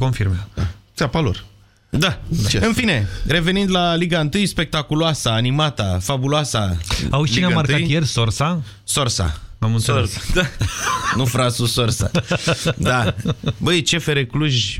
confirme. Țeapa lor. Da. Ce? În fine, revenind la Liga 1, spectaculoasa, animata, fabuloasa. Auzi cine a marcat ieri? Sorsa? Sorsa. Am înțeles. Sorsa. Da. nu frasul Sorsa. Da. Băi, CFR Cluj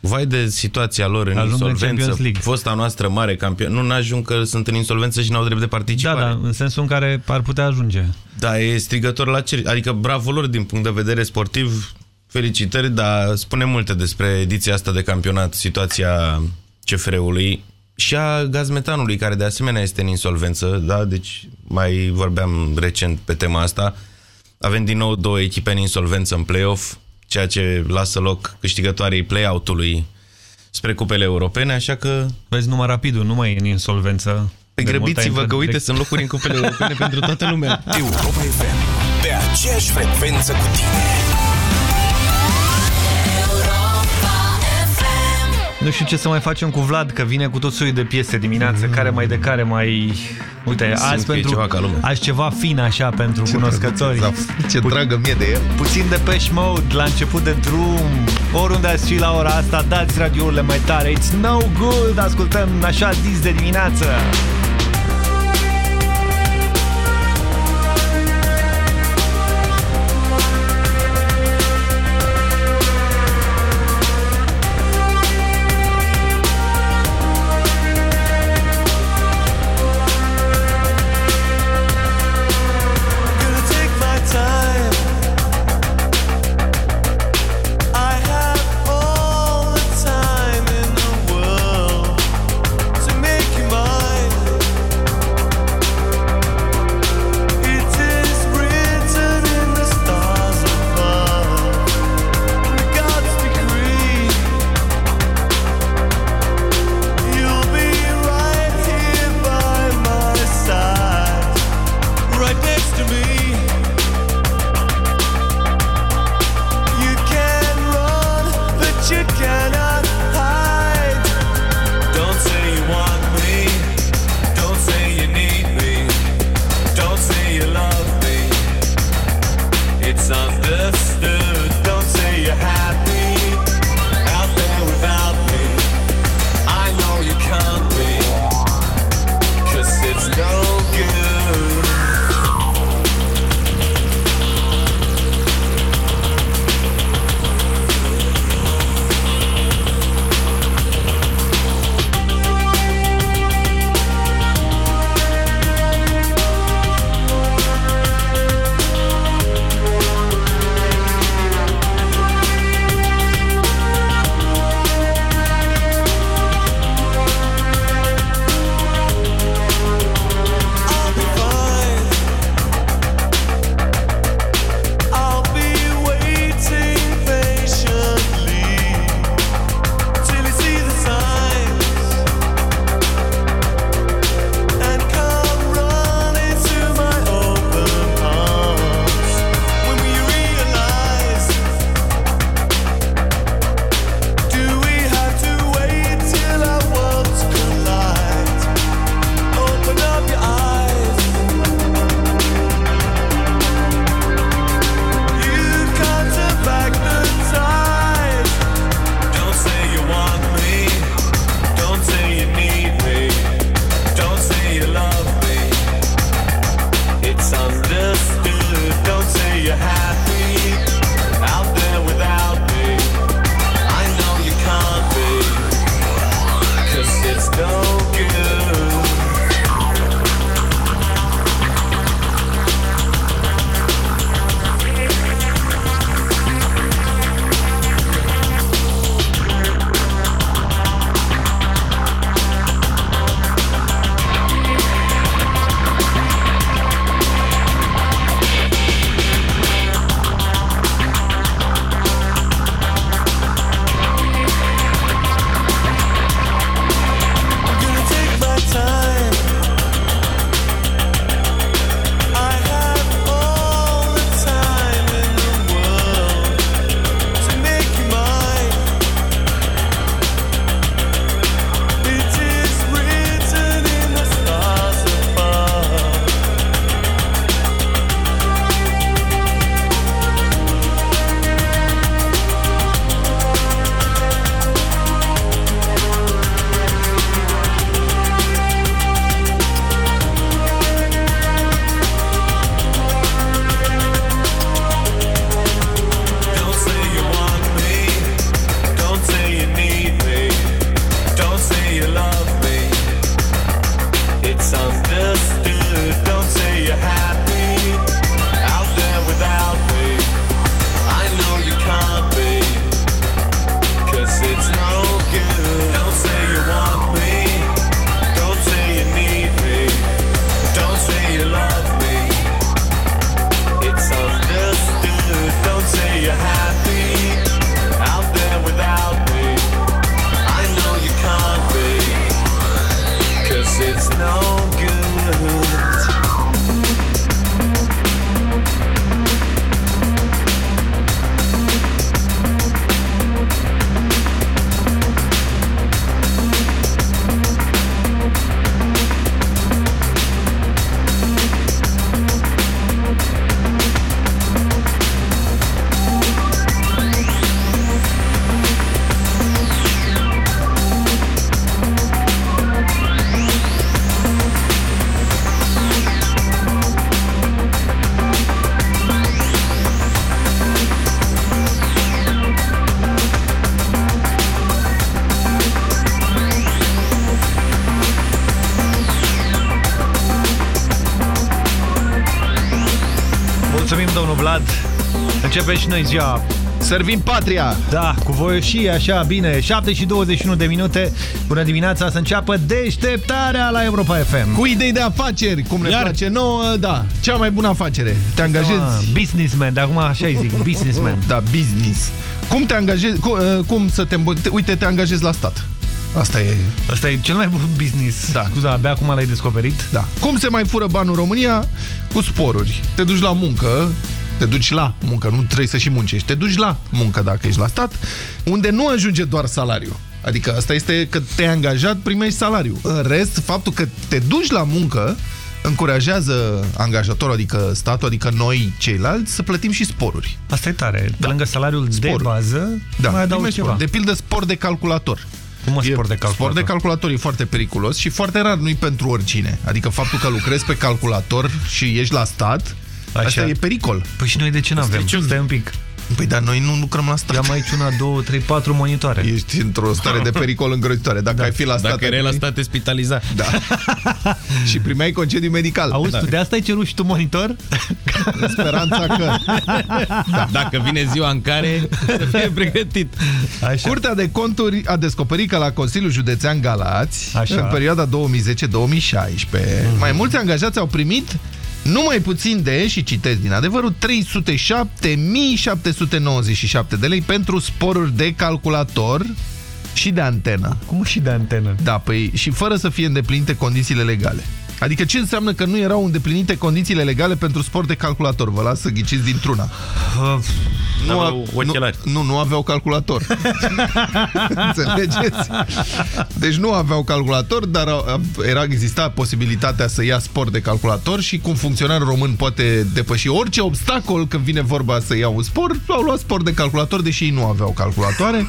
Vai de situația lor în ajung insolvență, în fosta noastră mare campion. Nu ajung că sunt în insolvență și n-au drept de participare. Da, da, în sensul în care ar putea ajunge. Da, e strigător la cer. Adică bravo lor din punct de vedere sportiv, felicitări, dar spune multe despre ediția asta de campionat, situația CFR-ului și a gazmetanului, care de asemenea este în insolvență, da? deci mai vorbeam recent pe tema asta. Avem din nou două echipe în insolvență în play-off, ceea ce lasă loc câștigătoarei play-out-ului spre cupele europene, așa că... Vezi, numai rapidul, nu mai e în insolvență. Pe grăbiți-vă că, uite, sunt locuri în cupele europene pentru toată lumea. Europa FM, pe aceeași frecvență cu tine. Nu știu ce să mai facem cu Vlad, că vine cu tot soiul de piese dimineață, mm. care mai de care mai... Uite, Simt azi pentru... Ceva ca lume. Azi ceva fin așa pentru ce cunoscători. Da, ce dragă mie de el. Puțin de peș mode, la început de drum. Oriunde ați fi la ora asta, dați radiourile mai tare. It's no good, ascultăm așa dis de dimineață. Începem și noi ziua. Servim patria! Da, cu voi și așa, bine. 7 și 21 de minute. Bună dimineața, să înceapă deșteptarea la Europa FM. Cu idei de afaceri, cum ne Iar- place nouă, da. Cea mai bună afacere. Te angajezi... Ah, businessman, de acum așa îi zic, businessman. Da, business. Cum te angajezi, cum, cum să te, îmbă- te... Uite, te angajezi la stat. Asta e... Asta e cel mai bun business. Da. Scuza, abia acum l-ai descoperit? Da. Cum se mai fură bani în România? Cu sporuri. Te duci la muncă, te duci la muncă, nu trebuie să și muncești. Te duci la muncă dacă ești la stat, unde nu ajunge doar salariu. Adică asta este că te-ai angajat, primești salariu. În rest, faptul că te duci la muncă încurajează angajatorul, adică statul, adică noi ceilalți, să plătim și sporuri. Asta e tare. Pe lângă salariul de Sporuri. bază, Da, mai adaug primești ceva. spor. De pildă spor de calculator. Cum mă, E- spor de calculator? Spor de calculator e foarte periculos și foarte rar nu-i pentru oricine. Adică faptul că lucrezi pe calculator și ești la stat, Așa. asta e pericol. Păi și noi de ce n-avem? Stai un pic. Păi dar noi nu lucrăm la stat. Ia mai aici una, două, trei, patru monitoare. Ești într-o stare de pericol îngrozitoare. Dacă ai fi la stat... Dacă erai ai la fi- stat, te spitaliza. Da. și primeai concediu medical. Auzi, Da. tu de asta ai cerut și tu monitor? În speranța că... Da. Dacă vine ziua în care să fie pregătit. Așa. Curtea de conturi a descoperit că la Consiliul Județean Galați, Așa. în perioada 2010-2016, mai mulți angajați au primit nu mai puțin de, și citesc din adevărul, 307.797 de lei pentru sporuri de calculator și de antenă. Cum și de antenă? Da, păi și fără să fie îndeplinite condițiile legale. Adică ce înseamnă că nu erau îndeplinite condițiile legale pentru sport de calculator? Vă las să ghiciți dintr-una. Uh, Nu a- aveau ochelari. Nu, nu, nu aveau calculator. Înțelegeți? Deci nu aveau calculator, dar a- era exista posibilitatea să ia sport de calculator și cum funcționar român poate depăși orice obstacol când vine vorba să ia un sport, au luat sport de calculator, deși ei nu aveau calculatoare.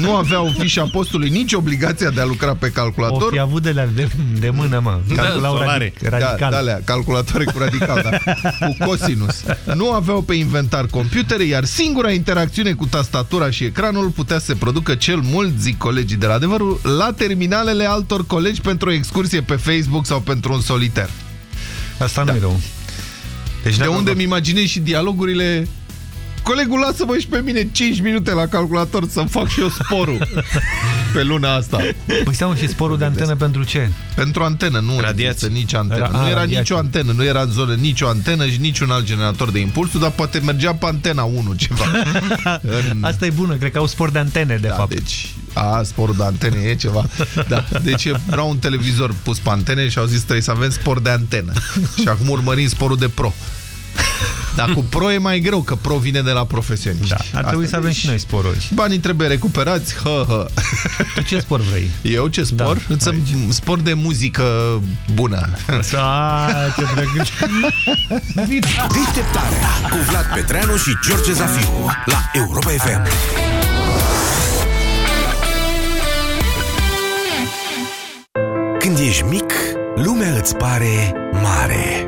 Nu aveau fișa postului nici obligația de a lucra pe o calculator. fi avut de, la de, de mână, mă. Calculau solare. radic, radical. Da, da, alea, calculatoare cu radical, da, cu cosinus. Nu aveau pe inventar computere, iar singura interacțiune cu tastatura și ecranul putea să se producă cel mult, zic colegii de la adevărul, la terminalele altor colegi pentru o excursie pe Facebook sau pentru un soliter. Asta nu e rău. Deci De dacă- unde îmi imaginez și dialogurile Colegul, lasă-mă și pe mine 5 minute la calculator să fac și eu sporul pe luna asta. Păi seamă și sporul de antenă pentru ce? Pentru antenă, nu Radiații. există nici antenă. Era- nu a, era radiații. nicio antenă, nu era în zonă nicio antenă și niciun alt generator de impulsuri, dar poate mergea pe antena 1 ceva. în... Asta e bună, cred că au sport de antene, de Da, fapt. deci, a, sporul de antene e ceva. Da, deci era un televizor pus pe antene și au zis trebuie să avem sport de antenă. Și acum urmărim sporul de pro. Dar cu pro e mai greu, că pro vine de la profesioniști. Da, ar trebui Asta să avem deci, și noi sporuri. Banii trebuie recuperați, hă, hă. Tu ce sport vrei? Eu ce spor? Da, Da, spor de muzică bună. A, ce drăguț. Deșteptarea cu Vlad Petreanu și George Zafiu la Europa FM. Când ești mic, lumea îți pare mare.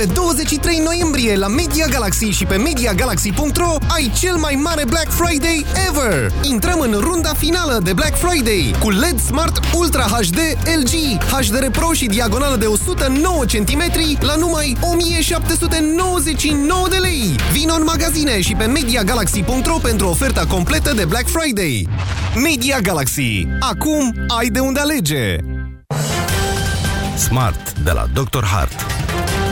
pe 23 noiembrie la Media Galaxy și pe MediaGalaxy.ro ai cel mai mare Black Friday ever! Intrăm în runda finală de Black Friday cu LED Smart Ultra HD LG, HDR Pro și diagonală de 109 cm la numai 1799 de lei. Vino în magazine și pe MediaGalaxy.ro pentru oferta completă de Black Friday. Media Galaxy. Acum ai de unde alege! Smart de la Dr. Hart.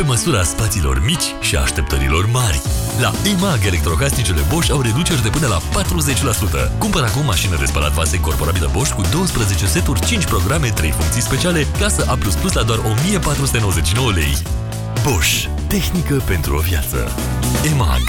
Pe măsura spațiilor mici și a așteptărilor mari. La EMAG, electrocasnicele Bosch au reduceri de până la 40%. Cumpăr acum mașină de spălat vase incorporabilă Bosch cu 12 seturi, 5 programe, 3 funcții speciale, clasă A++ la doar 1499 lei. Bosch. Tehnică pentru o viață. EMAG.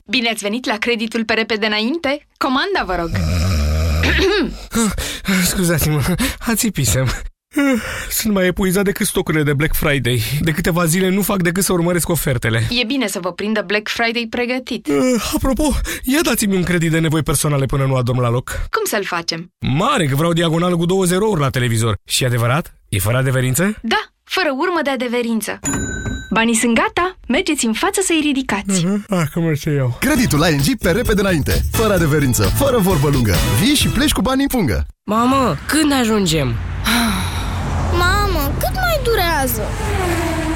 Bine ați venit la creditul pe repede înainte? Comanda, vă rog! Scuzați-mă, ațipisem. Sunt mai epuizat decât stocurile de Black Friday. De câteva zile nu fac decât să urmăresc ofertele. E bine să vă prindă Black Friday pregătit. Uh, apropo, ia dați-mi un credit de nevoi personale până nu adorm la loc. Cum să-l facem? Mare, că vreau diagonală cu două zerouri la televizor. Și adevărat? E fără adeverință? Da, fără urmă de adeverință. Banii sunt gata, mergeți în față să-i ridicați. Uh-huh. Ah, cum să iau. Creditul la ING pe repede înainte, fără adeverință, fără vorbă lungă. Vii și pleci cu banii în pungă. Mamă, când ajungem? Mamă, cât mai durează?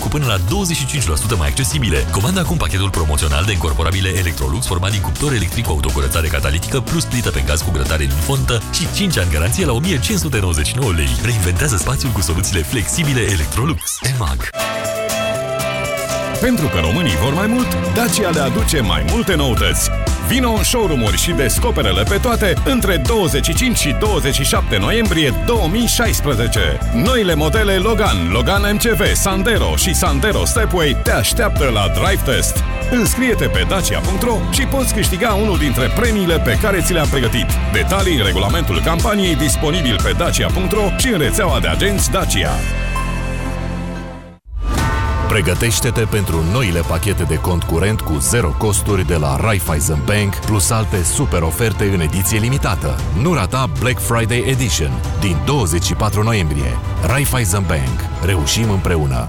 cu până la 25% mai accesibile. Comanda acum pachetul promoțional de incorporabile Electrolux format din cuptor electric cu autocurățare catalitică plus plită pe gaz cu grătare în fontă și 5 ani garanție la 1599 lei. Reinventează spațiul cu soluțiile flexibile Electrolux. EMAG. Pentru că românii vor mai mult, Dacia le aduce mai multe noutăți. Vino în showroom-uri și descoperele pe toate între 25 și 27 noiembrie 2016. Noile modele Logan, Logan MCV, Sandero și Sandero Stepway te așteaptă la Drive Test. Înscrie-te pe dacia.ro și poți câștiga unul dintre premiile pe care ți le-am pregătit. Detalii în regulamentul campaniei disponibil pe dacia.ro și în rețeaua de agenți Dacia. Pregătește-te pentru noile pachete de cont curent cu zero costuri de la Raiffeisen Bank, plus alte super oferte în ediție limitată. Nu rata Black Friday Edition din 24 noiembrie. Raiffeisen Bank. Reușim împreună!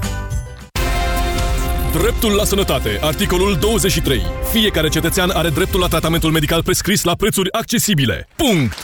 Dreptul la sănătate. Articolul 23. Fiecare cetățean are dreptul la tratamentul medical prescris la prețuri accesibile. Punct!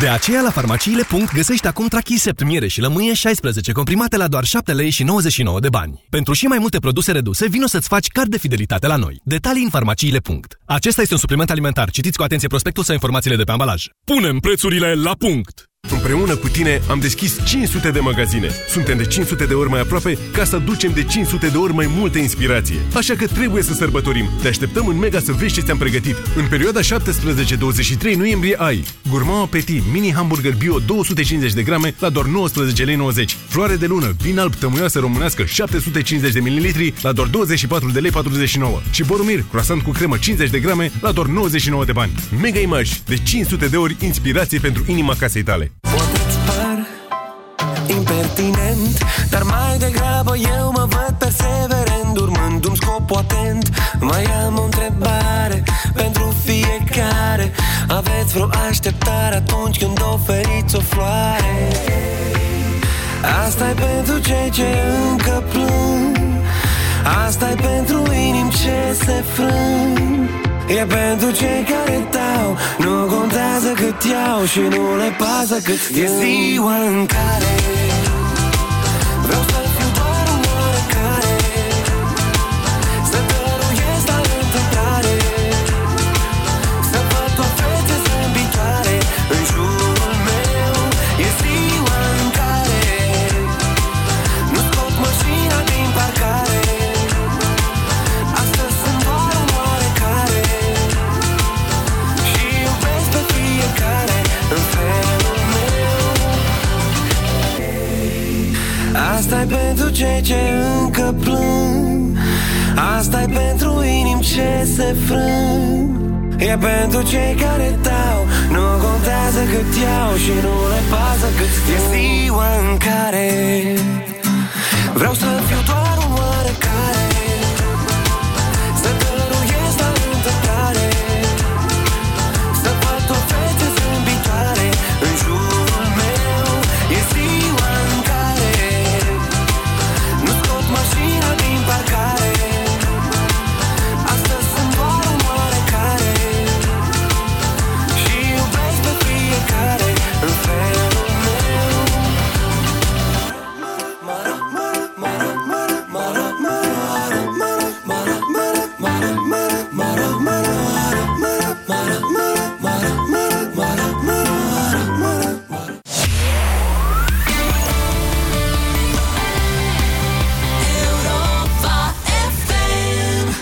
De aceea la farmaciile. Punct găsești acum Trachisept miere și lămâie 16 comprimate la doar 7 lei și 99 de bani. Pentru și mai multe produse reduse, vino să-ți faci card de fidelitate la noi. Detalii în farmaciile. Punct. Acesta este un supliment alimentar. Citiți cu atenție prospectul sau informațiile de pe ambalaj. Punem prețurile la punct! Împreună cu tine am deschis 500 de magazine. Suntem de 500 de ori mai aproape ca să ducem de 500 de ori mai multă inspirație. Așa că trebuie să sărbătorim. Te așteptăm în Mega să vezi ce ți-am pregătit. În perioada 17-23 noiembrie ai Gourmand Appetit Mini Hamburger Bio 250 de grame la doar 19 lei 90. Floare de lună, vin alb tămâioasă românească 750 de ml la doar 24 de lei 49. Și Borumir, croissant cu cremă 50 de grame la doar 99 de bani. Mega Image, de 500 de ori inspirație pentru inima casei tale. Impertinent Dar mai degrabă eu mă văd perseverent Urmând un scop atent. Mai am o întrebare pentru fiecare. Aveți vreo așteptare atunci când oferiți o floare? Asta e pentru cei ce încă plâng. Asta e pentru inimi ce se frâng E pentru cei care dau Nu contează cât iau Și nu le pasă cât E ziua în care e pentru cei ce încă plâng. Asta e pentru inimi ce se frâng. E pentru cei care dau Nu contează cât iau Și nu le pasă cât E ziua în care Vreau să fiu doar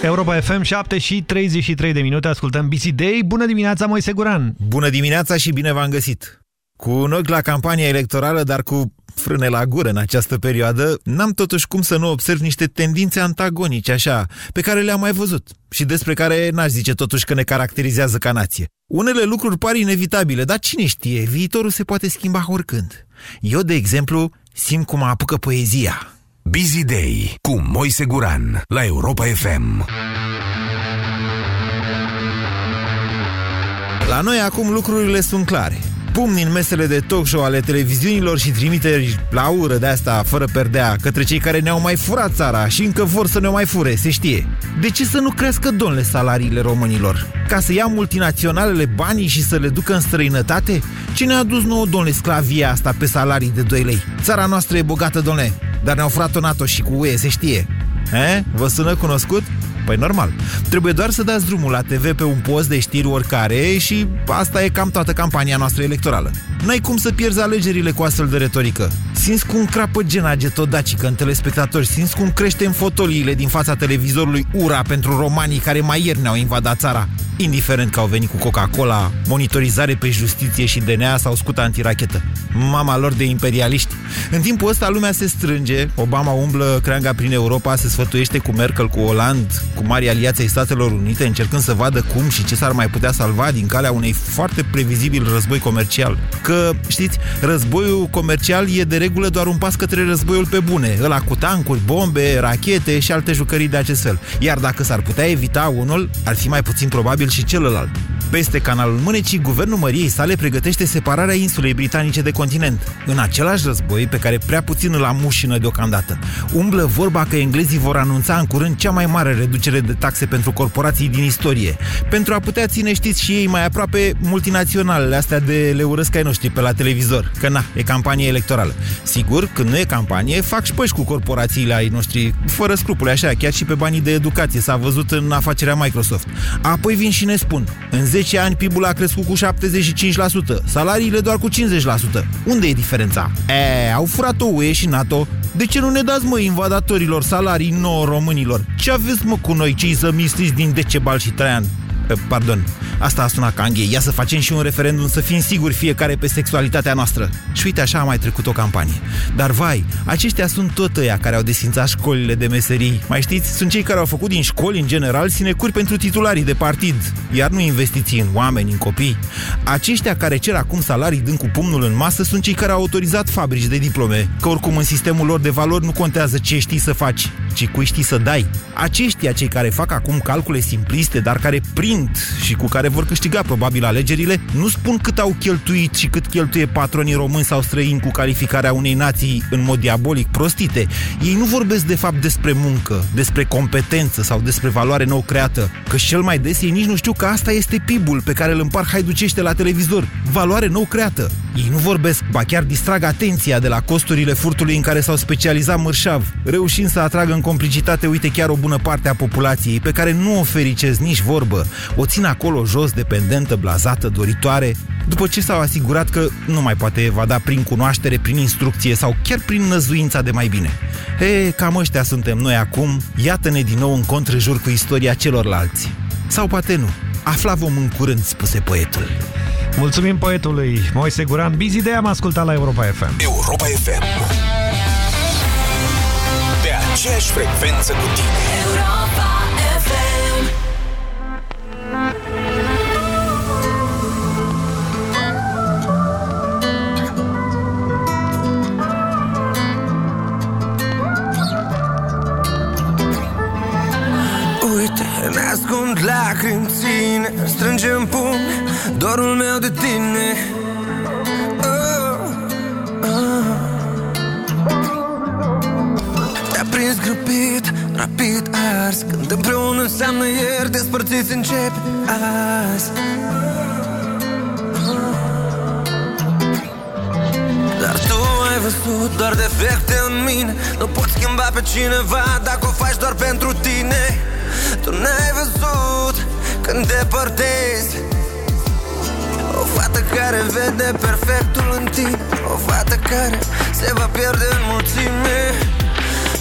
Europa FM 7 și 33 de minute, ascultăm BC Day. Bună dimineața, Moise Guran! Bună dimineața și bine v-am găsit! Cu un ochi la campania electorală, dar cu frâne la gură în această perioadă, n-am totuși cum să nu observ niște tendințe antagonice, așa, pe care le-am mai văzut și despre care n-aș zice totuși că ne caracterizează ca nație. Unele lucruri par inevitabile, dar cine știe, viitorul se poate schimba oricând. Eu, de exemplu, simt cum apucă poezia. Busy Day cu Moise Guran la Europa FM. La noi acum lucrurile sunt clare. Pumni în mesele de talk show ale televiziunilor și trimiteri la ură de asta fără perdea către cei care ne-au mai furat țara și încă vor să ne mai fure, se știe. De ce să nu crească, domnule, salariile românilor? Ca să ia multinaționalele banii și să le ducă în străinătate? Cine a dus nouă, domnule, sclavia asta pe salarii de 2 lei? Țara noastră e bogată, domnule, dar ne-au furat-o NATO și cu UE, se știe. He? Vă sună cunoscut? Păi normal. Trebuie doar să dați drumul la TV pe un post de știri oricare și asta e cam toată campania noastră electorală. N-ai cum să pierzi alegerile cu astfel de retorică. Simți cum crapă gena getodacică în telespectatori, simți cum crește în fotoliile din fața televizorului ura pentru romanii care mai ieri ne-au invadat țara. Indiferent că au venit cu Coca-Cola, monitorizare pe justiție și DNA sau scuta antirachetă. Mama lor de imperialiști. În timpul ăsta lumea se strânge, Obama umblă creanga prin Europa, se sfătuiește cu Merkel, cu Hollande, cu mari aliați ai Statelor Unite, încercând să vadă cum și ce s-ar mai putea salva din calea unei foarte previzibil război comercial. Că, știți, războiul comercial e de regulă doar un pas către războiul pe bune, ăla cu tancuri, bombe, rachete și alte jucării de acest fel. Iar dacă s-ar putea evita unul, ar fi mai puțin probabil și celălalt. Peste canalul Mânecii, guvernul Măriei sale pregătește separarea insulei britanice de continent. În același război, pe care prea puțin îl amușină deocamdată, umblă vorba că englezii vor anunța în curând cea mai mare reducere de taxe pentru corporații din istorie, pentru a putea ține, știți, și ei mai aproape multinaționalele astea de le urăsc ai noștri pe la televizor, că na, e campanie electorală. Sigur, când nu e campanie, fac șpăși cu corporațiile ai noștri, fără scrupule, așa, chiar și pe banii de educație, s-a văzut în afacerea Microsoft. Apoi vin și ne spun, în 10 10 ani PIB-ul a crescut cu 75%, salariile doar cu 50%. Unde e diferența? E, au furat-o UE și NATO. De ce nu ne dați, mă, invadatorilor salarii nouă românilor? Ce aveți, mă, cu noi, cei zămisliți din Decebal și Traian? Eh, Pardon, asta a sunat ca înghei. Ia să facem și un referendum să fim siguri fiecare pe sexualitatea noastră. Și uite, așa a mai trecut o campanie. Dar vai, aceștia sunt tot ăia care au desfințat școlile de meserii. Mai știți? Sunt cei care au făcut din școli, în general, sinecuri pentru titularii de partid, iar nu investiții în oameni, în copii. Aceștia care cer acum salarii dând cu pumnul în masă sunt cei care au autorizat fabrici de diplome, că oricum în sistemul lor de valori nu contează ce știi să faci, ci cui știi să dai. Aceștia, cei care fac acum calcule simpliste, dar care prind și cu care vor câștiga probabil alegerile, nu spun cât au cheltuit și cât cheltuie patronii români sau străini cu calificarea unei nații în mod diabolic prostite. Ei nu vorbesc de fapt despre muncă, despre competență sau despre valoare nou creată, că cel mai des ei nici nu știu că asta este PIB-ul pe care îl împar haiducește la televizor. Valoare nou creată. Ei nu vorbesc, ba chiar distrag atenția de la costurile furtului în care s-au specializat mărșav, reușind să atragă în complicitate, uite, chiar o bună parte a populației, pe care nu o fericesc nici vorbă. O țin acolo jos, dependentă, blazată, doritoare, după ce s-au asigurat că nu mai poate evada prin cunoaștere, prin instrucție sau chiar prin năzuința de mai bine. E, cam ăștia suntem noi acum, iată-ne din nou în contrejur cu istoria celorlalți. Sau poate nu. Afla vom în curând, spuse poetul. Mulțumim poetului Moise Guran. Busy de am ascultat la Europa FM. Europa FM. Pe aceeași frecvență cu tine. Europa Uite, ne ascund lacrimi ține Strângem pumni, dorul meu de tine oh, oh. Te-a prins grăbit, rapid ars Când împreună înseamnă ieri Despărțiți încep azi Dar tu ai văzut doar defecte în mine Nu poți schimba pe cineva dacă o faci doar pentru tine Tu n-ai văzut când depărtezi O fată care vede perfectul în tine O fată care se va pierde în mulțime.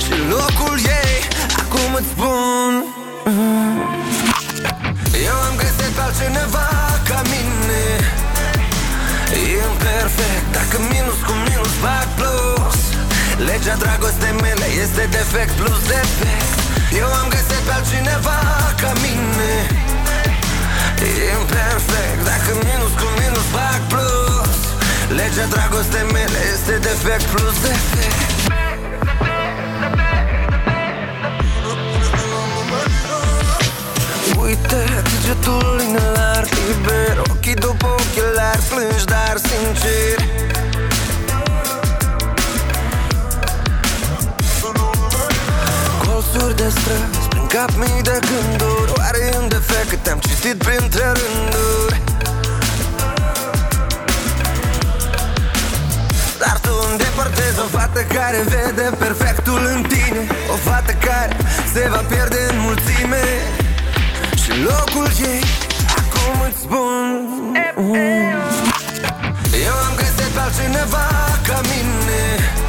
Și locul ei, acum îți spun Eu am găsit pe altcineva ca mine. Imperfect, dacă minus cu minus fac plus. Legea dragostei mele este defect plus defect Eu am găsit pe altcineva ca mine. Imperfect, dacă minus cu minus fac plus. Legea dragostei mele este defect plus defect. Uite, degetul inelar liber Ochii după ochelari plângi, dar sincer Colțuri de străzi, prin cap mii de gânduri Oare în defect că te-am citit printre rânduri? Dar tu îndepărtezi o fată care vede perfectul în tine O fată care se va pierde în mulțime. Și locul ei, acum îți spun Eu am găsit pe altcineva ca mine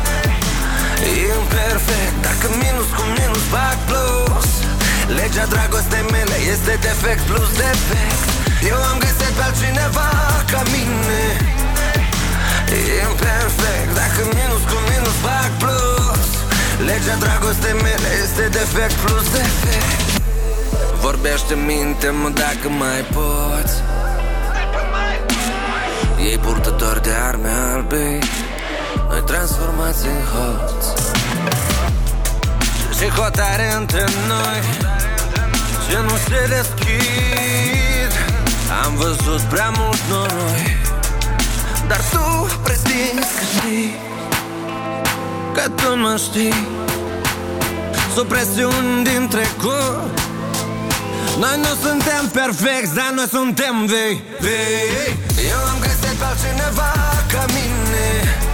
Imperfect, dacă minus cu minus fac plus Legea dragostei mele este defect plus defect. Eu am găsit pe altcineva ca mine. Imperfect, dacă minus cu minus fac plus Legea dragostei mele este defect plus defect. Vorbește minte-mă dacă mai poți. Ei purtători de arme albe Noi transformați în hoți. Ce hotare între noi. Ce nu se deschid. Am văzut prea mult noroi. Dar tu pretinzi că știi Că tu mă știi. Sub presiuni din trecut. Noi nu suntem perfecti, dar noi suntem vei, vei. Eu am găsit pe altcineva ca mine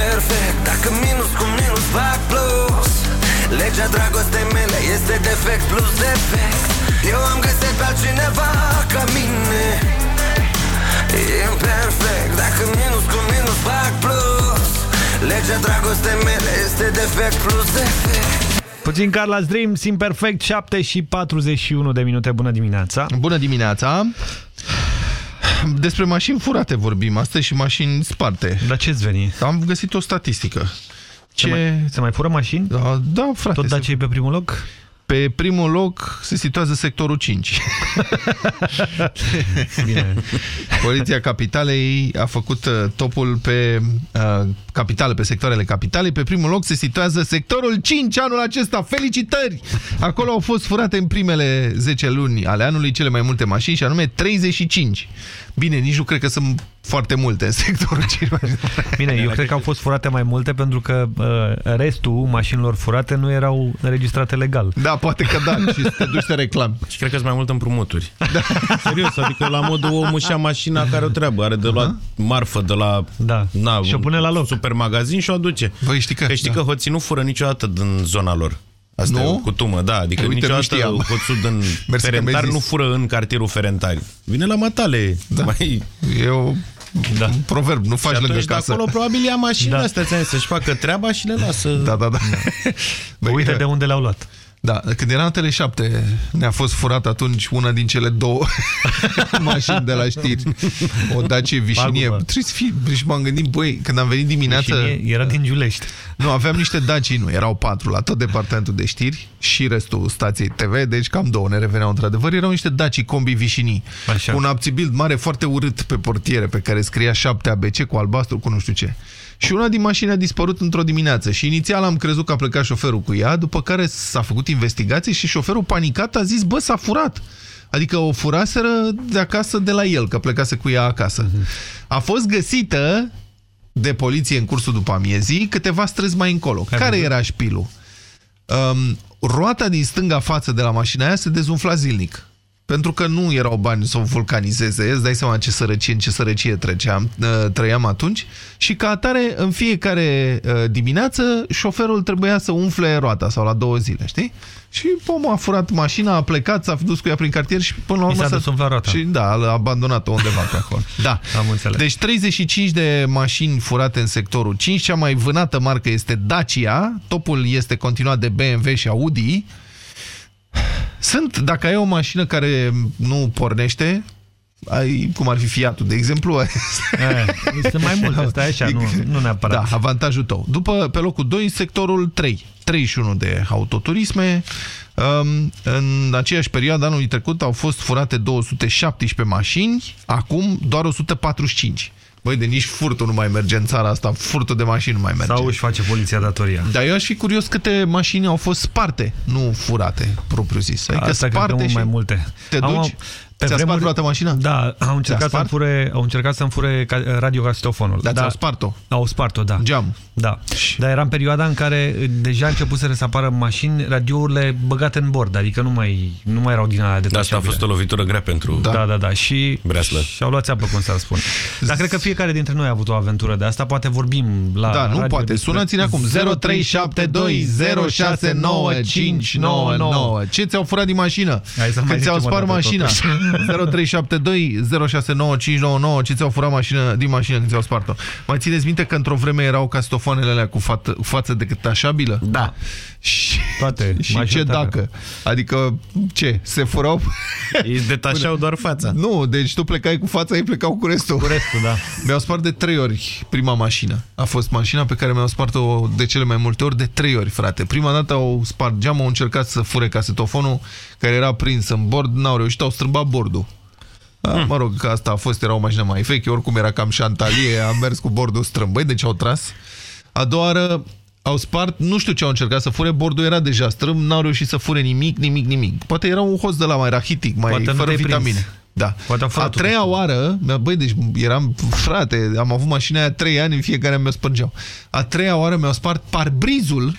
Imperfect, dacă minus cu minus fac plus Legea dragostei mele este defect plus defect Eu am găsit pe altcineva ca mine Imperfect, dacă minus cu minus fac plus Legea dragostei mele este defect plus defect Puțin Carla's Dreams, imperfect, 7 și 41 de minute. Bună dimineața! Bună dimineața! Despre mașini furate vorbim astăzi și mașini sparte. Dar ce-ți veni? Am găsit o statistică. Ce... Se, mai, se mai fură mașini? Da, da frate. Tot Dacia e pe primul loc? Pe primul loc se situează sectorul 5. Bine. Poliția Capitalei a făcut uh, topul pe uh, capitale, pe sectoarele capitalei. Pe primul loc se situează sectorul 5 anul acesta. Felicitări! Acolo au fost furate în primele 10 luni ale anului cele mai multe mașini și anume 35. Bine, nici nu cred că sunt foarte multe în sectorul 5. Bine, eu cred că au fost furate mai multe pentru că uh, restul mașinilor furate nu erau înregistrate legal. Da, poate că da, și te duci să reclam. Și cred că sunt mai mult împrumuturi. Da. Serios, adică la modul omul și-a mașina care o treabă, are de luat uh -huh. marfă de la da. na, și o pune la loc. supermagazin și o aduce. Voi știi că, că știi da. că hoții nu fură niciodată din zona lor. Asta nu? e cu tumă, da. Adică Uite, niciodată hoțul din Ferentari nu fură în cartierul Ferentari. Vine la matale. Da. Mai... Eu da. un proverb, nu faci lângă casă. acolo probabil ia mașina da. astea să-și facă treaba și le lasă. Da, da, da. Băi, Uite că... de unde le-au luat. Da, când era în Tele7 ne-a fost furat atunci una din cele două mașini de la știri. O Dacia Vișinie. Trebuie să fii... Și m-am gândit, băi, când am venit dimineața... Vișinie era din Giulești. Nu, aveam niște Daci, nu, erau patru la tot departamentul de știri și restul stației TV, deci cam două ne reveneau într-adevăr. Erau niște Daci combi Vișinii. Așa. Un abțibild mare foarte urât pe portiere pe care scria 7 ABC cu albastru cu nu știu ce. Și una din mașini a dispărut într-o dimineață și inițial am crezut că a plecat șoferul cu ea, după care s-a făcut investigații și șoferul panicat a zis, bă, s-a furat. Adică o furaseră de acasă de la el, că plecase cu ea acasă. A fost găsită de poliție în cursul după amiezii câteva străzi mai încolo. Care, care era șpilul? Um, roata din stânga față de la mașina aia se dezumfla zilnic pentru că nu erau bani să o vulcanizeze, îți dai seama ce sărăcie, în ce sărăcie treceam, uh, trăiam atunci, și ca atare, în fiecare uh, dimineață, șoferul trebuia să umfle roata sau la două zile, știi? Și omul a furat mașina, a plecat, s-a dus cu ea prin cartier și până la urmă s-a dus roata. Și da, a abandonat-o undeva pe acolo. Da. Am înțeles. Deci 35 de mașini furate în sectorul 5, cea mai vânată marcă este Dacia, topul este continuat de BMW și Audi, sunt, dacă ai o mașină care nu pornește, ai, cum ar fi Fiatul, de exemplu. E, sunt mai multe, asta așa, nu, nu neapărat. Da, avantajul tău. După, pe locul 2, sectorul 3. 31 de autoturisme. Um, în aceeași perioadă, anului trecut, au fost furate 217 mașini, acum doar 145. Băi, de nici furtul nu mai merge în țara asta, furtul de mașini nu mai merge. Sau își face poliția datoria. Dar eu aș fi curios câte mașini au fost sparte, nu furate, propriu zis. Adică asta sparte cred că și mai multe. Te duci? Am, pe Ți-a vremuri... spart mașina? Da, au încercat să-mi fure, au încercat să fure radiocasetofonul. Dar da, ți-au spart-o? Au spart-o, da. Geam? Da. Dar era în perioada în care deja început să apară mașini, radiourile băgate în bord, adică nu mai, nu mai erau din alea de Da, asta a fost o lovitură grea pentru Da, da, da. da. Și, și au luat țeapă, cum s-ar spune. Dar cred că fiecare dintre noi a avut o aventură de asta, poate vorbim la Da, nu poate. Sunați-ne acum 0372 Ce ți-au furat din mașină? Când ți-au spart mașina? 0372 069599 ce ți-au furat mașină, din mașină când ți-au spart-o. Mai țineți minte că într-o vreme erau castofoanele alea cu fa față decât așabilă? Da. Și, Toate. Și ce dacă? Adică, ce? Se furau? Îi detașau doar fața. Nu, deci tu plecai cu fața, ei plecau cu restul. Cu restul, da. Mi-au spart de trei ori prima mașină. A fost mașina pe care mi-au spart-o de cele mai multe ori, de trei ori, frate. Prima dată au spart geamul, au încercat să fure casetofonul care era prins în bord, n-au reușit, au strâmbat bordul. Hmm. Mă rog, că asta a fost, era o mașină mai veche, oricum era cam șantalie, am mers cu bordul strâmbăi, deci au tras. A doua oară au spart, nu știu ce au încercat să fure, bordul era deja strâmb, n-au reușit să fure nimic, nimic, nimic. Poate era un host de la mai rahitic, mai Poate fără vitamine. Prins. Da. Poate a treia oară, băi, deci eram, frate, am avut mașina aia trei ani, în fiecare mi-o spărgeau. A treia oară mi-au spart parbrizul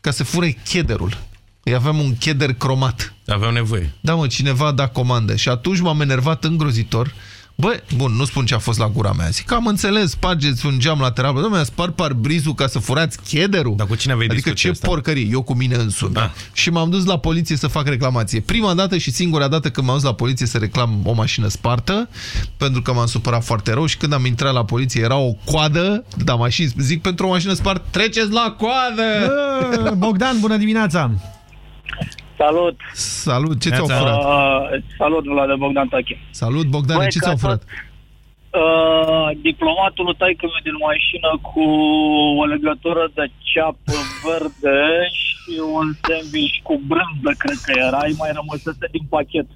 ca să fure chederul. Îi aveam un cheder cromat. Aveau nevoie. Da, mă, cineva a dat comandă. Și atunci m-am enervat îngrozitor. Bă, bun, nu spun ce a fost la gura mea. Zic că am înțeles, spargeți un geam lateral. Dom'le, spar parbrizul ca să furați chederul. Dar cu cine aveai Adică ce asta? porcărie, eu cu mine însumi. Da. Și m-am dus la poliție să fac reclamație. Prima dată și singura dată când m-am dus la poliție să reclam o mașină spartă, pentru că m-am supărat foarte rău și când am intrat la poliție era o coadă, da, mașini, zic pentru o mașină spartă, treceți la coadă! Bogdan, bună dimineața! Salut! Salut, ce ți-au furat? Uh, salut, Vlad Bogdan Tache. Salut, Bogdan, ce ți-au furat? Uh, diplomatul lui taică din mașină cu o legătură de ceapă verde și un sandwich cu brânză, cred că era, îi mai rămăsese din pachet.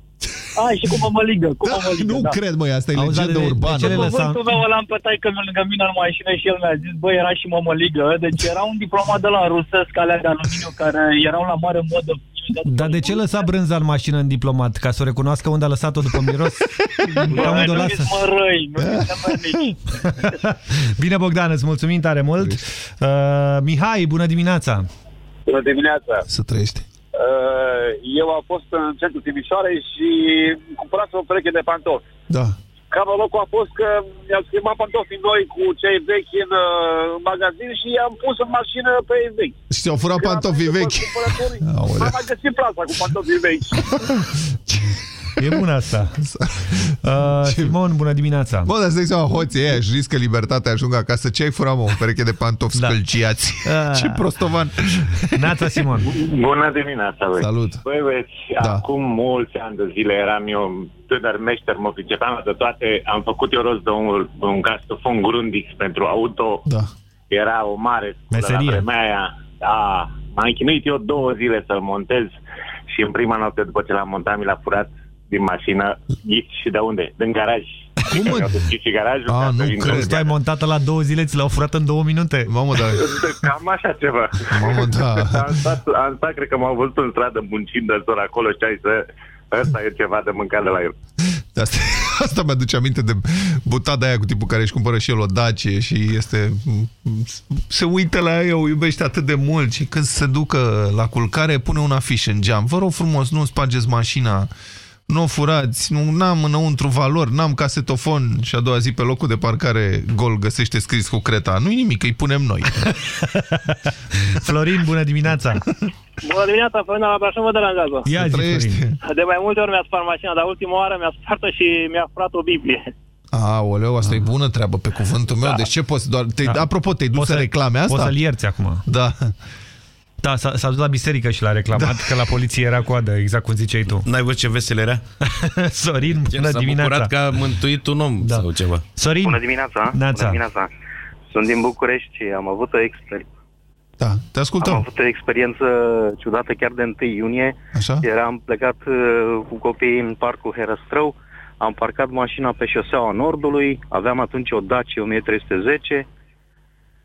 Ai, și cu mămăligă, cu mămăligă, Nu da. cred, măi, asta e Auzi, legendă de- de urbană. ce le lăsa- Cuvântul meu îl am pe taică lângă mine în mașină și el mi-a zis, băi, era și mămăligă, deci era un diplomat de la rusesc, alea de aluminiu, care erau la mare modă. Dar de ce lăsa brânza în mașină în diplomat? Ca să o recunoască unde a lăsat-o după miros? Ca unde o nu lasă? fiți mărăi, nu fiți mărăi. Bine, Bogdan, îți mulțumim tare mult. Uh, Mihai, bună dimineața! Bună dimineața! Să trăiești. Uh, Eu am fost în centrul Timișoarei și cumpărat o pereche de pantofi. Da. Cavalocul a fost că mi-au schimbat pantofii noi cu cei vechi în, uh, în magazin și i-am pus în mașină pe ei vechi. Și ți-au furat pantofii vechi. Aoleu. Am mai găsit plasa cu pantofii vechi. E bună asta. Uh, Simon, bună dimineața! Bă, dar să seama, hoții ăia își riscă libertatea, ajung acasă. Ce ai furat, mă? O pereche de pantofi da. scălciați. Ah. Ce prostovan. Neața, Simon! Bună dimineața, băi. Salut. Băi, băieți, Da. acum mulți ani de zile eram eu tânăr meșter, mă pricepeam de toate. Am făcut eu rost de un, un castofon Grundix pentru auto. Da. Era o mare sculă la Meserie. vremea aia. Da, m-am chinuit eu două zile să-l montez și în prima noapte după ce l-am montat mi l-a furat din mașină. Ghiți și de unde? Din garaj. Cum, mă? Mi-au deschis și garajul. A, ca să nu intrăm cred. în Tu ai montată la două zile, ți l-au furat în două minute. Mamă, dar... Cam așa ceva. Mamă, da. am, stat, am stat, cred că m-au văzut în stradă muncind de tot acolo și ai să... Ăsta e ceva de mâncat de la el. De Asta, asta mi-aduce aminte de butada aia cu tipul care își cumpără și el o Dacie și este... Se uită la ea, o iubește atât de mult și când se ducă la culcare pune un afiș în geam. Vă rog frumos, nu spargeți mașina, nu o furați, nu n-am înăuntru valori, n-am casetofon și a doua zi pe locul de parcare gol găsește scris cu creta. Nu-i nimic, îi punem noi. Florin, bună dimineața! Bună dimineața, Florin, la Brașov vă deranjează. Ia zi, Florin. De mai multe ori mi-a spart mașina, dar ultima oară mi-a spart și mi-a furat o Biblie. Aoleu, asta e bună treabă pe cuvântul meu. Deci ce poți doar... Te, Da. Apropo, te-ai dus Poți să să- reclame asta? Poți să-l ierți acum. Da. Da, s-a s-a dus la biserică și l-a reclamat da. că la poliție era coadă, exact cum ziceai tu. N-ai văzut ce vesel era? Sorin, Gen, bună s-a dimineața! bucurat că a mântuit un om da. sau ceva. Sorin, Bună dimineața! Neața. Bună dimineața! Sunt din București și am avut o experiență. Da, te ascultăm. Am avut o experiență ciudată chiar de 1 iunie. Așa? Eram plecat uh, cu copiii în parcul Herăstrău, am parcat mașina pe șoseaua Nordului, aveam atunci o Dacia 1310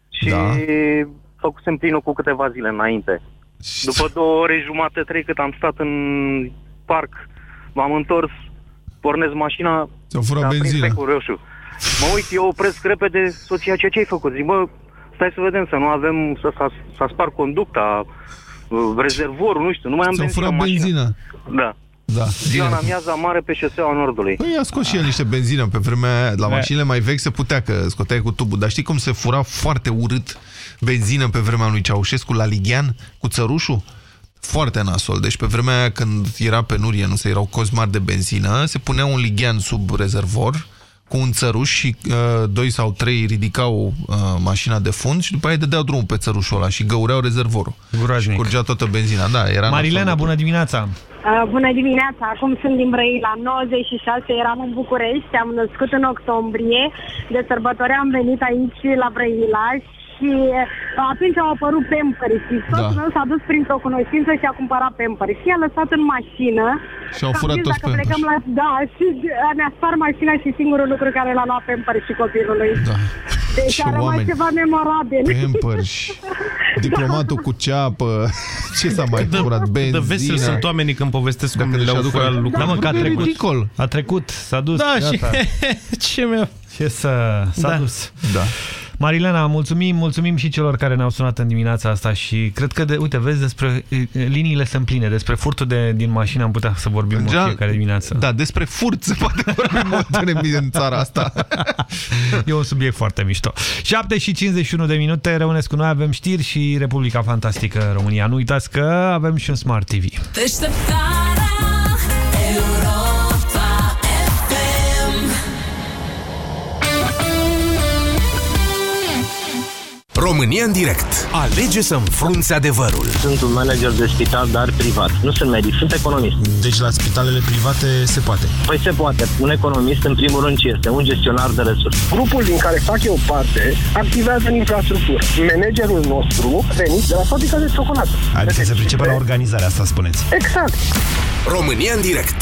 și Da. Făcusem plinul cu câteva zile înainte. După două ore jumate, trei cât am stat în parc, m-am întors, pornesc mașina, Ți-au furat s-a prins benzina. becul roșu. Mă uit, eu opresc repede soția ce ce-ai făcut? Zic, bă, stai să vedem, să nu avem, să s-a, s-a spart conducta, uh, rezervorul, nu știu, nu mai am Ți-au benzină furat în mașină. benzina. Da. Da. Ziua în amiaza mare pe șoseaua Nordului. Păi a scos și el niște benzină pe vremea aia. La Da. mașinile mai vechi se putea că scoteai cu tubul. Dar știi cum se fura foarte urât benzină pe vremea lui Ceaușescu la Ligian cu țărușul? Foarte nasol. Deci pe vremea aia când era penurie, nu se erau cozi mari de benzină, se punea un Ligian sub rezervor cu un țăruș și uh, doi sau trei ridicau uh, mașina de fund și după aia dădeau drumul pe țărușul ăla și găureau rezervorul. Groaznic. Și curgea toată benzina. Da, era Marilena, nasol. bună dimineața! Uh, Bună dimineața, acum sunt din Brăila, 96, eram în București, am născut în octombrie, de sărbători am venit aici la Brăila și uh, atunci au apărut Pampers și soțul Da. meu s-a dus printr-o cunoștință și a cumpărat Pampers și a lăsat în mașină. Și au Că am furat zis, toți dacă Pampers. plecăm la... Da, și uh, ne-a spart mașina și singurul lucru care l-a luat Pampers și copilului. Da. Deci Ce a rămas oameni. ceva memorabil. Pampers, diplomatul cu ceapă, ce s-a mai furat? Benzină. De vesel sunt oamenii când povestesc cum Dacă le-au le-și furat aduc- lucruri. Da, mă, că a e trecut. ridicol. A trecut, s-a dus. Da, și gata. ce mi-a... Ce să... S-a Da. dus. Da. Marilena, mulțumim, mulțumim și celor care ne-au sunat în dimineața asta și cred că, de, uite, vezi, despre liniile sunt pline, despre furtul de, din mașină am putea să vorbim în fiecare dimineață. Da, despre furt se poate vorbi mult în țara asta. e un subiect foarte mișto. 7 și 51 de minute, rămâneți cu noi, avem știri și Republica Fantastică România. Nu uitați că avem și un Smart TV. Deșteptarea România în direct. Alege să înfrunți adevărul. Sunt un manager de spital, dar privat. Nu sunt medic, sunt economist. Deci la spitalele private se poate? Păi se poate. Un economist, în primul rând, ce este? Un gestionar de resurse. Grupul din care fac eu parte activează în infrastructură. Managerul nostru venit de la fabrica de ciocolată. Adică se pricepe la organizarea asta, spuneți. Exact. România în direct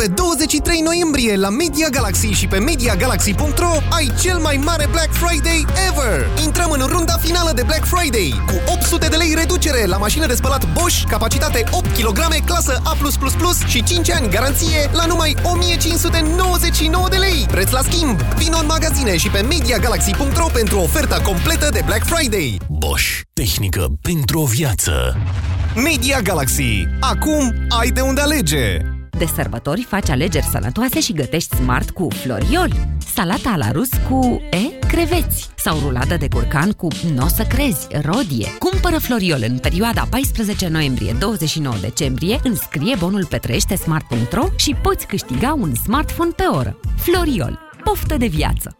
pe 23 noiembrie la Media Galaxy și pe MediaGalaxy.ro ai cel mai mare Black Friday ever! Intrăm în runda finală de Black Friday cu 800 de lei reducere la mașină de spălat Bosch, capacitate 8 kg, clasă A+++ și 5 ani garanție la numai 1599 de lei. Preț la schimb! Vino în magazine și pe MediaGalaxy.ro pentru oferta completă de Black Friday. Bosch. Tehnică pentru o viață. Media Galaxy. Acum ai de unde alege! De sărbători faci alegeri sănătoase și gătești smart cu floriol. Salata la rus cu, e, creveți. Sau rulată de curcan cu, nu o să crezi, rodie. Cumpără floriol în perioada 14 noiembrie-29 decembrie, înscrie bonul pe smart.ro și poți câștiga un smartphone pe oră. Floriol. Poftă de viață!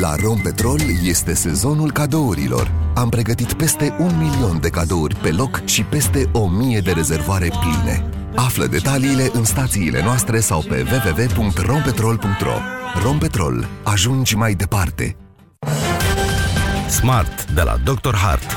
La Rompetrol este sezonul cadourilor. Am pregătit peste un milion de cadouri pe loc și peste o mie de rezervoare pline. Află detaliile în stațiile noastre sau pe www.rompetrol.ro Rompetrol. Ajungi mai departe! Smart de la Dr. Hart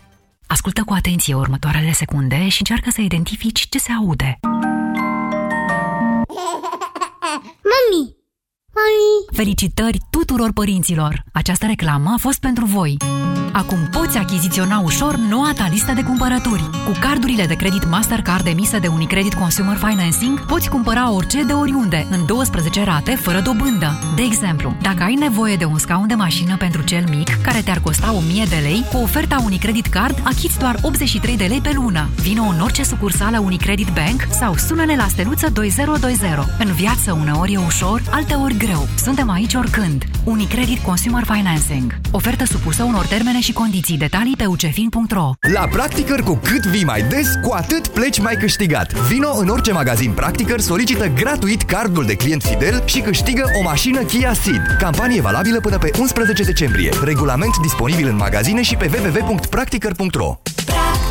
Ascultă cu atenție următoarele secunde și încearcă să identifici ce se aude. Mami! Mami! Felicitări tuturor părinților! Această reclamă a fost pentru voi. Acum poți achiziționa ușor noua ta listă de cumpărături. Cu cardurile de credit Mastercard emise de Unicredit Consumer Financing, poți cumpăra orice de oriunde, în 12 rate, fără dobândă. De exemplu, dacă ai nevoie de un scaun de mașină pentru cel mic, care te-ar costa 1000 de lei, cu oferta Unicredit Card achiți doar 83 de lei pe lună. Vino în orice sucursală Unicredit Bank sau sună-ne la steluță 2020. În viață uneori e ușor, alteori greu. Suntem aici oricând. Unicredit Consumer Financing. Ofertă supusă unor termene și condiții. Detalii pe ucefin.ro La Practicăr cu cât vii mai des, cu atât pleci mai câștigat. Vino în orice magazin Practicăr, solicită gratuit cardul de client fidel și câștigă o mașină Kia Ceed. Campanie valabilă până pe 11 decembrie. Regulament disponibil în magazine și pe www.practicăr.ro Practică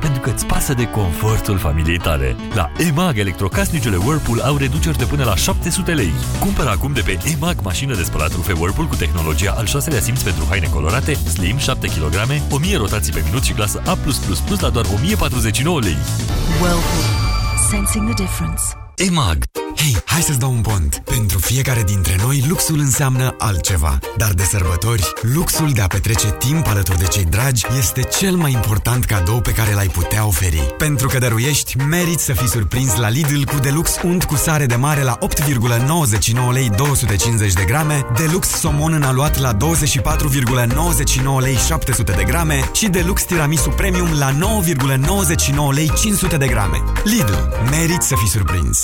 Pentru că îți pasă de confortul familiei tale. La EMAG, electrocasnicele Whirlpool au reduceri de până la 700 lei. Cumpără acum de pe EMAG mașină de spălat rufe Whirlpool cu tehnologia al șaselea simț pentru haine colorate, slim, 7 kg, 1000 rotații pe minut și clasă A+++ la doar 1049 lei. Whirlpool sensing the difference. EMAG Hei, hai să-ți dau un pont. Pentru fiecare dintre noi, luxul înseamnă altceva. Dar de sărbători, luxul de a petrece timp alături de cei dragi este cel mai important cadou pe care l-ai putea oferi. Pentru că dăruiești, meriți să fii surprins la Lidl cu Deluxe unt cu sare de mare la 8,99 lei 250 de grame, Deluxe somon în aluat la 24,99 lei 700 de grame și Deluxe tiramisu premium la 9,99 lei 500 de grame. Lidl, meriți să fii surprins!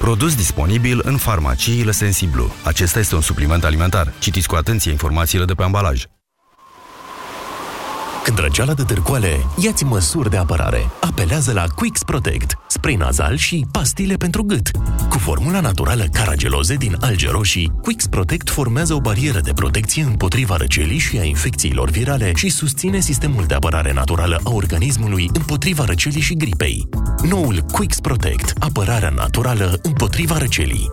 Produs disponibil în farmaciile Sensiblu. Acesta este un supliment alimentar. Citiți cu atenție informațiile de pe ambalaj. Când răceala de târcoale, ia-ți măsuri de apărare. Apelează la Quix Protect, spray nazal și pastile pentru gât. Cu formula naturală carageloze din alge roșii, Quix Protect formează o barieră de protecție împotriva răcelii și a infecțiilor virale și susține sistemul de apărare naturală a organismului împotriva răcelii și gripei. Noul Quix Protect, apărarea naturală împotriva răcelii.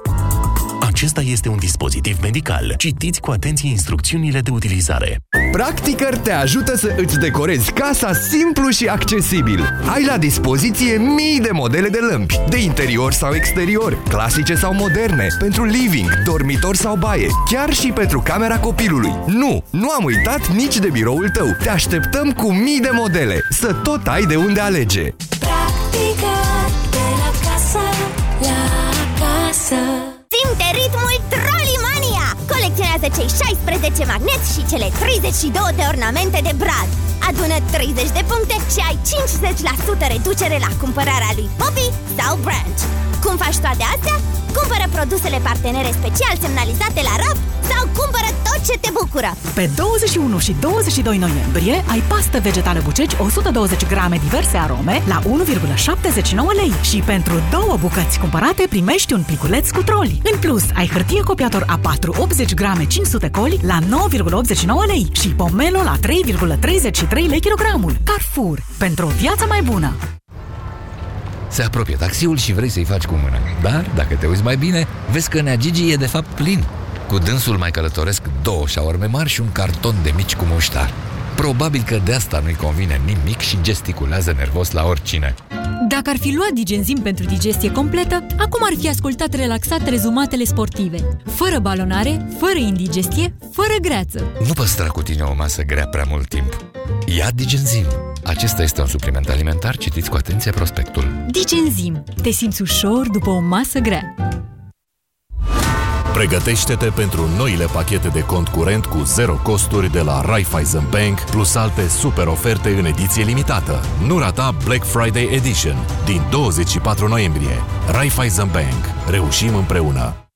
Acesta este un dispozitiv medical. Citiți cu atenție instrucțiunile de utilizare. Practicăr te ajută să îți decorezi casa simplu și accesibil. Ai la dispoziție mii de modele de lămpi, de interior sau exterior, clasice sau moderne, pentru living, dormitor sau baie, chiar și pentru camera copilului. Nu, nu am uitat nici de biroul tău. Te așteptăm cu mii de modele, să tot ai de unde alege. Practică de la casă, la casă. Simte ritmul Trollimania! Colecționează cei 16 magneți și cele 32 de ornamente de brad. Adună 30 de puncte și ai 50% reducere la cumpărarea lui Poppy sau Branch. Cum faci toate astea? Cumpără produsele partenere special semnalizate la RAF sau cumpără tot ce te bucură! Pe 21 și 22 noiembrie ai pastă vegetală buceci 120 grame diverse arome la 1,79 lei și pentru două bucăți cumpărate primești un pliculeț cu troli. În plus, ai hârtie copiator A4 80 grame 500 coli la 9,89 lei și pomelo la 3,33 lei kilogramul. Carrefour. Pentru o viață mai bună! Se apropie taxiul și vrei să-i faci cu mâna. Dar, dacă te uiți mai bine, vezi că Neagigi e de fapt plin. Cu dânsul mai călătoresc două șaorme mari și un carton de mici cu muștar. Probabil că de asta nu-i convine nimic și gesticulează nervos la oricine. Dacă ar fi luat digenzim pentru digestie completă, acum ar fi ascultat relaxat rezumatele sportive. Fără balonare, fără indigestie, fără greață. Nu păstra cu tine o masă grea prea mult timp. Ia digenzim. Acesta este un supliment alimentar, citiți cu atenție prospectul. Digenzim. Te simți ușor după o masă grea. Pregătește-te pentru noile pachete de cont curent cu zero costuri de la Raiffeisen Bank, plus alte super oferte în ediție limitată. Nu rata Black Friday Edition din 24 noiembrie. Raiffeisen Bank. Reușim împreună!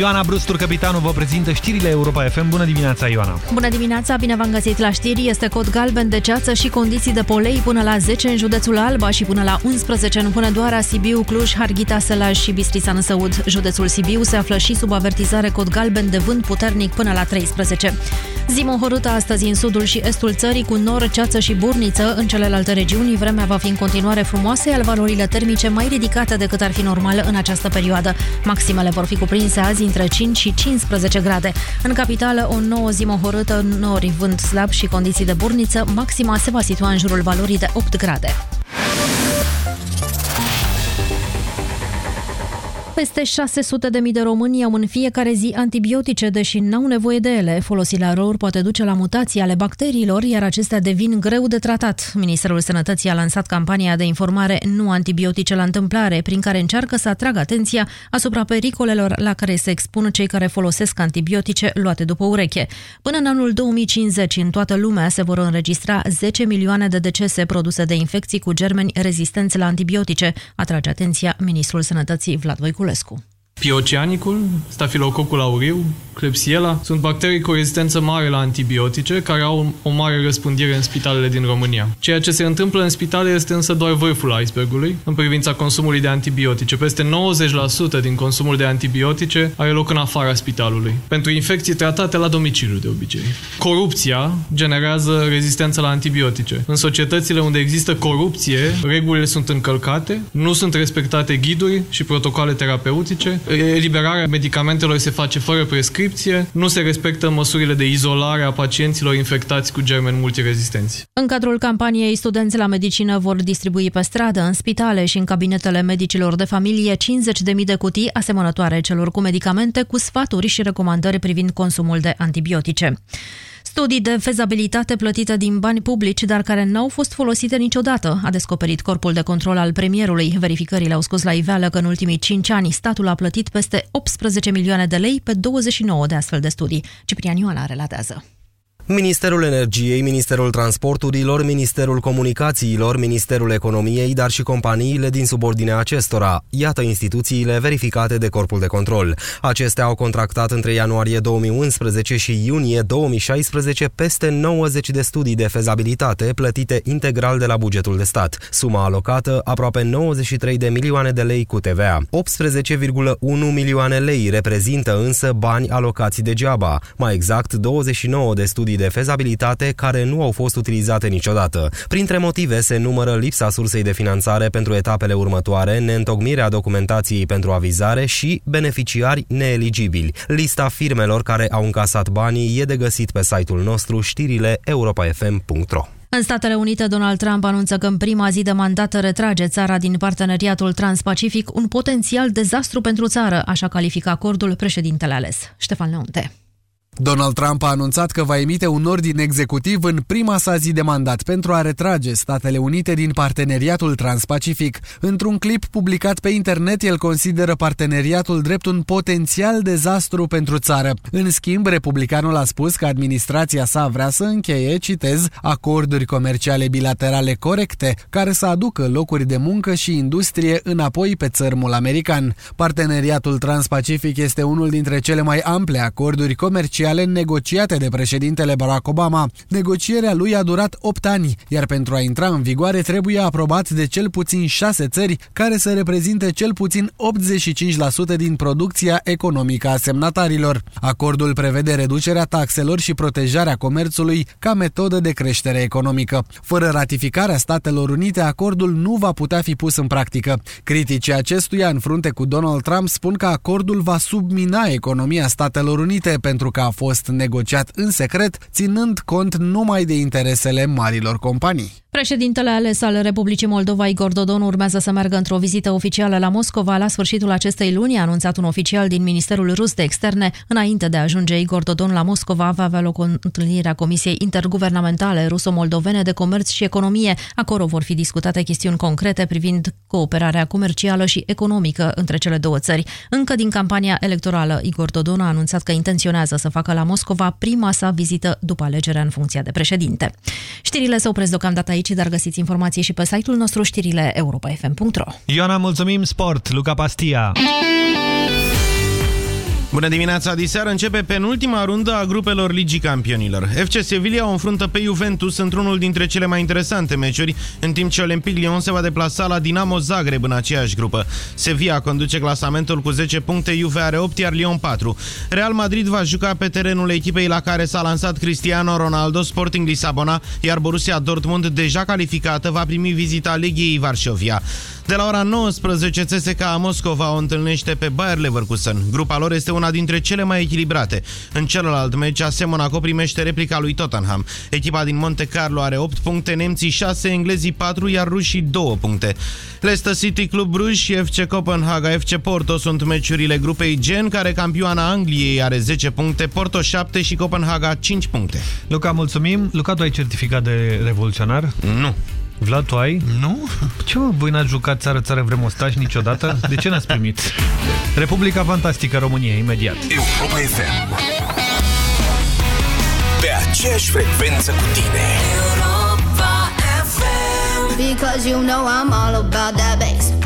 Ioana Brustur, capitanul, vă prezintă știrile Europa FM. Bună dimineața, Ioana! Bună dimineața, bine v-am găsit la știri. Este cod galben de ceață și condiții de polei până la 10 în județul Alba și până la 11 în Hunedoara, Sibiu, Cluj, Harghita, Sălaj și Bistrița Săud. Județul Sibiu se află și sub avertizare cod galben de vânt puternic până la 13. Zi mohorâtă astăzi în sudul și estul țării cu nor, ceață și burniță. În celelalte regiuni, vremea va fi în continuare frumoasă, iar valorile termice mai ridicate decât ar fi normal în această perioadă. Maximele vor fi cuprinse azi între 5 și 15 grade. În capitală, o nouă zi mohorâtă, nori, vânt slab și condiții de burniță, maxima se va situa în jurul valorii de 8 grade. Peste 600.000 de români au în fiecare zi antibiotice, deși n-au nevoie de ele. Folosirea lor poate duce la mutații ale bacteriilor, iar acestea devin greu de tratat. Ministerul Sănătății a lansat campania de informare Nu antibiotice la întâmplare, prin care încearcă să atragă atenția asupra pericolelor la care se expun cei care folosesc antibiotice luate după ureche. Până în anul 2050, în toată lumea se vor înregistra 10 milioane de decese produse de infecții cu germeni rezistenți la antibiotice, atrage atenția Ministrul Sănătății Vlad Voiculescu. Populescu. Pioceanicul, stafilococul auriu, Klebsiella sunt bacterii cu rezistență mare la antibiotice care au o mare răspândire în spitalele din România. Ceea ce se întâmplă în spitale este însă doar vârful icebergului în privința consumului de antibiotice. Peste 90% din consumul de antibiotice are loc în afara spitalului, pentru infecții tratate la domiciliu de obicei. Corupția generează rezistență la antibiotice. În societățile unde există corupție, regulile sunt încălcate, nu sunt respectate ghiduri și protocoale terapeutice, eliberarea medicamentelor se face fără prescripție prescripție, nu se respectă măsurile de izolare a pacienților infectați cu germeni multirezistenți. În cadrul campaniei, studenții la medicină vor distribui pe stradă, în spitale și în cabinetele medicilor de familie 50.000 de cutii asemănătoare celor cu medicamente, cu sfaturi și recomandări privind consumul de antibiotice. Studii de fezabilitate plătite din bani publici, dar care n-au fost folosite niciodată, a descoperit corpul de control al premierului. Verificările au scos la iveală că în ultimii 5 ani statul a plătit peste 18 milioane de lei pe 29 de astfel de studii. Ciprian Ioana relatează. Ministerul Energiei, Ministerul Transporturilor, Ministerul Comunicațiilor, Ministerul Economiei, dar și companiile din subordinea acestora. Iată instituțiile verificate de Corpul de Control. Acestea au contractat între ianuarie 2011 și iunie 2016 peste 90 de studii de fezabilitate plătite integral de la bugetul de stat. Suma alocată aproape 93 de milioane de lei cu TVA. 18,1 milioane lei reprezintă însă bani alocați degeaba, mai exact 29 de studii de fezabilitate care nu au fost utilizate niciodată. Printre motive se numără lipsa sursei de finanțare pentru etapele următoare, neîntocmirea documentației pentru avizare și beneficiari neeligibili. Lista firmelor care au încasat banii e de găsit pe site-ul nostru știrile europafm.ro. În Statele Unite, Donald Trump anunță că în prima zi de mandat retrage țara din parteneriatul transpacific, un potențial dezastru pentru țară, așa califică acordul președintele ales. Ștefan Leonte. Donald Trump a anunțat că va emite un ordin executiv în prima sa zi de mandat pentru a retrage Statele Unite din parteneriatul transpacific. Într-un clip publicat pe internet, el consideră parteneriatul drept un potențial dezastru pentru țară. În schimb, republicanul a spus că administrația sa vrea să încheie, citez, acorduri comerciale bilaterale corecte, care să aducă locuri de muncă și industrie înapoi pe țărmul american. Parteneriatul transpacific este unul dintre cele mai ample acorduri comerciale comerciale negociate de președintele Barack Obama. Negocierea lui a durat 8 ani, iar pentru a intra în vigoare trebuie aprobat de cel puțin 6 țări, care să reprezinte cel puțin 85% din producția economică a semnatarilor. Acordul prevede reducerea taxelor și protejarea comerțului ca metodă de creștere economică. Fără ratificarea Statelor Unite, acordul nu va putea fi pus în practică. Criticii acestuia în frunte cu Donald Trump spun că acordul va submina economia Statelor Unite pentru că a fost negociat în secret, ținând cont numai de interesele marilor companii. Președintele ales al Republicii Moldova, Igor Dodon, urmează să meargă într-o vizită oficială la Moscova la sfârșitul acestei luni, a anunțat un oficial din Ministerul Rus de Externe. Înainte de a ajunge Igor Dodon la Moscova, va avea loc o întâlnire a Comisiei Interguvernamentale Ruso-Moldovene de Comerț și Economie. Acolo vor fi discutate chestiuni concrete privind cooperarea comercială și economică între cele două țări. Încă din campania electorală, Igor Dodon a anunțat că intenționează să facă la Moscova prima sa vizită după alegerea în funcția de președinte. Știrile se opresc deocamdată aici, dar găsiți informații și pe site-ul nostru știrile europa.fm.ro Ioana, mulțumim! Sport, Luca Pastia! Bună dimineața! Diseară începe penultima rundă a grupelor Ligii Campionilor. FC Sevilla o înfruntă pe Juventus într-unul dintre cele mai interesante meciuri, în timp ce Olympique Lyon se va deplasa la Dinamo Zagreb în aceeași grupă. Sevilla conduce clasamentul cu 10 puncte, Juve are 8, iar Lyon 4. Real Madrid va juca pe terenul echipei la care s-a lansat Cristiano Ronaldo, Sporting Lisabona, iar Borussia Dortmund, deja calificată, va primi vizita Legiei Varșovia. De la ora 19, CSKA Moscova o întâlnește pe Bayer Leverkusen. Grupa lor este una dintre cele mai echilibrate. În celălalt meci, AS Monaco primește replica lui Tottenham. Echipa din Monte Carlo are 8 puncte, nemții 6, englezii 4, iar rușii 2 puncte. Leicester City, Club Bruges și FC Copenhaga, FC Porto sunt meciurile grupei Gen, care campioana Angliei are 10 puncte, Porto 7 și Copenhaga 5 puncte. Luca, mulțumim. Luca, tu ai certificat de revoluționar? Nu. Vlad, tu ai? Nu. Ce mă, voi n-ați jucat țară-țară vremostași niciodată? De ce n-ați primit? Republica Fantastică România, imediat. Europa FM. Pe aceeași frecvență cu tine. Because you know I'm all about that bass,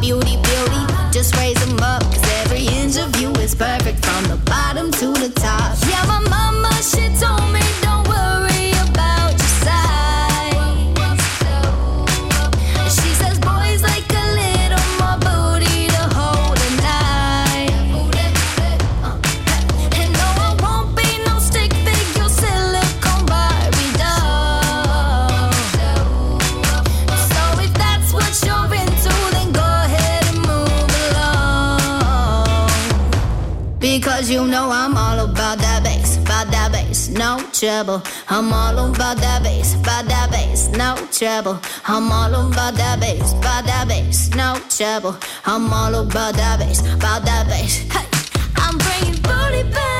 beauty, beauty, just raise them trouble. I'm all about that bass, about that bass, no trouble. I'm all about that bass, about that bass, no trouble. I'm all about that bass, about that bass. Hey, I'm bringing booty back.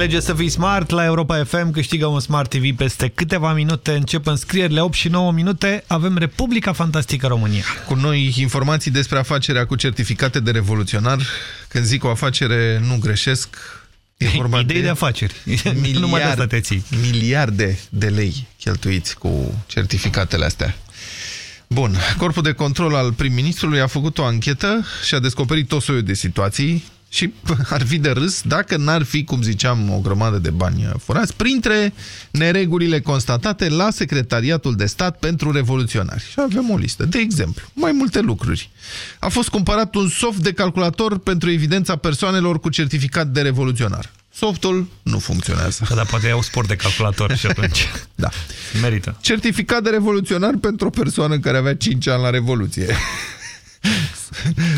Alege să fii smart la Europa FM, câștigă un Smart TV peste câteva minute. Încep înscrierile 8 și 9 minute. Avem Republica Fantastică România. Cu noi informații despre afacerea cu certificate de revoluționar. Când zic o afacere, nu greșesc. E vorba Idei de, de afaceri. Numai de asta te ții. Miliarde de lei cheltuiți cu certificatele astea. Bun, Corpul de Control al prim-ministrului a făcut o anchetă și a descoperit tot soiul de situații și ar fi de râs dacă n-ar fi, cum ziceam, o grămadă de bani furați, printre neregulile constatate la Secretariatul de Stat pentru Revoluționari. Și avem o listă. De exemplu, mai multe lucruri. A fost cumpărat un soft de calculator pentru evidența persoanelor cu certificat de revoluționar. Softul nu funcționează. Da, dar poate iau sport de calculator și atunci. da. Merită. Certificat de revoluționar pentru o persoană care avea 5 ani la Revoluție.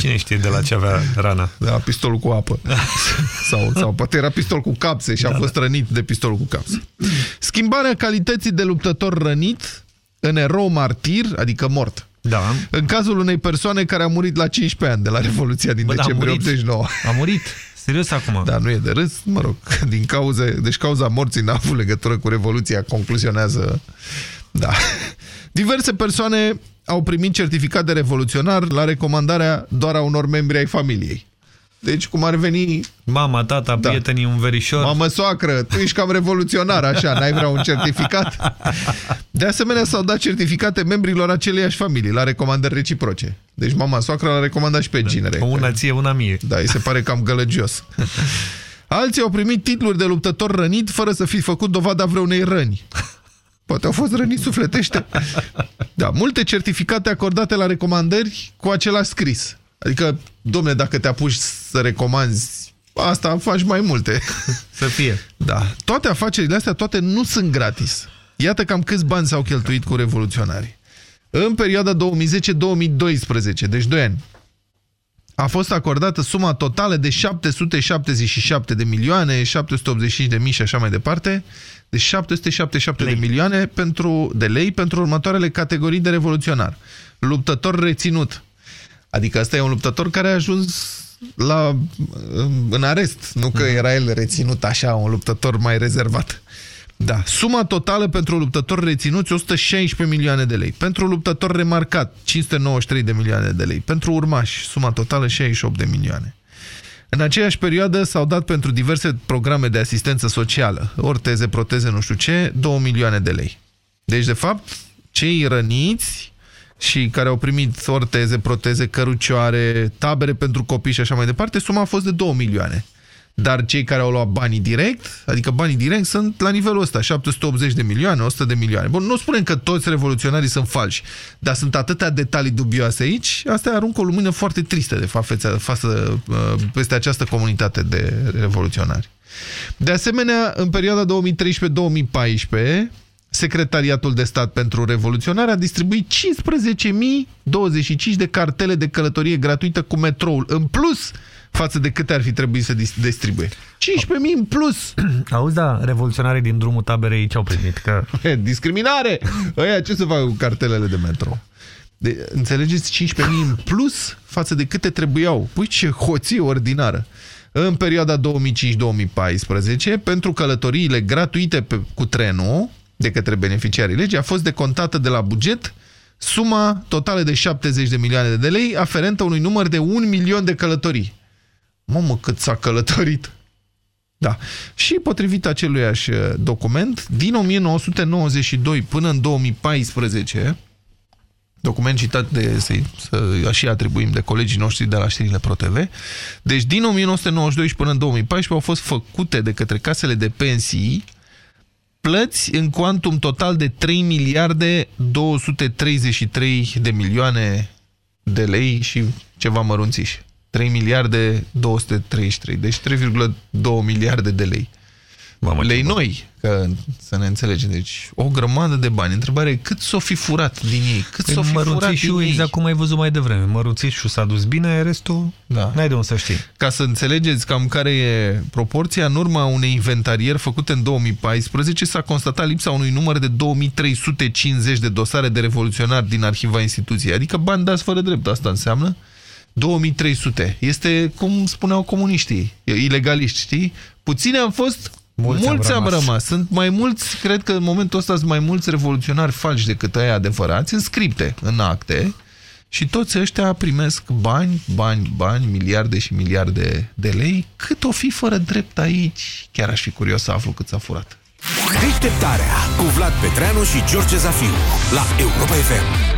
Cine știe de la ce avea rana? De la pistolul cu apă. sau, sau poate era pistol cu capse și a Da, fost rănit de pistolul cu capse. Schimbarea calității de luptător rănit în erou martir, adică mort. Da. În cazul unei persoane care a murit la 15 ani de la Revoluția din Bă, da, a decembrie murit. 89. A murit. Serios acum? Da, nu e de râs, mă rog, din cauze, deci cauza morții n-a avut legătură cu Revoluția, concluzionează, da. Diverse persoane au primit certificat de revoluționar la recomandarea doar a unor membri ai familiei. Deci, cum ar veni... Mama, tata, da. prietenii, un verișor. Mamă, soacră, tu ești cam revoluționar, așa, n-ai vrea un certificat? De asemenea, s-au dat certificate membrilor aceleiași familii, la recomandări reciproce. Deci mama, soacră l-a recomandat și pe ginere. Una ție, una mie. Da, îi se pare cam gălăgios. Alții au primit titluri de luptător rănit fără să fi făcut dovada vreunei răni. Poate au fost răniți sufletește. Da, multe certificate acordate la recomandări cu același scris. Adică, domne, dacă te apuci să recomanzi asta, faci mai multe. Să fie. Da. Toate afacerile astea, toate nu sunt gratis. Iată cam câți bani s-au cheltuit cu revoluționarii. În perioada 2010-2012, deci 2 ani, a fost acordată suma totală de 777 de milioane, 785 de mii și așa mai departe, de 777 lei. de milioane pentru, de lei pentru următoarele categorii de revoluționar. Luptător reținut. Adică ăsta e un luptător care a ajuns la, în arest, nu că era el reținut așa, un luptător mai rezervat. Da. Suma totală pentru luptători reținuți 116 milioane de lei. Pentru luptător remarcat 593 de milioane de lei. Pentru urmași suma totală 68 de milioane. În aceeași perioadă s-au dat pentru diverse programe de asistență socială, orteze, proteze, nu știu ce, 2 milioane de lei. Deci, de fapt, cei răniți și care au primit orteze, proteze, cărucioare, tabere pentru copii și așa mai departe, suma a fost de 2 milioane. Dar cei care au luat banii direct, adică banii direct, sunt la nivelul ăsta, 780 de milioane, 100 de milioane. Bun, nu spunem că toți revoluționarii sunt falși, dar sunt atâtea detalii dubioase aici, asta aruncă o lumină foarte tristă, de fapt, față, față, peste această comunitate de revoluționari. De asemenea, în perioada 2013-2014, Secretariatul de Stat pentru Revoluționare a distribuit 15.025 de cartele de călătorie gratuită cu metroul. În plus, față de câte ar fi trebuit să distribuie. 15.000 în plus! Auzi, da, revoluționarii din drumul taberei ce au primit? Că... E, discriminare! Ăia ce să facă cu cartelele de metro? De, înțelegeți? 15.000 în plus față de câte trebuiau. Păi ce hoție ordinară! În perioada 2005-2014, pentru călătoriile gratuite pe, cu trenul, de către beneficiarii legii, a fost decontată de la buget suma totală de 70 de milioane de lei, aferentă unui număr de 1 milion de călătorii. Mamă, cât s-a călătorit! Da. Și potrivit aceluiași document, din 1992 până în 2014, document citat de, să, să și atribuim de colegii noștri de la știrile ProTV, deci din 1992 și până în 2014 au fost făcute de către casele de pensii plăți în cuantum total de 3 miliarde 233 de milioane de lei și ceva mărunțiși. 3 miliarde 233, deci 3,2 miliarde de lei. Mamă, lei noi, că să ne înțelegem. Deci o grămadă de bani. Întrebarea e cât s-o fi furat din ei? Cât păi s-o fi furat din ei? exact cum ai văzut mai devreme. Măruțișul s-a dus bine, restul da. n-ai de unde să știi. Ca să înțelegeți cam care e proporția, în urma unei inventarieri făcute în 2014 s-a constatat lipsa unui număr de 2350 de dosare de revoluționari din arhiva instituției. Adică bani dați fără drept, asta înseamnă 2300. Este, cum spuneau comuniștii, ilegaliști, știi? Puține am fost, mulți, mulți am, rămas. am rămas. Sunt mai mulți, cred că în momentul ăsta sunt mai mulți revoluționari falși decât aia adevărați, în scripte, în acte, și toți ăștia primesc bani, bani, bani, miliarde și miliarde de lei. Cât o fi fără drept aici? Chiar aș fi curios să aflu cât s-a furat. Deșteptarea cu Vlad Petreanu și George Zafiu la Europa FM.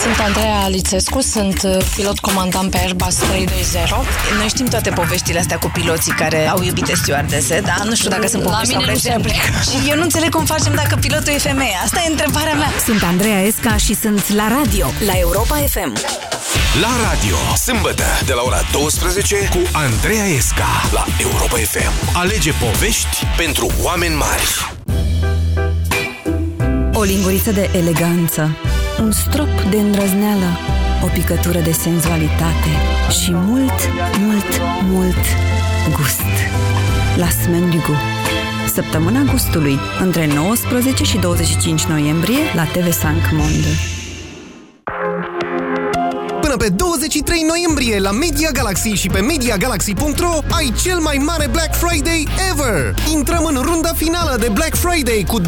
Sunt Andreea Lițescu, sunt uh, pilot comandant pe Airbus 320. Noi știm toate poveștile astea cu piloții care au iubite stewardese, dar nu știu dacă sunt povești La mine nu se aplică. Și eu nu înțeleg cum facem dacă pilotul e femeie. Asta e întrebarea mea. Sunt Andreea Esca și sunt la radio, la Europa FM. La radio, sâmbătă, de la ora 12 cu Andreea Esca la Europa FM. Alege povești pentru oameni mari. O linguriță de eleganță, un strop de îndrăzneală, o picătură de senzualitate și mult, mult, mult gust. La Smendigu. Săptămâna gustului, între 19 și 25 noiembrie la TV Sank Monde. Până pe 23 noiembrie la Media Galaxy și pe MediaGalaxy.ro ai cel mai mare Black Friday ever! Intrăm în runda finală de Black Friday cu 25%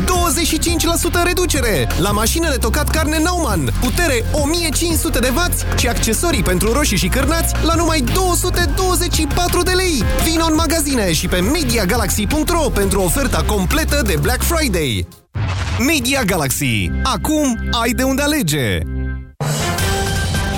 reducere la mașinile tocat carne Nauman, putere 1500 de W și accesorii pentru roșii și cârnați la numai 224 de lei. Vino în magazine și pe MediaGalaxy.ro pentru oferta completă de Black Friday. Media Galaxy. Acum ai de unde alege!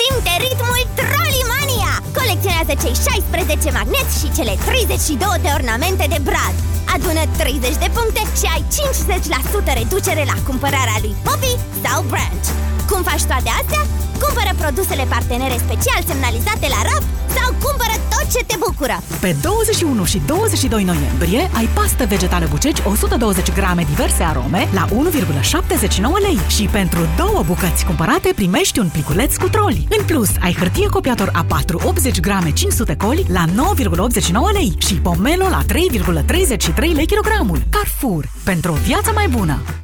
Simte ritmul Trollimania! Colecționează cei 16 magneți și cele 32 de ornamente de brad. Adună 30 de puncte și ai 50% reducere la cumpărarea lui Poppy sau Branch. Cum faci toate astea? Cumpără produsele partenere special semnalizate la raft sau cumpără tot ce te bucură! Pe 21 și 22 noiembrie ai pastă vegetală buceci 120 grame diverse arome la 1,79 lei și pentru două bucăți cumpărate primești un pliculeț cu troli. În plus, ai hârtie copiator A4 80 grame 500 coli la 9,89 lei și pomelo la 3,33 lei kilogramul. Carrefour. Pentru o viață mai bună!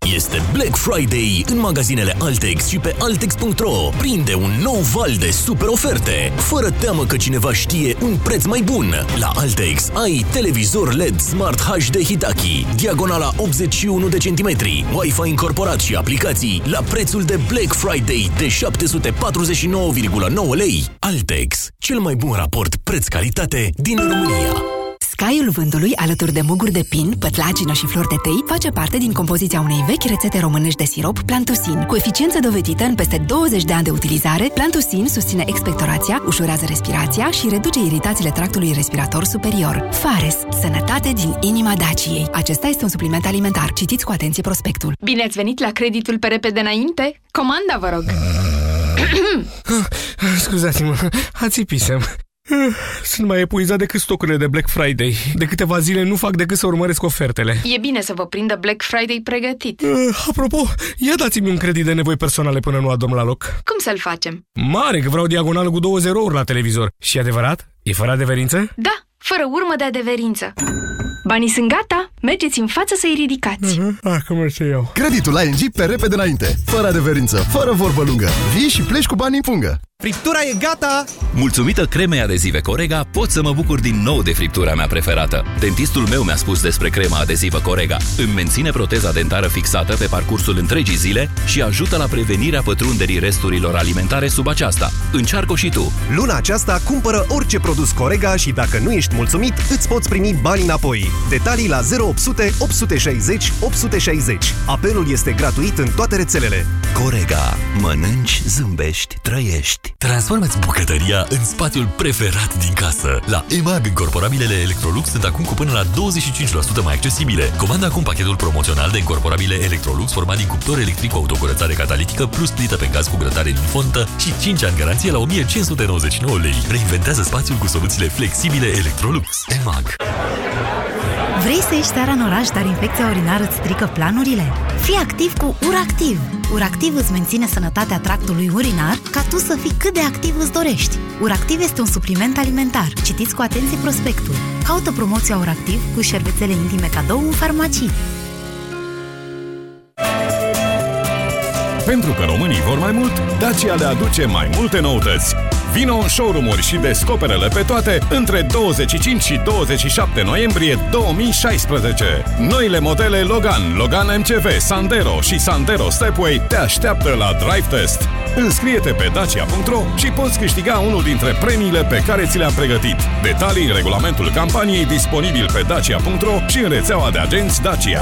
Este Black Friday în magazinele Altex și pe Altex.ro. Prinde un nou val de super oferte. Fără teamă că cineva știe un preț mai bun. La Altex ai televizor LED Smart HD Hitachi, diagonala 81 de centimetri, Wi-Fi incorporat și aplicații la prețul de Black Friday de 749,9 lei. Altex, cel mai bun raport preț-calitate din România. Scaiul vântului, alături de muguri de pin, pătlagină și flori de tei, face parte din compoziția unei vechi rețete românești de sirop, Plantusin. Cu eficiență dovedită în peste 20 de ani de utilizare, Plantusin susține expectorația, ușurează respirația și reduce iritațiile tractului respirator superior. Fares. Sănătate din inima Daciei. Acesta este un supliment alimentar. Citiți cu atenție prospectul. Bine ați venit la creditul pe repede înainte? Comanda, vă rog! Scuzați-mă, ațipisem. Sunt mai epuizat decât stocurile de Black Friday. De câteva zile nu fac decât să urmăresc ofertele. E bine să vă prindă Black Friday pregătit. Uh, apropo, ia dați-mi un credit de nevoi personale până nu adorm la loc. Cum să-l facem? Mare, că vreau diagonală cu două zerouri la televizor. Și adevărat? E fără adeverință? Da, fără urmă de adeverință. Banii sunt gata, mergeți în față să-i ridicați. Uh-huh. Ah, cum să iau. Creditul ING pe repede înainte, fără adeverință, fără vorbă lungă. Vii și pleci cu banii în pungă. Friptura e gata! Mulțumită cremei adezive Corega, pot să mă bucur din nou de friptura mea preferată. Dentistul meu mi-a spus despre crema adezivă Corega. Îmi menține proteza dentară fixată pe parcursul întregii zile și ajută la prevenirea pătrunderii resturilor alimentare sub aceasta. Încearcă și tu! Luna aceasta cumpără orice produs Corega și dacă nu ești mulțumit, îți poți primi bani înapoi. Detalii la 0800 860 860. Apelul este gratuit în toate rețelele. Corega. Mănânci, zâmbești, trăiești. Transformați bucătăria în spațiul preferat din casă. La EMAG, încorporabilele Electrolux sunt acum cu până la 25% mai accesibile. Comanda acum pachetul promoțional de încorporabile Electrolux format din cuptor electric cu autocurățare catalitică plus plită pe gaz cu grătare din fontă și 5 ani garanție la 1599 lei. Reinventează spațiul cu soluțiile flexibile Electrolux. EMAG. Vrei să ieși seara în oraș, dar infecția urinară îți strică planurile? Fii activ cu URACTIV! URACTIV îți menține sănătatea tractului urinar ca tu să fii cât de activ îți dorești. URACTIV este un supliment alimentar. Citiți cu atenție prospectul. Caută promoția URACTIV cu șervețele intime cadou în farmacii. Pentru că românii vor mai mult, Dacia le aduce mai multe noutăți. Vino în showroom-uri și descoperele pe toate între 25 și 27 noiembrie 2016. Noile modele Logan, Logan MCV, Sandero și Sandero Stepway te așteaptă la Drive Test. Înscrie-te pe dacia.ro și poți câștiga unul dintre premiile pe care ți le-am pregătit. Detalii în regulamentul campaniei disponibil pe dacia.ro și în rețeaua de agenți Dacia.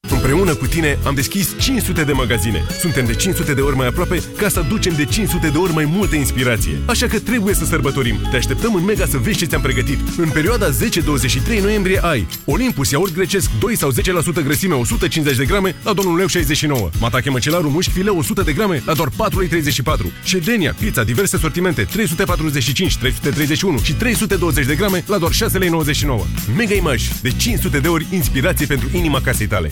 Împreună cu tine am deschis 500 de magazine. Suntem de 500 de ori mai aproape ca să aducem de 500 de ori mai multă inspirație. Așa că trebuie să sărbătorim. Te așteptăm în Mega să vezi ce ți-am pregătit. În perioada 10-23 noiembrie ai Olympus iaurt grecesc 2 sau 10% grăsime 150 de grame la doar 1,69 Matache măcelaru mușchi fileu 100 de grame la doar 4,34 Ședenia, pizza, diverse sortimente 345, 331 și 320 de grame la doar 6,99 Mega Image, de 500 de ori inspirație pentru inima casei tale.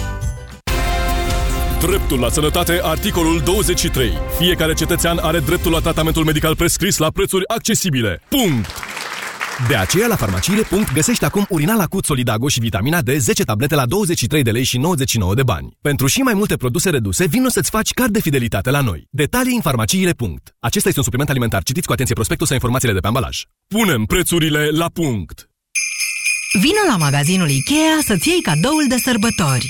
Dreptul la sănătate, articolul 23. Fiecare cetățean are dreptul la tratamentul medical prescris la prețuri accesibile. Punct! De aceea, la farmaciile. găsești acum urinal acut Solidago și vitamina D 10 tablete la 23 de lei și 99 de bani. Pentru și mai multe produse reduse, vino să-ți faci card de fidelitate la noi. Detalii în farmaciile. Acesta este un supliment alimentar. Citiți cu atenție prospectul sau informațiile de pe ambalaj. Punem prețurile la punct! Vino la magazinul IKEA să-ți iei cadoul de sărbători.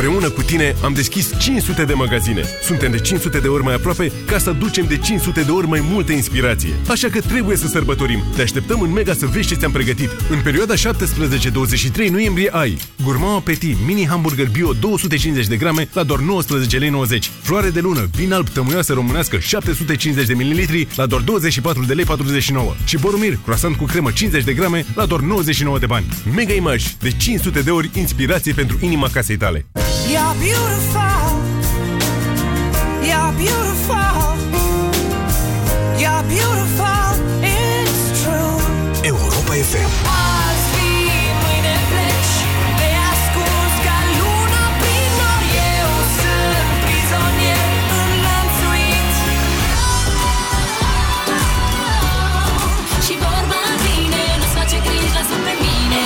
Împreună cu tine am deschis 500 de magazine. Suntem de 500 de ori mai aproape ca să aducem de 500 de ori mai multă inspirație. Așa că trebuie să sărbătorim. Te așteptăm în Mega să vezi ce ți-am pregătit. În perioada 17-23 noiembrie ai Gourmand Appetit Mini Hamburger Bio 250 de grame la doar 19,90 lei. Floare de lună, vin alb tămâioasă românească 750 de ml la doar 24 de lei 49. Și Borumir, croissant cu cremă 50 de grame la doar 99 de bani. Mega Image, de 500 de ori inspirație pentru inima casei tale. You're beautiful. You're beautiful. You're beautiful. It's true. Europa FM. Azi vii, mâine pleci. Te ascunzi ca luna prin nori. Eu sunt prizonier înlănțuit. Și vorba vine, nu-ți face griji, lasă pe mine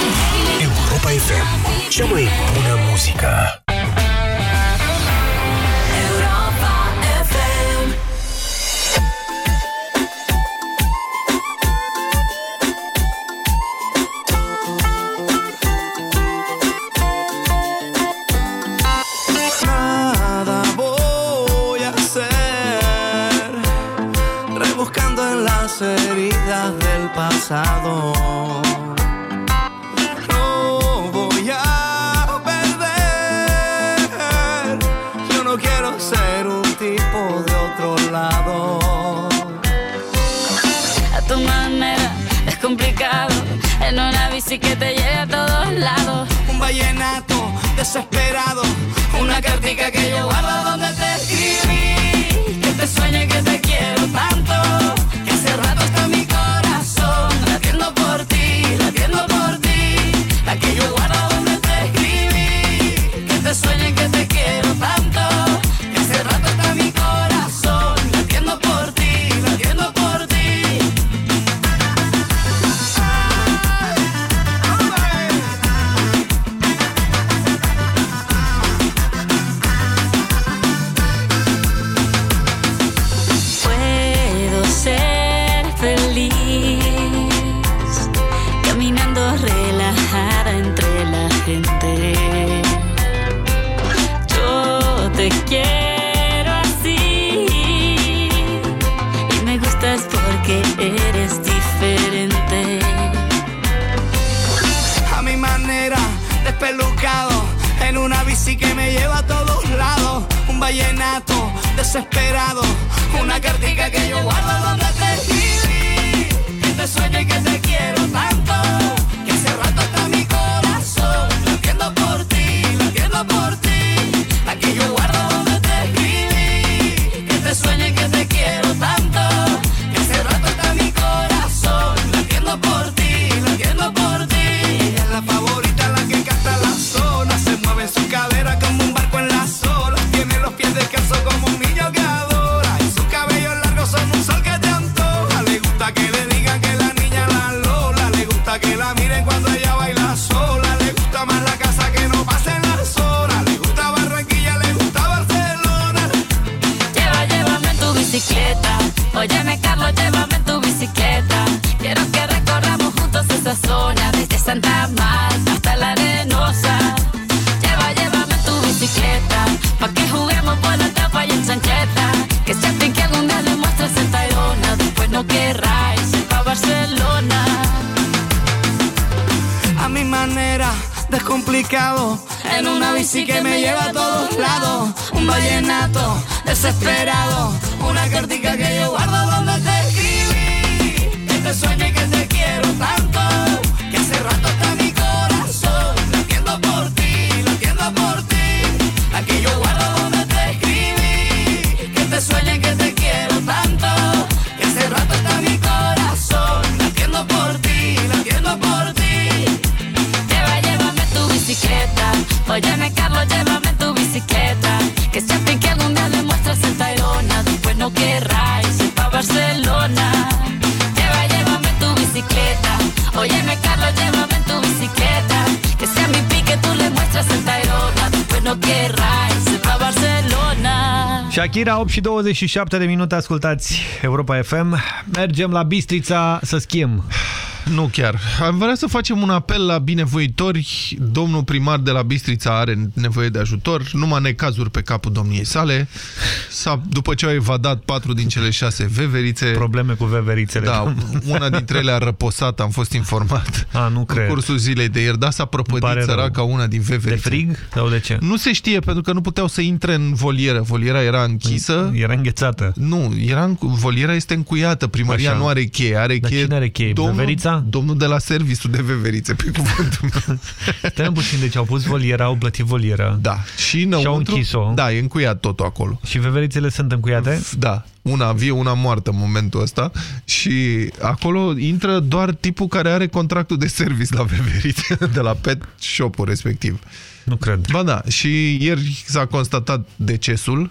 Europa FM. Cea mai bună muzică. Heridas del pasado. No voy a perder, yo no quiero ser un tipo de otro lado. A tu manera es complicado. En una bici que te lleve a todos lados. Un vallenato desesperado, una cartica que yo guardo donde te desesperado, una cartica Shakira, 8 și 27 de minute, ascultați Europa FM. Mergem la Bistrița să schiem. Nu chiar. Am vrea să facem un apel la binevoitori. Domnul primar de la Bistrița are nevoie de ajutor. Numai necazuri pe capul domniei sale. S-a, după ce au evadat patru din cele șase veverițe. Probleme cu veverițele. Da, una dintre ele a răposat, am fost informat. A, nu cred. În cursul zilei de ieri, da, s-a prăpădit săraca una din veverițe. De frig sau de ce? Nu se știe, pentru că nu puteau să intre în volieră. Voliera era închisă. Era înghețată. Nu, era în, voliera este încuiată. Primăria Așa. nu are cheie. Are Dar cheie cine are cheie? Veverița? Domnul de la serviciul de veverițe, pe cuvântul meu. Stai puțin, deci au pus voliera, au plătit voliera. Da. Și înăuntru, Și-au închis-o. Da, e încuiat totul acolo. Și veverițele sunt încuiate? Da. Una vie, una moartă în momentul ăsta și acolo intră doar tipul care are contractul de service la veverițe, de la pet shop-ul respectiv. Nu cred. Ba da, și ieri s-a constatat decesul,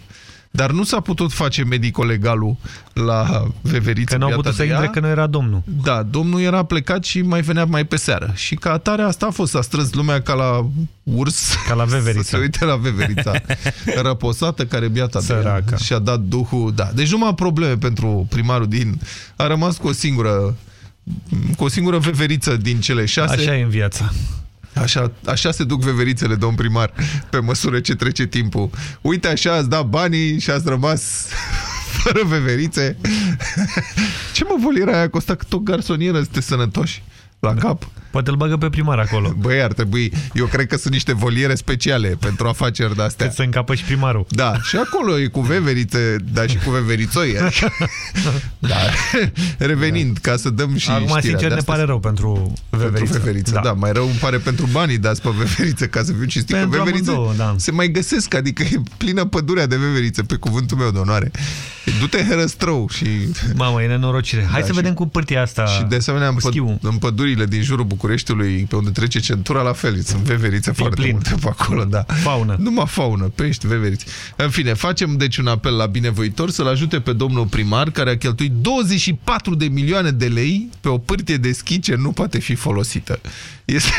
dar nu s-a putut face medico-legalul la veveriță. Că n-au putut să intre că nu era domnul. Da, domnul era plecat și mai venea mai pe seară. Și ca atare asta a fost, s-a strâns lumea ca la urs. Ca la veverița. Să se uite la veverița răposată, care biata Săraca. și-a dat duhul. Da. Deci numai probleme pentru primarul din... A rămas cu o singură cu o singură veveriță din cele șase. Așa e în viața. Așa, așa se duc veverițele, domn primar, pe măsură ce trece timpul. Uite, așa ați dat banii și ați rămas fără veverițe. Ce mă, voliera aia costă cât o garsonieră, sunteți sănătoși? La cap? Poate îl bagă pe primar acolo. Băi, ar trebui... Eu cred că sunt niște voliere speciale pentru afaceri de-astea. Cât să încapă și primarul. Da, și acolo e cu veverițe, dar și cu veverițoi. Adică... Da. Revenind, ca să dăm și Acum, știrea sincer, de ne astăzi. pare rău pentru veveriță. Pentru veveriță, da. da. Mai rău îmi pare pentru banii dați pe veveriță, ca să fiu cinstit. Că Pentru veveriță amândouă, da. se mai găsesc, adică e plină pădurea de veveriță, pe cuvântul meu de onoare. Du-te herăstrău și... Mamă, e nenorocire. Hai Da, să și- vedem cu pârtia asta. Și de asemenea în, cu schiul. păd în pădurile din jurul Bucureștiului, pe unde trece centura, la fel, sunt veverițe foarte plin. multe pe acolo, da. Faună. Numai faună, pești, veveriți. În fine, facem deci un apel la binevoitor să-l ajute pe domnul primar, care a cheltuit 24 de milioane de lei pe o pârtie de schi ce nu poate fi folosită. Este,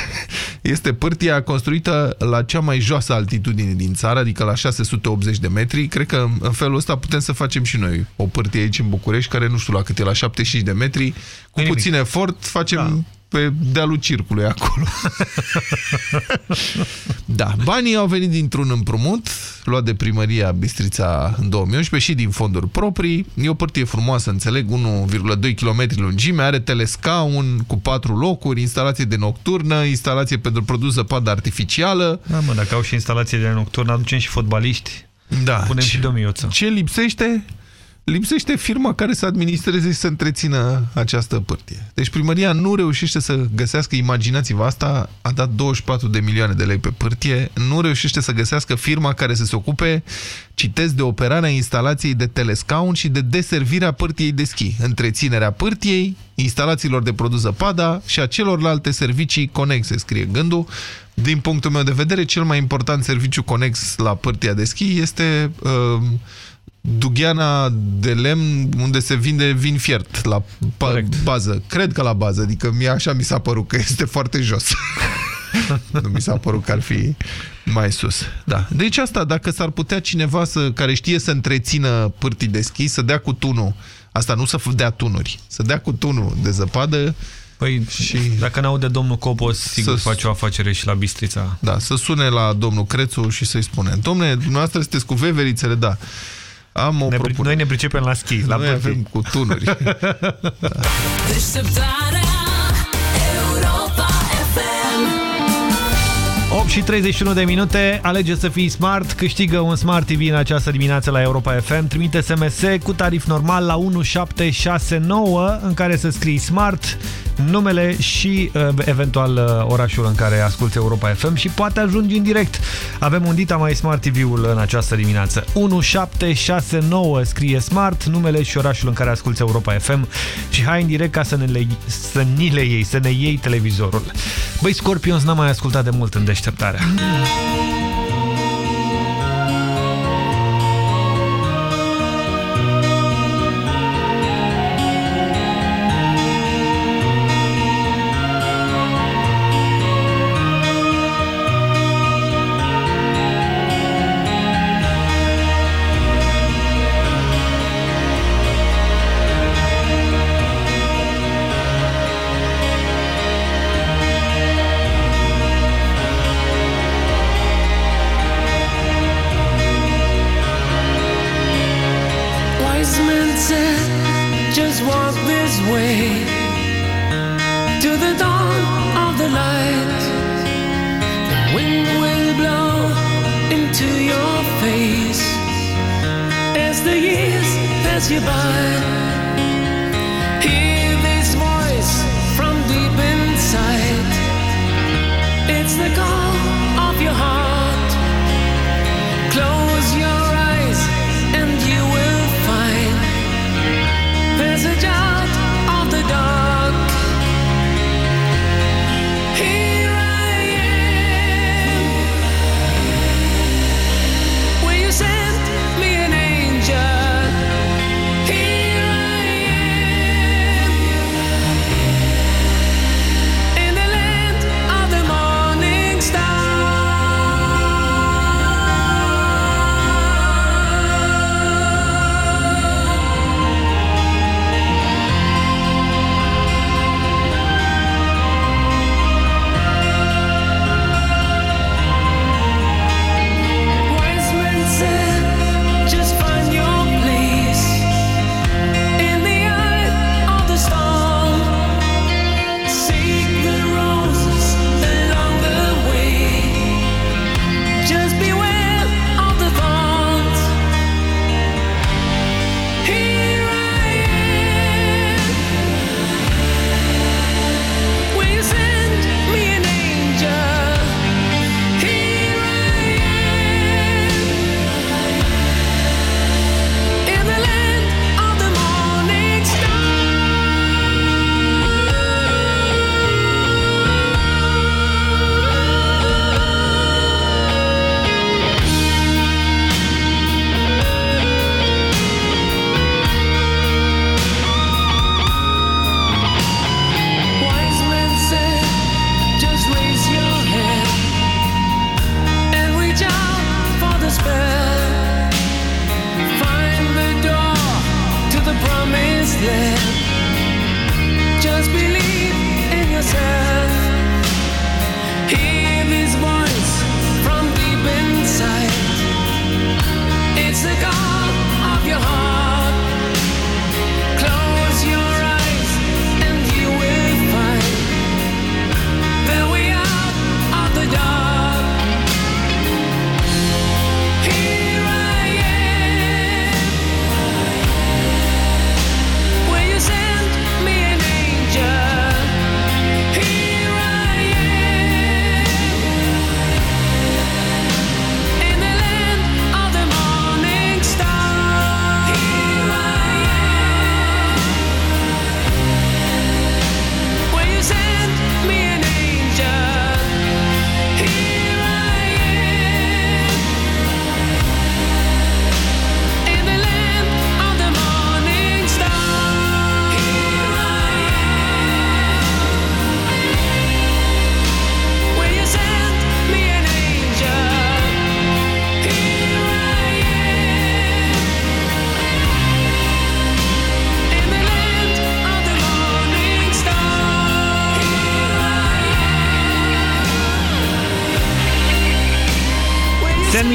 este pârtia construită la cea mai joasă altitudine din țară, adică la 680 de metri. Cred că în- în felul ăsta putem să facem și noi o pârtie aici în București, care nu știu la cât e, la 75 de metri. Cu Nimic. puțin efort facem pe dealul circului acolo. da, banii au venit dintr-un împrumut luat de primăria Bistrița în 2011 și din fonduri proprii. E o părtie frumoasă, înțeleg, 1,2 km lungime, are telescaun cu patru locuri, instalație de nocturnă, instalație pentru produs zăpadă artificială. Da, mă, dacă au și instalație de nocturnă, aducem și fotbaliști. Da. Punem și domniuță. Ce lipsește? Lipsește firma care să administreze și să întrețină această pârtie. Deci primăria nu reușește să găsească, imaginați-vă asta, a dat 24 de milioane de lei pe pârtie, nu reușește să găsească firma care să se ocupe, citesc, de operarea instalației de telescaun și de deservirea pârtiei de schi, întreținerea pârtiei, instalațiilor de produs zăpada și a celorlalte servicii conexe, scrie gândul. Din punctul meu de vedere, cel mai important serviciu conex la pârtia de schi este... Uh, dugheana de lemn unde se vinde vin fiert la bază. Cred că la bază, adică mie așa mi s-a părut că este foarte jos. nu mi s-a părut că ar fi mai sus. Da. Deci asta, dacă s-ar putea cineva să, care știe să întrețină pârtii de schi, să dea cu tunul, asta nu să dea tunuri, să dea cu tunul de zăpadă, Păi, și dacă n-aude domnul Copos, sigur să face o afacere și la Bistrița. Da, să sune la domnul Crețu și să-i spune, domne, dumneavoastră sunteți cu veverițele, da. Am o ne, propunere. Noi ne pricepem la schi, la Noi pârtii. avem cu tunuri. Deșteptarea Europa FM 8 și 31 de minute, alege să fii smart, câștigă un Smart TV în această dimineață la Europa FM, trimite SMS cu tarif normal la 1769 în care să scrii Smart, numele și uh, eventual uh, orașul în care asculti Europa FM și poate ajungi în direct. Avem un Dita mai Smart TV-ul în această dimineață. 1769 scrie Smart, numele și orașul în care asculti Europa FM și hai în direct ca să ne le, să ni le iei, să ne iei televizorul. Băi, Scorpions n-am mai ascultat de mult în deșteptarea.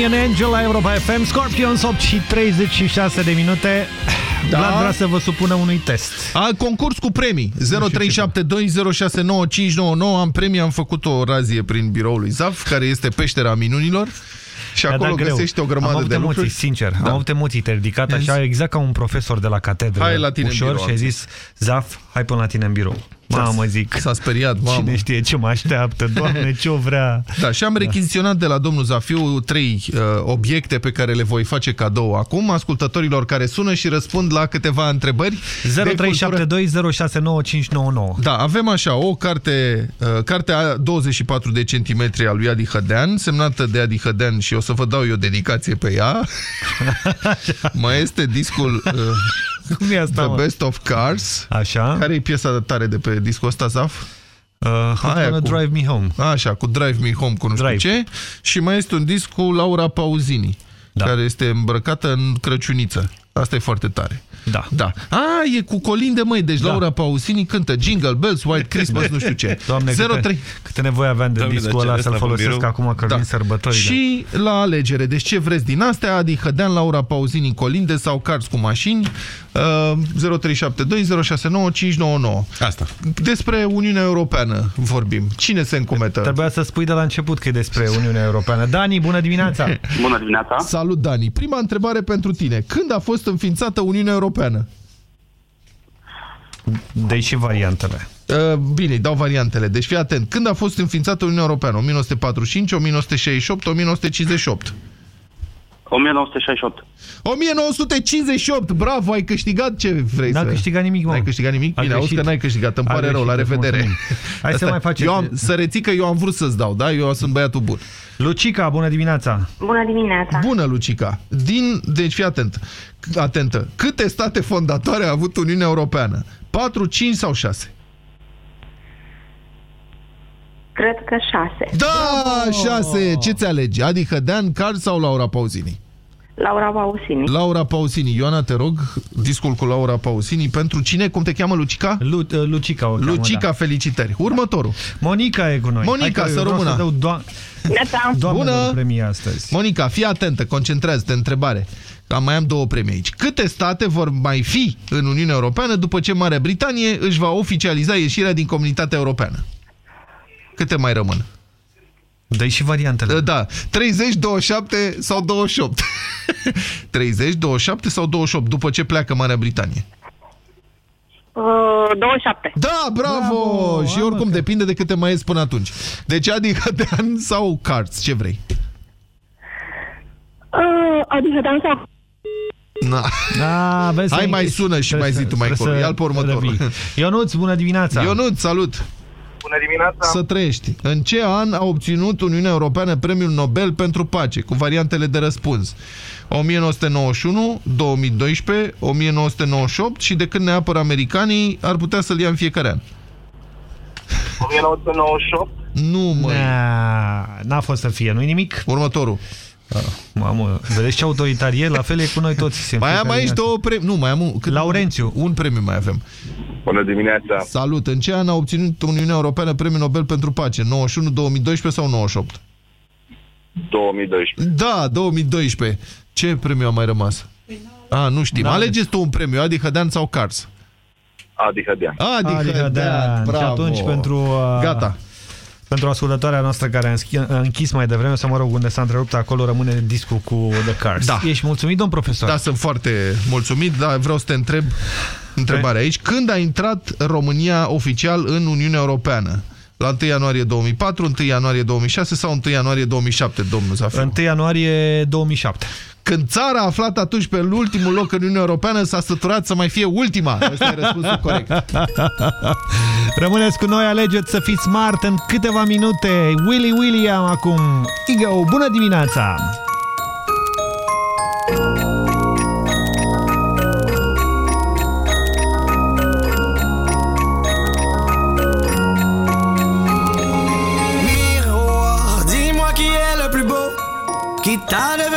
Send me an angel la Europa FM, Scorpions 8 și 36 de minute. Da. Vlad vrea să vă supună unui test. A, concurs cu premii. 0372069599. Am premii, am făcut o razie prin biroul lui Zaf, care este peștera minunilor. Și Mi-a acolo dat greu. găsești o grămadă am avut de emoții, lucruri. sincer. Da. Am avut emoții te ridicat așa, exact ca un profesor de la catedră. Hai la tine în ușor birou, și a am zis, Zaf, hai până la tine în birou. Mamă, zic. S-a speriat, mamă. Cine știe ce mă așteaptă, doamne, ce o vrea. Da, și am rechiziționat de la domnul Zafiu trei uh, obiecte pe care le voi face cadou acum ascultătorilor care sună și răspund la câteva întrebări. de cultură. 0372069599. Da, avem așa, o carte, uh, cartea 24 de centimetri a lui Adi Hădean, semnată de Adi Hădean și o să vă dau eu dedicație pe ea. Mai este discul uh, Cum e asta, The mă? Best of Cars. Așa. Care e piesa tare de pe discul ăsta, Zaf? Uh, Who's Gonna Drive Me Home. Așa, cu Drive Me Home, cu nu Drive. știu ce. Și mai este un disc cu Laura Pauzini, da. care este îmbrăcată în crăciuniță. Asta e foarte tare. Da. Da. A, e cu colinde, măi. Deci da. Laura Pausini cântă Jingle Bells, White Christmas, nu știu ce. Doamne, 03. câte, câte nevoie aveam de Doamne, discul dar ce ăla ăsta să-l pe folosesc birou? acum că Da. vin sărbătorile. Și la alegere. Deci ce vreți din astea? Adi Hădean, Laura Pauzini, Colinde sau Cars cu mașini? Uh, 0372069599. Asta. Despre Uniunea Europeană vorbim. Cine se încumetă? Trebuia să spui de la început că e despre Uniunea Europeană. Dani, bună dimineața! Bună dimineața! Salut, Dani! Prima întrebare pentru tine. Când a fost înființată Uniunea Europeană? Deci și variantele. Uh, bine, îi dau variantele. Deci fii atent. Când a fost înființată Uniunea Europeană? 1945, 1968, 1958? 1968. 1958! Bravo, ai câștigat ce vrei N-a să... câștigat nimic, mă. N-ai câștigat nimic? A Bine, auzi greșit. că n-ai câștigat. Îmi A pare rău, la greșit, îți revedere. mulțumim. Hai să mai faceți- Eu am, să reții că eu am vrut să-ți dau, da? Eu sunt băiatul bun. Lucica, bună dimineața! Bună dimineața! Bună, Lucica! Din, deci fii atent, atentă. Câte state fondatoare a avut Uniunea Europeană? 4, 5 sau 6? Cred că șase. Da, 6! Ce ți alegi? Adi Hădean, Carl sau Laura Pauzini? Laura Pausini. Laura Pausini. Ioana, te rog, discul cu Laura Pausini. Pentru cine? Cum te cheamă, Lucica? Lu, uh, Lucica o cheamă, Lucica, da. felicitări. Următorul. Monica e cu noi. Monica, Hai că să eu vreau rămână. Să dau doa... Doamnelor premii astăzi. Monica, fii atentă, concentrează-te, întrebare. Am mai am două premii aici. Câte state vor mai fi în Uniunea Europeană după ce Marea Britanie își va oficializa ieșirea din comunitatea europeană? Câte mai rămân? Dă-i și variantele. Da, 30, 27 sau 28. 30, 27 sau 28 după ce pleacă Marea Britanie. Uh, 27. Da, bravo! bravo și oricum depinde de câte mai ies până atunci. Deci Adi Hădean sau Cards, ce vrei? Uh, adică dansa Na. Da, vezi Hai să- mai sună și mai zi tu mai trebuie încolo. să Ia-l pe următorul. revii. Ionuț, bună dimineața! Ionuț, salut! Bună dimineața! Să trăiești. În ce an a obținut Uniunea Europeană Premiul Nobel pentru Pace? Cu variantele de răspuns. 1991, 2012, 1998 și de când ne apără americanii, ar putea să-l ia în fiecare an. 1998. Nu, măi. N-a- N-a fost să fie, nu-i nimic? Următorul. Ah, Mamă, vedeți ce autoritari e? La fel e cu noi toți. în Mai am fiecare aici dimineață. două premii. Nu, mai am un... Cât... Laurențiu. Un premiu mai avem. Bună dimineața! Salut! În ce an a obținut Uniunea Europeană Premiul Nobel pentru Pace? 91, 2012 sau 98? 2012. Da, 2012. Ce premiu a mai rămas? A, nu știm. Da, Alegeți tu un premiu, Adi Hădean sau Cars? Adi Hădean. Adi, Adi Hădean, Hădean. bravo. Și atunci pentru... Uh, Gata. Pentru ascultătoarea noastră care a înschi- a închis mai devreme, să mă rog, unde s-a întrerupt, acolo rămâne discul cu The Cars. Da. Ești mulțumit, domn profesor? Da, sunt foarte mulțumit, dar vreau să te întreb întrebarea aici. Când a intrat România oficial în Uniunea Europeană? La 1 ianuarie 2004, 1 ianuarie 2006 sau 1 ianuarie 2007, domnul Zafiu? 1 ianuarie 2007. Când țara aflat atunci pe ultimul loc în Uniunea Europeană s-a săturat să mai fie ultima. Asta e răspunsul corect. Rămâneți cu noi, alegeți să fiți smart în câteva minute. Willy William acum. Ego, bună dimineața! Miroir, dis-moi qui est le plus beau, quitte à devenir mégalo.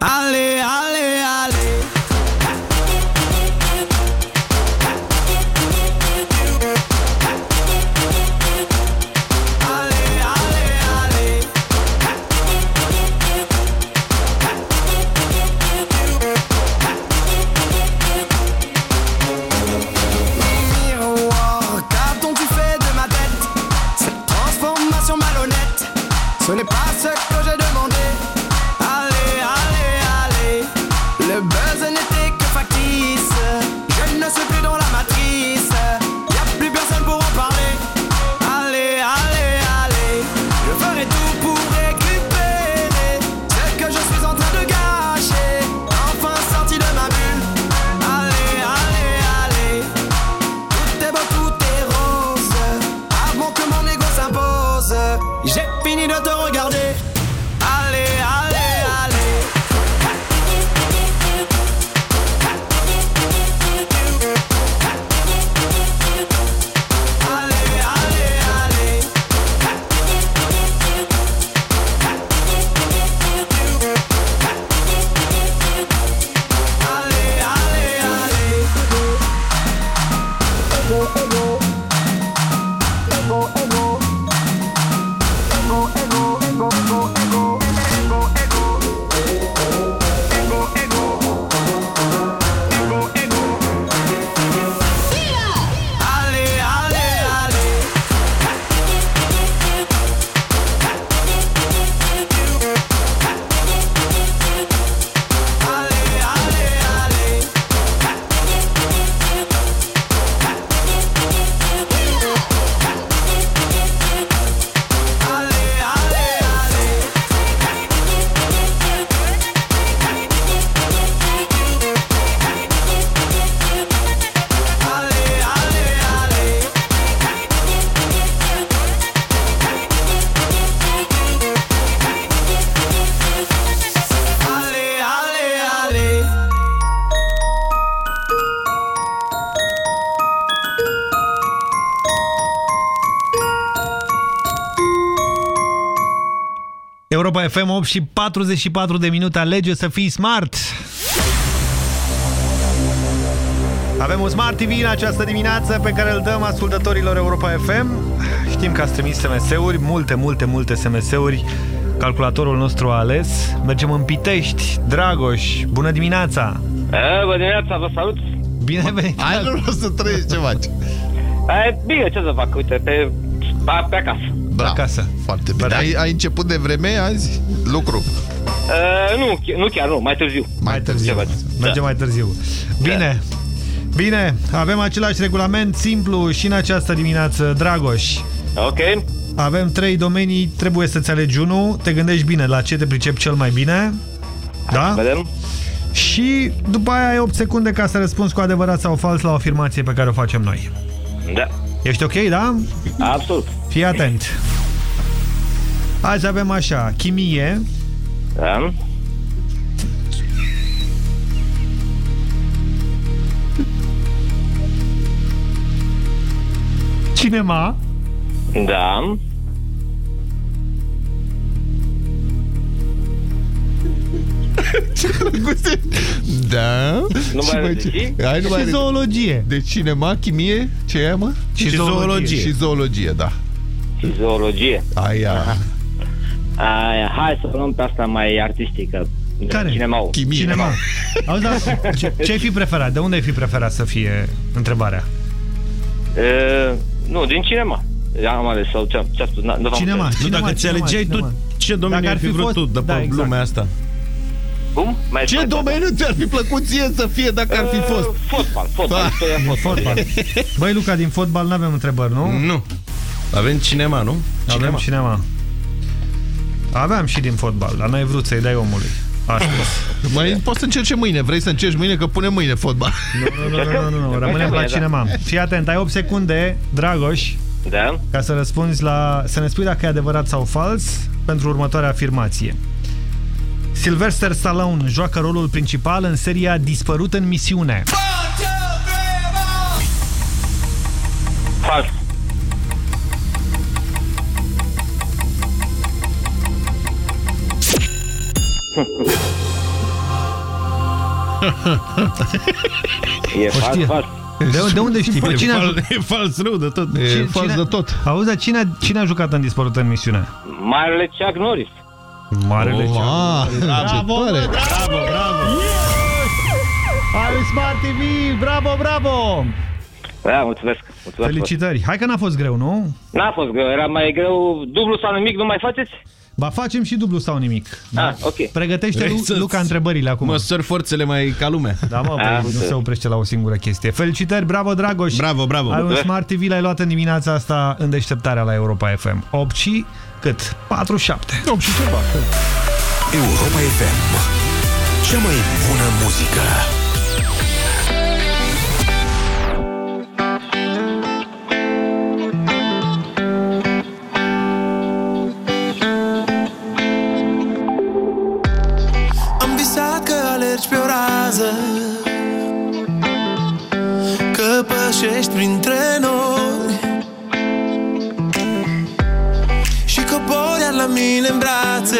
Ale, ale. Europa FM 8 și 44 de minute. Alege să fii smart. Avem un Smart TV în această dimineață pe care îl dăm ascultătorilor Europa FM. Știm că ați trimis SMS-uri, multe, multe, multe SMS-uri. Calculatorul nostru a ales. Mergem în Pitești. Dragoș, bună dimineața! E, bună dimineața, vă salut! Bine venit! Ai nu rost să trăiești ce faci. E, bine, ce să fac? Uite, pe, pe, pe acasă. Da, acasă. Foarte bine. Ai, ai început de vreme azi lucru. E, nu, chi- nu chiar, nu, mai târziu. Mai târziu. Mergem mai târziu. Bine. Bine, avem același regulament simplu și în această dimineață, Dragoș. Ok. Avem trei domenii, trebuie să-ți alegi unul, te gândești bine la ce te pricep cel mai bine. Da? Vedem. Și după aia ai 8 secunde ca să răspunzi cu adevărat sau fals la o afirmație pe care o facem noi. Da. Ești ok, da? Absolut. Fii atent. Azi avem așa, chimie, Da. cinema, Da. Da. Nu Și mai mai zici? ce? Hai, nu mai și zoologie. De cinema, chimie, ce e, mă? Și zoologie. Și zoologie, da. Și zoologie. Aia. Aia, hai să o luăm pe asta mai artistică. Care? Cinema. Chimie. Cinema. Auzi, da, ce, ce ai fi preferat? De unde ai fi preferat să fie întrebarea? E, nu, din cinema. Am ales sau ce, ce spus? n- nu v-am Cinema, înțeles. Nu, cinema, dacă ți cinema, alegeai cinema. tu, ce domeniu Dacă ai ar fi fi vrut fost- tu de pe da, exact. lumea asta? Cum? Mai Ce mai- domeniu ți-ar fi plăcut ție să fie dacă ar fi E, fost? Fotbal, fotbal. Da. istoria Din fotbal. fotbal. Băi, Luca, din fotbal nu avem întrebări, nu? Nu. Avem cinema, nu? Avem cinema. Aveam și din fotbal, dar n-ai vrut să-i dai omului. Așa. Mai poți să încerci mâine. Vrei să încerci mâine? Că pune mâine fotbal. Nu, nu, nu, nu, nu, nu. rămânem la Da. cinema. Fii atent, ai 8 secunde, Dragoș. Da. Ca să răspunzi la... să ne spui dacă e adevărat sau fals pentru următoarea afirmație. Sylvester Stallone joacă rolul principal în seria Dispărut în misiune. Fals. E O fals, știe. fals. De, de unde știi? E Cine a, fals, e fals rău de tot. E cine- fals de tot. Auzi, dar cine, cine a jucat în Dispărut în misiune? Marele Chuck Norris. Marele Oh, Ceau. ce Bravo, tare. bă, bravo, bravo! Ai Smart TV! Bravo, bravo! Da, mulțumesc. mulțumesc Felicitări! Hai că n-a fost greu, nu? N-a fost greu, era mai greu. Dublu sau nimic, nu mai faceți? Ba facem și dublu sau nimic. Ah, ok. Pregătește Vrei Lu să-ți Luca întrebările acum. Măsori forțele mai ca lumea. Da, mă, Ah, băi, nu înțeles. se oprește la o singură chestie. Felicitări, bravo, Dragoș! Bravo, bravo. Ai un Mulțumesc. Smart TV, l-ai luat în dimineața asta în deșteptarea la Europa FM. 8 și cât? 47. 8 și ceva. Europa FM. Cea mai bună muzică. Alergi pe o rază Că pășești printre noi. Și cobori iar la mine în brațe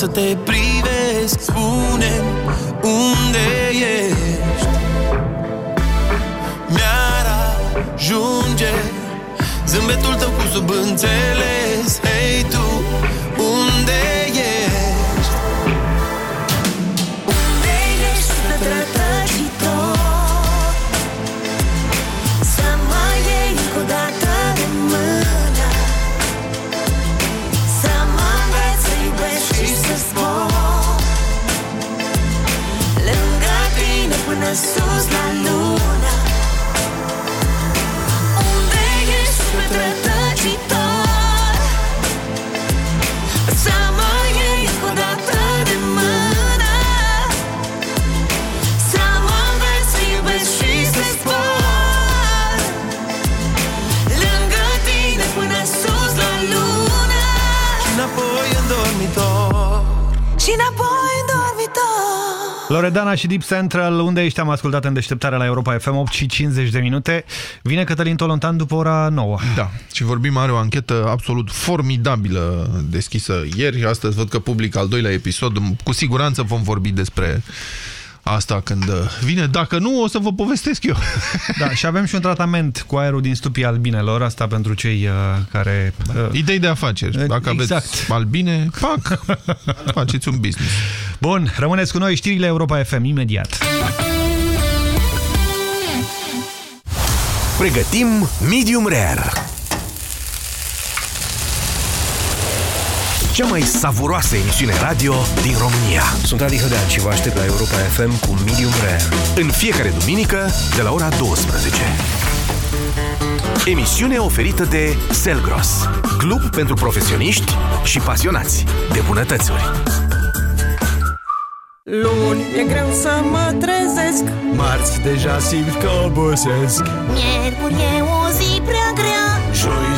Lasă-mă acum să te privesc Loredana și Deep Central, unde ești? Am ascultat în deșteptarea la Europa FM 8 și 50 de minute. Vine Cătălin Tolontan după ora 9. Da, și vorbim, are o anchetă absolut formidabilă deschisă ieri. Astăzi văd că public al doilea episod. Cu siguranță vom vorbi despre asta când vine. Dacă nu, o să vă povestesc eu. Da, și avem și un tratament cu aerul din stupii albinelor, asta pentru cei uh, care... Uh, Idei de afaceri. Dacă exact. aveți albine, pac, faceți un business. Bun, rămâneți cu noi știrile Europa FM imediat. Pregătim medium rare. Cea mai savuroasă emisiune radio din România. Sunt Adi Hădean și vă aștept la Europa FM cu Medium Rare. În fiecare duminică, de la ora 12. Emisiune oferită de Selgros, club pentru profesioniști și pasionați de bunătățuri. Luni e greu să mă trezesc Marți deja simt că obosesc Miercuri e o zi prea grea Joi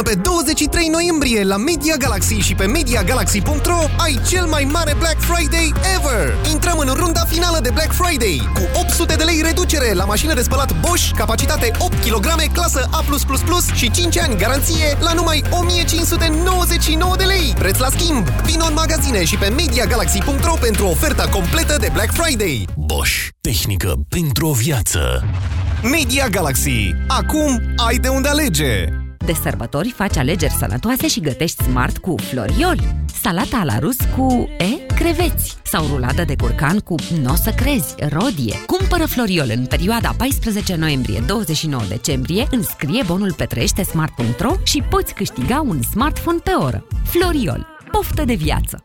Până pe 23 noiembrie la Media Galaxy și pe MediaGalaxy.ro ai cel mai mare Black Friday ever! Intrăm în runda finală de Black Friday cu 800 de lei reducere la mașină de spălat Bosch, capacitate 8 kg, clasă A+++ și 5 ani garanție la numai 1599 de lei. Preț la schimb! Vino în magazine și pe MediaGalaxy.ro pentru oferta completă de Black Friday. Bosch. Tehnică pentru o viață. Media Galaxy. Acum ai de unde alege! De sărbători faci alegeri sănătoase și gătești smart cu Floriol. Salata la rus cu, e, creveți. Sau ruladă de curcan cu, nu o să crezi, rodie. Cumpără Floriol în perioada 14 noiembrie-29 decembrie, înscrie bonul pe trăiește-smart.ro și poți câștiga un smartphone pe oră. Floriol. Poftă de viață!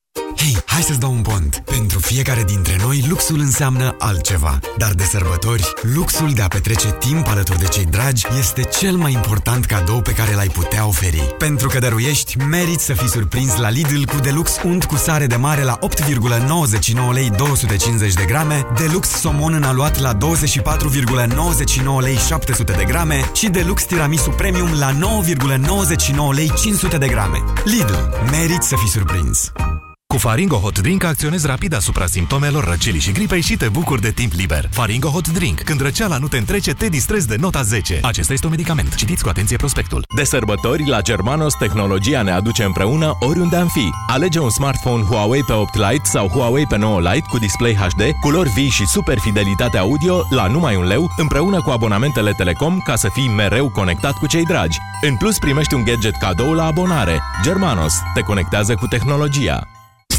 Hei, hai să-ți dau un pont. Pentru fiecare dintre noi, luxul înseamnă altceva. Dar de sărbători, luxul de a petrece timp alături de cei dragi este cel mai important cadou pe care l-ai putea oferi. Pentru că dăruiești, meriți să fii surprins la Lidl cu Deluxe unt cu sare de mare la 8,99 lei 250 de grame, Deluxe somon în aluat la 24,99 lei 700 de grame și Deluxe tiramisu premium la 9,99 lei 500 de grame. Lidl, meriți să fii surprins! Cu Faringo Hot Drink acționezi rapid asupra simptomelor răcelii și gripei și te bucuri de timp liber. Faringo Hot Drink. Când răceala nu te întrece, te distrezi de nota 10. Acesta este un medicament. Citiți cu atenție prospectul. De sărbători, la Germanos, tehnologia ne aduce împreună oriunde am fi. Alege un smartphone Huawei pe 8 Lite sau Huawei pe 9 Lite cu display HD, culori vii și super fidelitate audio la numai un leu, împreună cu abonamentele Telecom ca să fii mereu conectat cu cei dragi. În plus, primești un gadget cadou la abonare. Germanos. Te conectează cu tehnologia.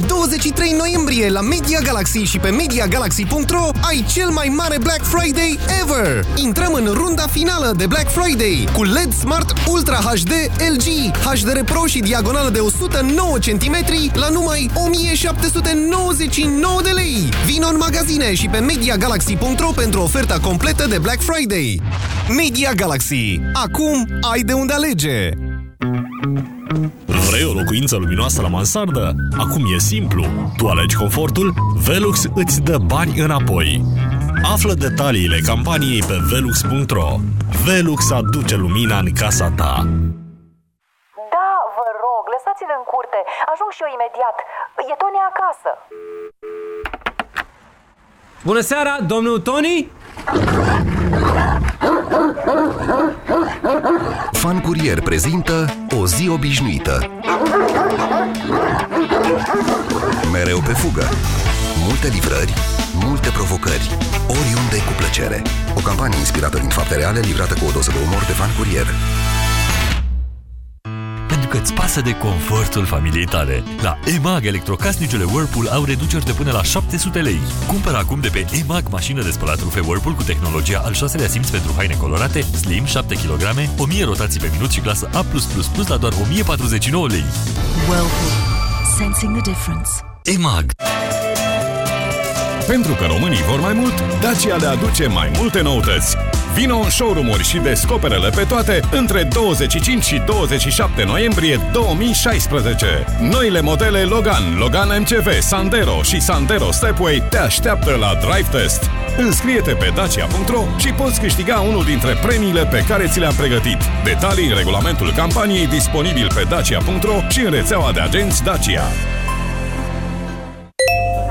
Pe 23 noiembrie la Media Galaxy și pe MediaGalaxy.ro ai cel mai mare Black Friday ever! Intrăm în runda finală de Black Friday cu LED Smart Ultra HD LG, HDR Pro și diagonală de 109 cm la numai 1799 de lei! Vino în magazine și pe MediaGalaxy.ro pentru oferta completă de Black Friday. Media Galaxy. Acum ai de unde alege! Vrei o locuință luminoasă la mansardă? Acum e simplu. Tu alegi confortul, Velux îți dă bani înapoi. Află detaliile campaniei pe velux.ro. Velux aduce lumina în casa ta. Da, vă rog, lăsați-l în curte. Ajung și eu imediat. E Tony acasă. Bună seara, domnul Tony? Fan Curier prezintă O zi obișnuită. Mereu pe fugă. Multe livrări, multe provocări, oriunde cu plăcere. O campanie inspirată din fapte reale, livrată cu o doză de umor de Fan Curier. Pentru că că îți pasă de confortul familiei tale. La EMAG, electrocasnicele Whirlpool au reduceri de până la 700 lei. Cumpără acum de pe EMAG mașină de spălat rufe Whirlpool cu tehnologia al șaselea simț pentru haine colorate, slim, 7 kg, 1000 rotații pe minut și clasă A+++ la doar 1049 lei. Whirlpool. Sensing the difference. EMAG Pentru că românii vor mai mult, Dacia le aduce mai multe noutăți. Vino în showroom-uri și descoperele pe toate între 25 și 27 noiembrie 2016. Noile modele Logan, Logan MCV, Sandero și Sandero Stepway te așteaptă la Drive Test. Înscrie-te pe dacia.ro și poți câștiga unul dintre premiile pe care ți le-am pregătit. Detalii în regulamentul campaniei disponibil pe dacia.ro și în rețeaua de agenți Dacia.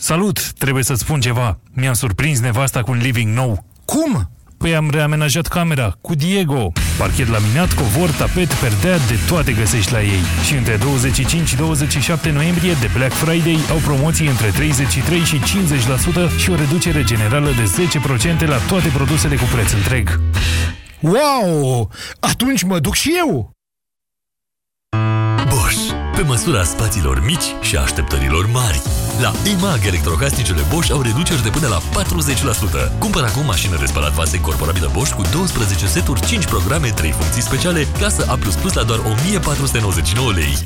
Salut! Trebuie să spun ceva. Mi-am surprins nevasta cu un living nou. Cum? Păi am reamenajat camera cu Diego. Parchet laminat, covor, tapet, perdea, de toate găsești la ei. Și între 25 și 27 noiembrie de Black Friday au promoții între 33 și 50% și o reducere generală de 10% la toate produsele cu preț întreg. Wow! Atunci mă duc și eu! Bosch. Pe măsura spațiilor mici și a așteptărilor mari. La EMAG, electrocasnicele Bosch au reduceri de până la 40%. Cumpăr acum mașină de spălat vase incorporabilă Bosch cu 12 seturi, 5 programe, 3 funcții speciale, clasă A++ la doar 1499 lei.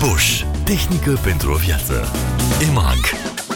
Bosch. Tehnică pentru o viață. EMAG.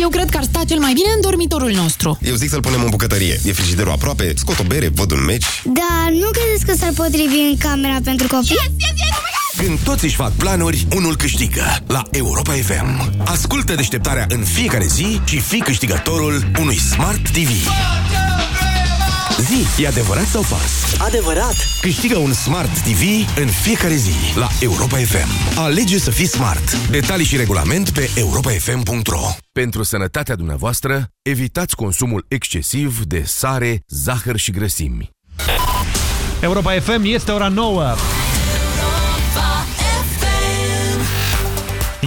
Eu cred că ar sta cel mai bine în dormitorul nostru. Eu zic să-l punem în bucătărie. E frigiderul aproape, scot o bere, văd un meci. Dar nu credeți că s-ar potrivi în camera pentru copii? Yes, yes, yes, oh Când toți își fac planuri, unul câștigă la Europa FM. Ascultă deșteptarea în fiecare zi și fii câștigătorul unui Smart TV. Zi, e adevărat sau fals? Adevărat! Câștigă un Smart TV în fiecare zi la Europa FM. Alege să fii smart. Detalii și regulament pe europafm.ro Pentru sănătatea dumneavoastră, evitați consumul excesiv de sare, zahăr și grăsimi. Europa FM este ora 9.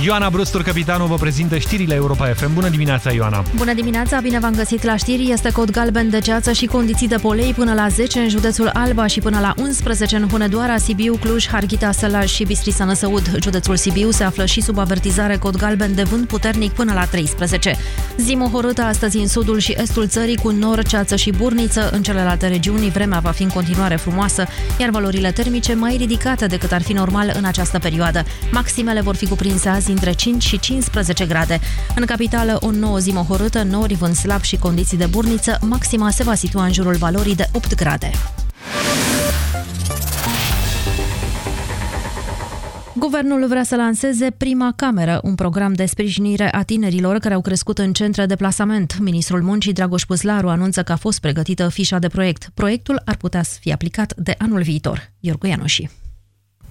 Ioana Brustur, capitanul, vă prezintă știrile Europa FM. Bună dimineața, Ioana! Bună dimineața, bine v-am găsit la știri. Este cod galben de ceață și condiții de polei până la 10 în județul Alba și până la 11 în Hunedoara, Sibiu, Cluj, Harghita, Sălaj și Bistrița Năsăud. Județul Sibiu se află și sub avertizare cod galben de vânt puternic până la 13. Zi mohorâtă astăzi în sudul și estul țării cu nor, ceață și burniță. În celelalte regiuni vremea va fi în continuare frumoasă, iar valorile termice mai ridicate decât ar fi normal în această perioadă. Maximele vor fi cuprinse azi între 5 și 15 grade. În capitală, o nouă zi mohorâtă, nori, vânt slab și condiții de burniță, maxima se va situa în jurul valorii de 8 grade. Guvernul vrea să lanseze Prima Cameră, un program de sprijinire a tinerilor care au crescut în centre de plasament. Ministrul Muncii, Dragoș Păslaru, anunță că a fost pregătită fișa de proiect. Proiectul ar putea fi aplicat de anul viitor. Iorgu Ianoși.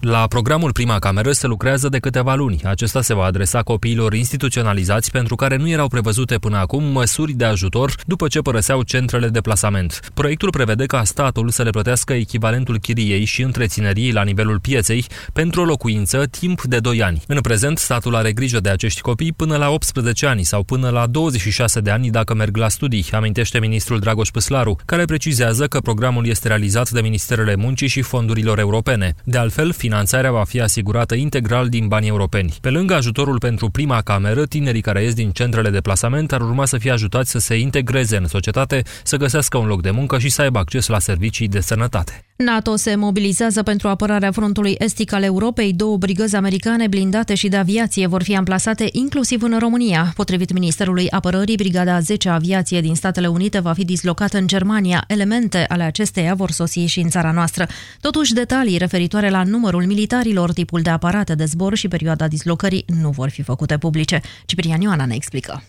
La programul Prima Cameră se lucrează de câteva luni. Acesta se va adresa copiilor instituționalizați pentru care nu erau prevăzute până acum măsuri de ajutor după ce părăseau centrele de plasament. Proiectul prevede ca statul să le plătească echivalentul chiriei și întreținerii la nivelul pieței pentru o locuință timp de 2 ani. În prezent, statul are grijă de acești copii până la 18 ani sau până la 26 de ani dacă merg la studii, amintește ministrul Dragoș Păslaru, care precizează că programul este realizat de Ministerele Muncii și fondurilor europene. De altfel, finanțarea va fi asigurată integral din bani europeni. Pe lângă ajutorul pentru prima cameră, tinerii care ies din centrele de plasament ar urma să fie ajutați să se integreze în societate, să găsească un loc de muncă și să aibă acces la servicii de sănătate. NATO se mobilizează pentru apărarea frontului estic al Europei. Două brigăzi americane blindate și de aviație vor fi amplasate inclusiv în România. Potrivit Ministerului Apărării, Brigada 10 Aviație din Statele Unite va fi dislocată în Germania. Elemente ale acesteia vor sosi și în țara noastră. Totuși, detalii referitoare la numărul militarilor, tipul de aparate de zbor și perioada dislocării nu vor fi făcute publice. Ciprian Ioana ne explică.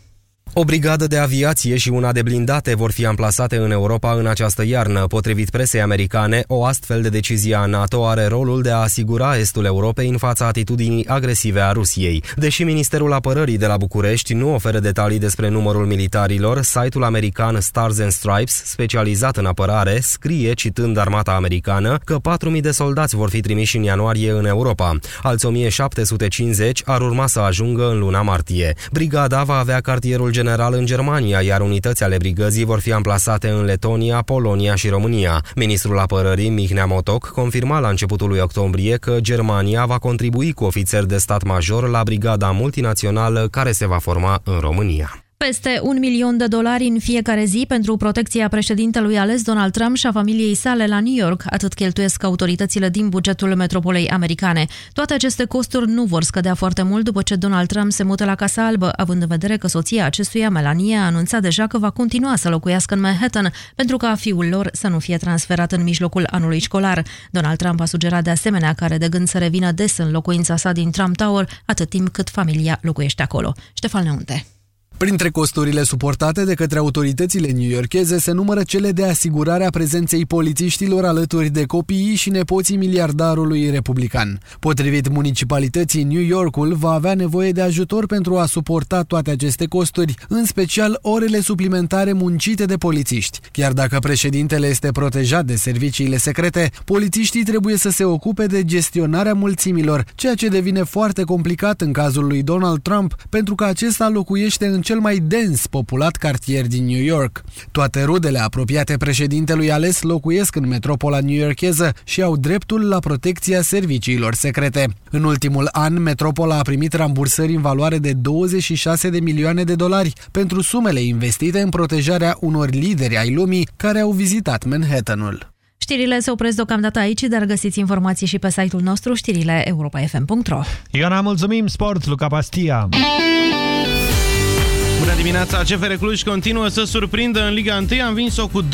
O brigadă de aviație și una de blindate vor fi amplasate în Europa în această iarnă. Potrivit presei americane, o astfel de decizie a NATO are rolul de a asigura estul Europei în fața atitudinii agresive a Rusiei. Deși Ministerul Apărării de la București nu oferă detalii despre numărul militarilor, site-ul american Stars and Stripes, specializat în apărare, scrie, citând armata americană, că 4.000 de soldați vor fi trimiși în ianuarie în Europa. Alți 1.750 ar urma să ajungă în luna martie. Brigada va avea cartierul general în Germania, iar unități ale brigăzii vor fi amplasate în Letonia, Polonia și România. Ministrul apărării Mihnea Motoc confirma la începutul lui octombrie că Germania va contribui cu ofițeri de stat major la brigada multinațională care se va forma în România. Peste un milion de dolari în fiecare zi pentru protecția președintelui ales Donald Trump și a familiei sale la New York, atât cheltuiesc autoritățile din bugetul metropolei americane. Toate aceste costuri nu vor scădea foarte mult după ce Donald Trump se mută la Casa Albă, având în vedere că soția acestuia, Melania, a anunțat deja că va continua să locuiască în Manhattan pentru ca fiul lor să nu fie transferat în mijlocul anului școlar. Donald Trump a sugerat de asemenea că are de gând să revină des în locuința sa din Trump Tower, atât timp cât familia locuiește acolo. Ștefan Neunte. Printre costurile suportate de către autoritățile newyorkeze se numără cele de asigurare a prezenței polițiștilor alături de copiii și nepoții miliardarului republican. Potrivit municipalității, New Yorkul va avea nevoie de ajutor pentru a suporta toate aceste costuri, în special orele suplimentare muncite de polițiști. Chiar dacă președintele este protejat de serviciile secrete, polițiștii trebuie să se ocupe de gestionarea mulțimilor, ceea ce devine foarte complicat în cazul lui Donald Trump, pentru că acesta locuiește în cel mai dens populat cartier din New York. Toate rudele apropiate președintelui ales locuiesc în metropola newyorkeză și au dreptul la protecția serviciilor secrete. În ultimul an, metropola a primit rambursări în valoare de 26 de milioane de dolari pentru sumele investite în protejarea unor lideri ai lumii care au vizitat Manhattanul. Știrile se opresc deocamdată aici, dar găsiți informații și pe site-ul nostru, știrile europa.fm.ro Ioana, mulțumim! Sport, Luca Pastia! Bună dimineața! CFR Cluj continuă să surprindă în Liga 1. Am vins-o cu 2-0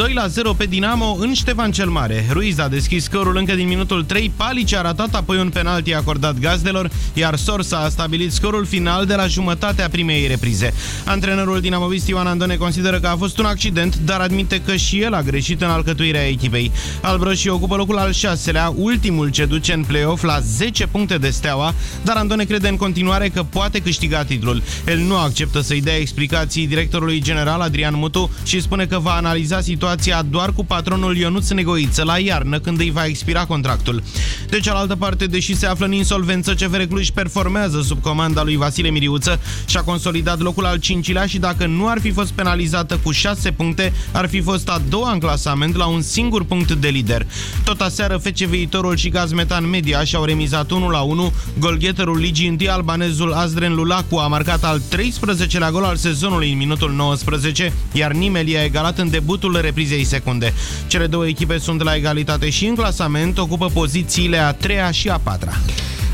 pe Dinamo în Ștefan cel Mare. Ruiz a deschis scorul încă din minutul 3, Palici a ratat apoi un penalti acordat gazdelor, iar Sorsa a stabilit scorul final de la jumătatea primei reprize. Antrenorul dinamovist Ioan Andone consideră că a fost un accident, dar admite că și el a greșit în alcătuirea echipei. Albroșii ocupă locul al șaselea, ultimul ce duce în play-off la 10 puncte de steaua, dar Andone crede în continuare că poate câștiga titlul. El nu acceptă să-i dea explicații directorului general Adrian Mutu și spune că va analiza situația doar cu patronul Ionuț Negoiță la iarnă, când îi va expira contractul. De cealaltă parte, deși se află în insolvență, CFR Cluj performează sub comanda lui Vasile Miriuță și a consolidat locul al cincilea și dacă nu ar fi fost penalizată cu 6 puncte, ar fi fost a doua în clasament la un singur punct de lider. Tot aseară, FC Viitorul și Gazmetan Media și-au remizat 1 la 1. Golgheterul ligii întâi albanezul Azdren Lulacu a marcat al 13-lea gol al sezonului în minutul 19, iar Nimeli a egalat în debutul reprizei secunde. Cele două echipe sunt la egalitate și în clasament, ocupă pozițiile a treia și a patra.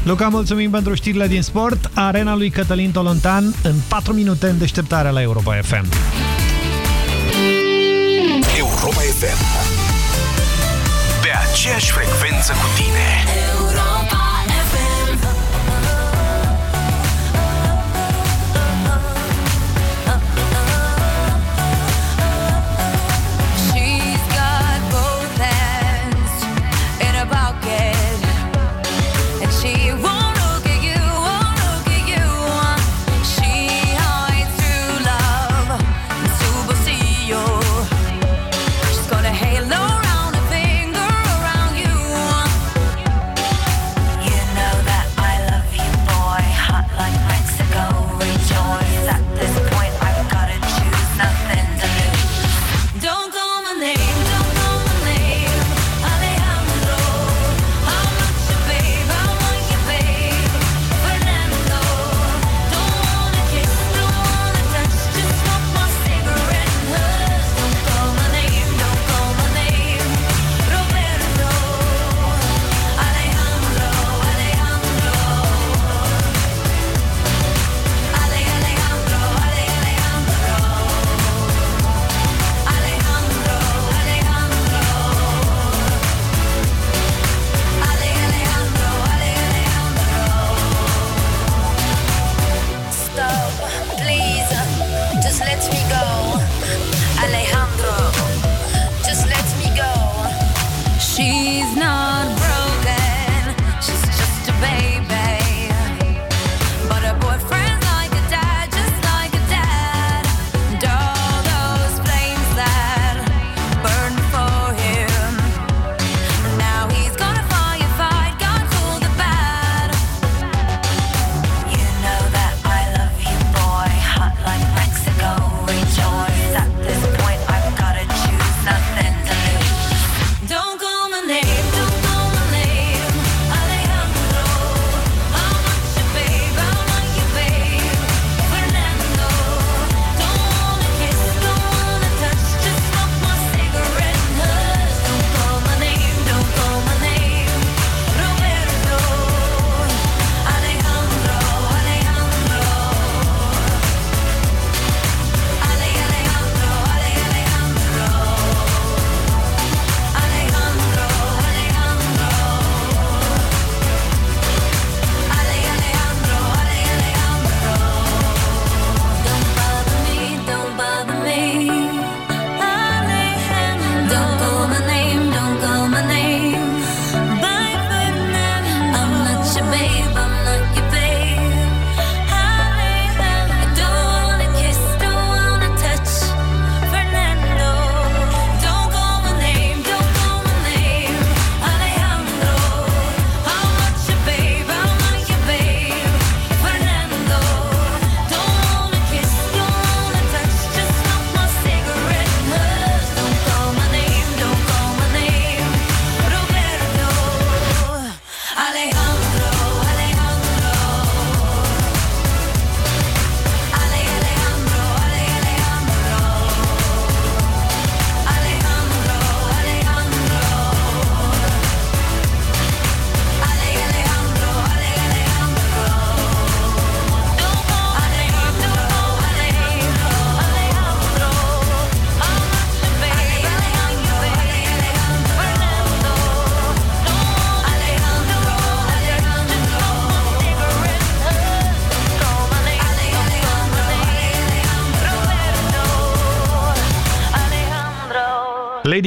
Luca, mulțumim pentru știrile din sport. Arena lui Cătălin Tolontan în 4 minute în deșteptarea la Europa FM. Europa FM. Pe aceeași frecvență cu tine. She's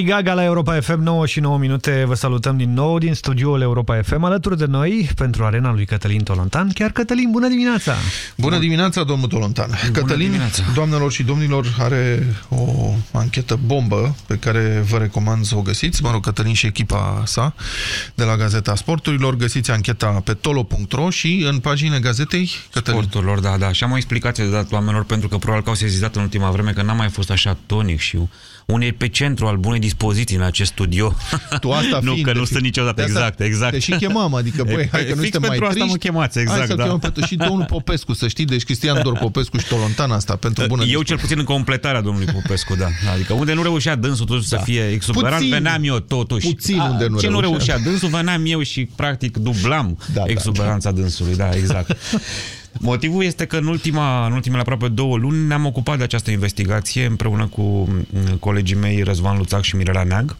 Gaga la Europa FM 9 și 9 minute. Vă salutăm din nou din studioul Europa FM alături de noi pentru arena lui Cătălin Tolontan. Chiar Cătălin, bună dimineața! Bună dimineața, domnul Tolontan. Bună Cătălin, dimineața. doamnelor și domnilor, are o anchetă bombă pe care vă recomand să o găsiți. Mă rog, Cătălin și echipa sa de la Gazeta Sporturilor. Găsiți ancheta pe tolo.ro și în paginile gazetei Cătălin. Sporturilor, da, da. Și am o explicație de dat oamenilor pentru că probabil că au sezizat în ultima vreme că n-am mai fost așa tonic și unei pe centru al bunei dispoziții în acest studio. Tu asta Nu, că nu sunt niciodată, exact, exact. Te și chemam, adică, băi, hai că nu suntem mai pentru triști. asta mă chemați, exact, Hai să da. chemăm pe și domnul Popescu, să știi, deci Cristian Dor Popescu și Tolontan asta, pentru bună Eu cel puțin în completarea domnului Popescu, da. Adică unde nu reușea dânsul totuși Da. să fie exuberant, Puțin. veneam eu totuși. Puțin unde nu Ce nu reușea. reușea dânsul, veneam eu și practic dublam exuberanța dânsului, da, exact. Motivul este că în, ultima, în ultimele aproape două luni ne-am ocupat de această investigație împreună cu mm, colegii mei Răzvan Luțac și Mirela Neag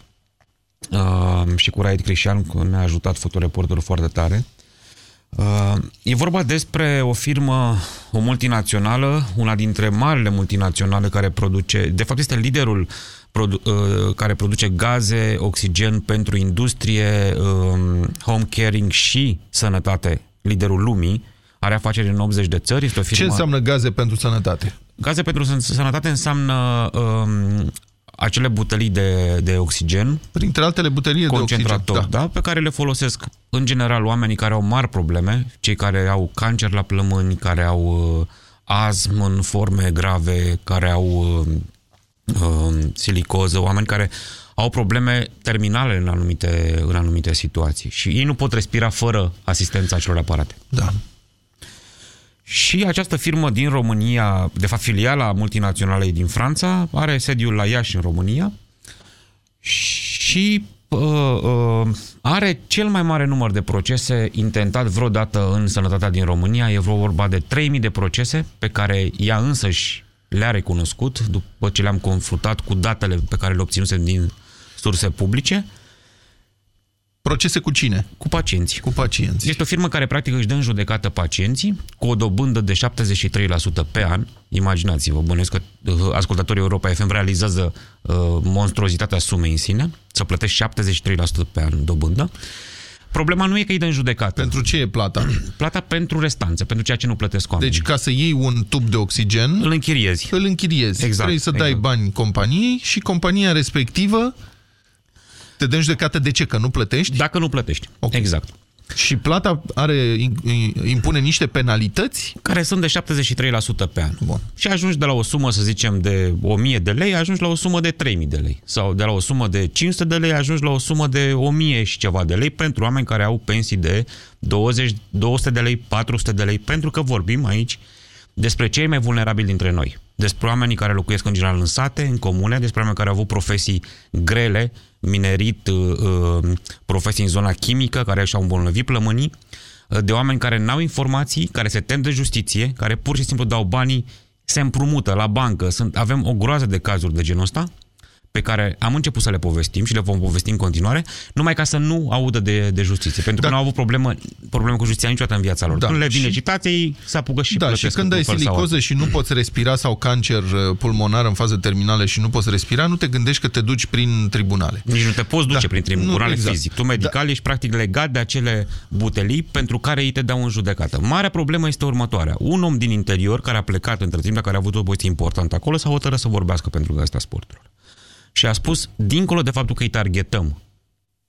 uh, și cu Raed Crișan, că ne-a ajutat fotoreporterul foarte tare. Uh, e vorba despre o firmă, o multinațională, una dintre marile multinaționale care produce, de fapt este liderul produ, uh, care produce gaze, oxigen pentru industrie, um, home caring și sănătate, liderul lumii, are afaceri în 80 de țări, este o firmă... Ce înseamnă gaze pentru sănătate? Gaze pentru săn- sănătate înseamnă um, acele butelii de, de oxigen. Printre altele butelie de concentrator, oxigen, da. da, pe care le folosesc în general oamenii care au mari probleme, cei care au cancer la plămâni, care au uh, astm în forme grave, care au uh, uh, silicoză, oameni care au probleme terminale în anumite, în anumite situații și ei nu pot respira fără asistența acelor aparate. Da. Și această firmă din România, de fapt filiala multinaționalei din Franța, are sediul la Iași în România și uh, uh, are cel mai mare număr de procese intentat vreodată în sănătatea din România. E vorba de 3000 de procese pe care ea însăși le-a recunoscut după ce le-am confruntat cu datele pe care le obținusem din surse publice. Procese cu cine? Cu pacienți. Cu pacienți. Este o firmă care practic își dă în judecată pacienții cu o dobândă de 73% pe an. Imaginați-vă, bănuiesc că uh, ascultatorii Europa FM realizează uh, monstruozitatea sumei în sine, să plătești 73% pe an dobândă. Problema nu e că îi dă în judecată. Pentru ce e plata? Plata pentru restanțe, pentru ceea ce nu plătesc oamenii. Deci ca să iei un tub de oxigen... Îl închiriezi. Îl închiriezi. Exact, Trebuie să dai exact. bani companiei și compania respectivă te dă în judecată de ce? Că nu plătești? Dacă nu plătești. Okay. Exact. Și plata are, impune niște penalități? Care sunt de 73% pe an. Bun. Și ajungi de la o sumă, să zicem, de 1000 de lei, ajungi la o sumă de 3000 de lei. Sau de la o sumă de 500 de lei, ajungi la o sumă de 1000 și ceva de lei pentru oameni care au pensii de 20, 200 de lei, 400 de lei, pentru că vorbim aici despre cei mai vulnerabili dintre noi. Despre oamenii care locuiesc în general în sate, în comune, despre oameni care au avut profesii grele, minerit, uh, profesii în zona chimică, care și-au îmbolnăvit plămânii, uh, de oameni care n-au informații, care se tem de justiție, care pur și simplu dau banii, se împrumută la bancă. Sunt, avem o groază de cazuri de genul ăsta, pe care am început să le povestim și le vom povesti în continuare, numai ca să nu audă de, de justiție. Pentru că da. nu au avut problemă, probleme cu justiția niciodată în viața lor. Da. Când le vine Și- citație, ei se apucă și Da, și plătesc când ai într-un fel sau silicoză altul. și nu poți respira sau cancer uh, pulmonar în fază terminală și nu poți respira, nu te gândești că te duci prin tribunale. Nici nu te poți duce Da. prin tribunale Nu, exact. fizic. Tu medical ești practic legat de acele butelii pentru care ei te dau în judecată. Marea problemă este următoarea. Un om din interior care a plecat între timp, dar care a avut o poziție importantă acolo, s-a hotărât să vorbească pentru Gazeta Sporturilor. Și a spus, dincolo de faptul că îi targetăm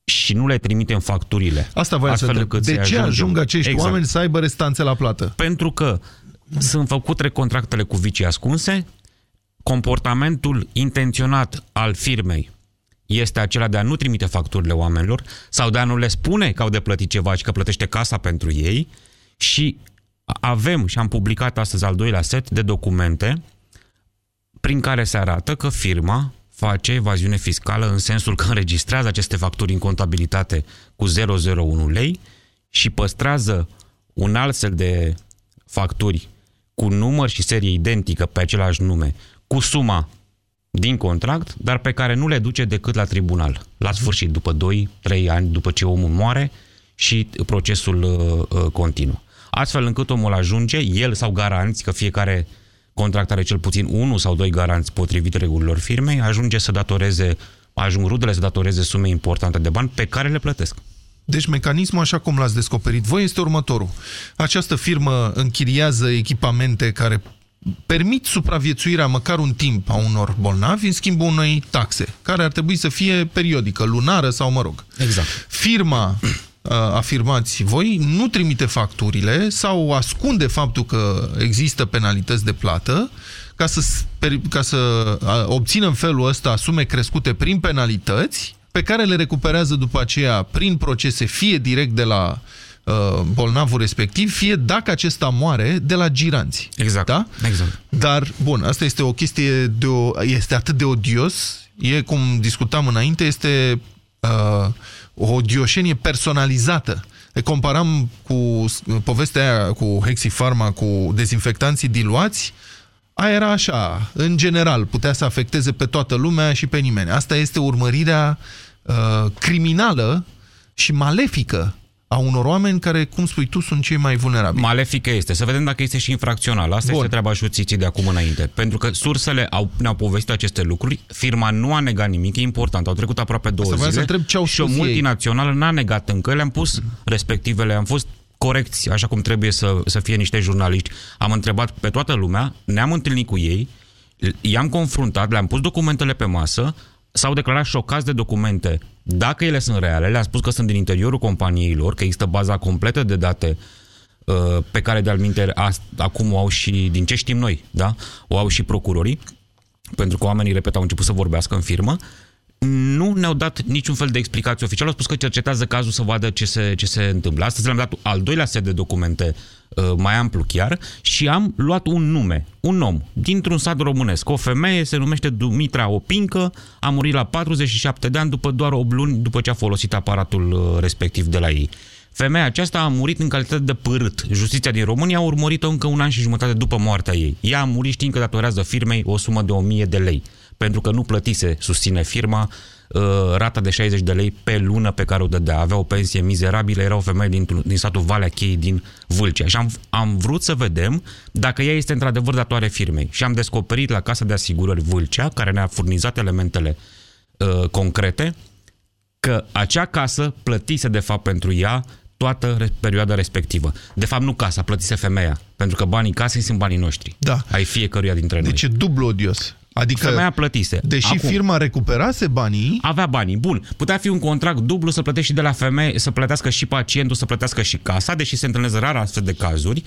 și nu le trimitem facturile. Asta voiam să astfel întreb. încât De să-i ce ajungem- ajung acești Exact. oameni să aibă restanțe la plată? Pentru că sunt făcute contractele cu vicii ascunse, comportamentul intenționat al firmei este acela de a nu trimite facturile oamenilor sau de a nu le spune că au de plătit ceva și că plătește casa pentru ei și avem și am publicat astăzi al doilea set de documente prin care se arată că firma face evaziune fiscală în sensul că înregistrează aceste facturi în contabilitate cu 001 lei și păstrează un alt set de facturi cu număr și serie identică pe același nume, cu suma din contract, dar pe care nu le duce decât la tribunal, la sfârșit, după 2-3 ani, după ce omul moare și procesul uh, uh, continuă. Astfel încât omul ajunge, el sau garanți, că fiecare contract are cel puțin unul sau doi garanți potrivit regulilor firmei, ajunge să datoreze ajung rudele să datoreze sume importante de bani pe care le plătesc. Deci mecanismul, așa cum l-ați descoperit voi, este următorul. Această firmă închiriază echipamente care permit supraviețuirea măcar un timp a unor bolnavi în schimbul unei taxe, care ar trebui să fie periodică, lunară sau mă rog. Exact. Firma afirmați voi, nu trimite facturile sau ascunde faptul că există penalități de plată ca să, ca să obțină în felul ăsta sume crescute prin penalități pe care le recuperează după aceea prin procese fie direct de la uh, bolnavul respectiv, fie dacă acesta moare de la giranți. Exact. Da? exact. Dar, bun, asta este o chestie de o, este atât de odios, e cum discutam înainte, este uh, o odioșenie personalizată. Le comparam cu povestea aia cu Hexifarma, cu dezinfectanții diluați, aia era așa, în general, putea să afecteze pe toată lumea și pe nimeni. Asta este urmărirea uh, criminală și malefică a unor oameni care, cum spui tu, sunt cei mai vulnerabili. Malefică este. Să vedem dacă este și infracțional. Asta Bun. este treaba justiției de acum înainte. Pentru că sursele au, ne-au povestit aceste lucruri, firma nu a negat nimic, e important. Au trecut aproape două Asta zile întreb ce au și o multinațională n-a negat încă. Le-am pus respectivele, am fost corecți, așa cum trebuie să, să fie niște jurnaliști. Am întrebat pe toată lumea, ne-am întâlnit cu ei, i-am confruntat, le-am pus documentele pe masă, s-au declarat șocați de documente. Dacă ele sunt reale, le-am spus că sunt din interiorul companiilor, că există baza completă de date uh, pe care de-al minte acum o au și, din ce știm noi, da? o au și procurorii, pentru că oamenii, repet, au început să vorbească în firmă nu ne-au dat niciun fel de explicație oficială. Au spus că cercetează cazul să vadă ce se, ce se întâmplă. Astăzi le-am dat al doilea set de documente uh, mai amplu chiar și am luat un nume, un om, dintr-un sat românesc. O femeie se numește Dumitra Opincă, a murit la 47 de ani după doar 8 luni după ce a folosit aparatul uh, respectiv de la ei. Femeia aceasta a murit în calitate de părât. Justiția din România a urmărit-o încă un an și jumătate după moartea ei. Ea a murit știind că datorează firmei o sumă de 1000 de lei pentru că nu plătise, susține firma, uh, rata de 60 de lei pe lună pe care o dădea. Avea o pensie mizerabilă, era o femeie din, din satul Valea Chei din Vâlcea. Și am, am vrut să vedem dacă ea este într-adevăr datoare firmei. Și am descoperit la Casa de Asigurări Vâlcea, care ne-a furnizat elementele uh, concrete, că acea casă plătise de fapt pentru ea toată perioada respectivă. De fapt, nu casa, plătise femeia. Pentru că banii casei sunt banii noștri. Da. Ai fiecăruia dintre noi. Deci e dublu odios. Adică, femeia plătise. Deși Acum, firma recuperase banii... Avea banii. Bun. Putea fi un contract dublu să plătești și de la femeie, să plătească și pacientul, să plătească și casa, deși se întâlnesc rar astfel de cazuri.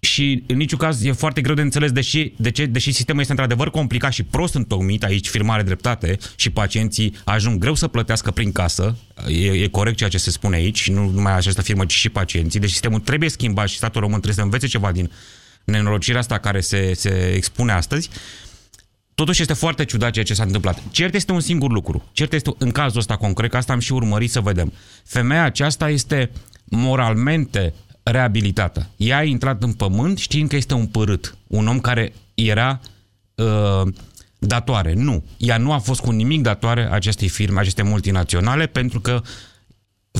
Și în niciun caz e foarte greu de înțeles deși, de ce, deși sistemul este într-adevăr complicat și prost întocmit, aici firma are dreptate și pacienții ajung greu să plătească prin casă, e, e corect ceea ce se spune aici și nu numai această firmă, ci și pacienții, deci sistemul trebuie schimbat și statul român trebuie să învețe ceva din nenorocirea asta care se, se expune astăzi. Totuși este foarte ciudat ceea ce s-a întâmplat. Cert este un singur lucru. Cert este în cazul ăsta concret, că asta am și urmărit să vedem. Femeia aceasta este moralmente reabilitată. Ea a intrat în pământ știind că este un părât. Un om care era uh, datoare. Nu. Ea nu a fost cu nimic datoare acestei firme, aceste multinaționale, pentru că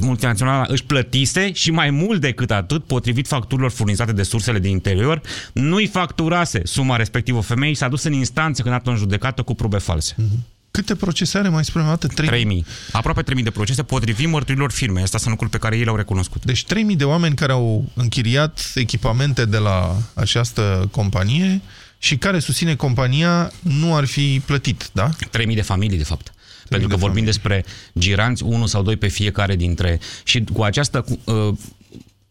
multinaționala își plătise și mai mult decât atât, potrivit facturilor furnizate de sursele din interior, nu-i facturase suma respectivă femeii, s-a dus în instanță când a dat în judecată cu probe false. Mm-hmm. Câte procese are, mai spunem dată? 3000. Aproape 3000 de procese, potrivit mărturilor firmei. Asta sunt lucruri pe care ei le-au recunoscut. Deci 3000 de oameni care au închiriat echipamente de la această companie și care susține compania nu ar fi plătit, da? 3000 de familii, de fapt. Pentru că vorbim despre giranți, unul sau doi pe fiecare dintre... Și cu această... Uh,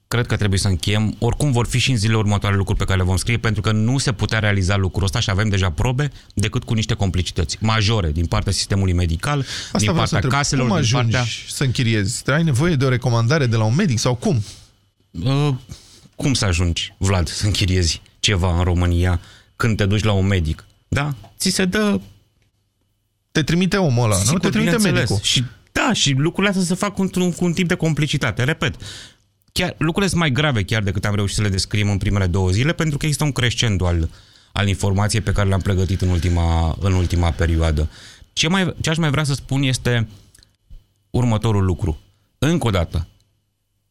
cred că trebuie să încheiem. Oricum vor fi și în zilele următoare lucruri pe care le vom scrie, pentru că nu se putea realiza lucrul ăsta și avem deja probe decât cu niște complicități majore din partea sistemului medical, Asta din partea întreb, caselor, cum din partea... să închiriezi? Ai nevoie de o recomandare de la un medic sau cum? Uh, cum să ajungi, Vlad, să închiriezi ceva în România când te duci la un medic? Da? Ți se dă te trimite omul ăla, Sigur, nu? Te trimite medicul. Și, da, și lucrurile astea se fac cu un, cu un tip de complicitate. Repet, chiar, lucrurile sunt mai grave chiar decât am reușit să le descriem în primele două zile, pentru că există un crescendo al, al informației pe care le-am pregătit în ultima, în ultima perioadă. Ce, mai, ce aș mai vrea să spun este următorul lucru. Încă o dată,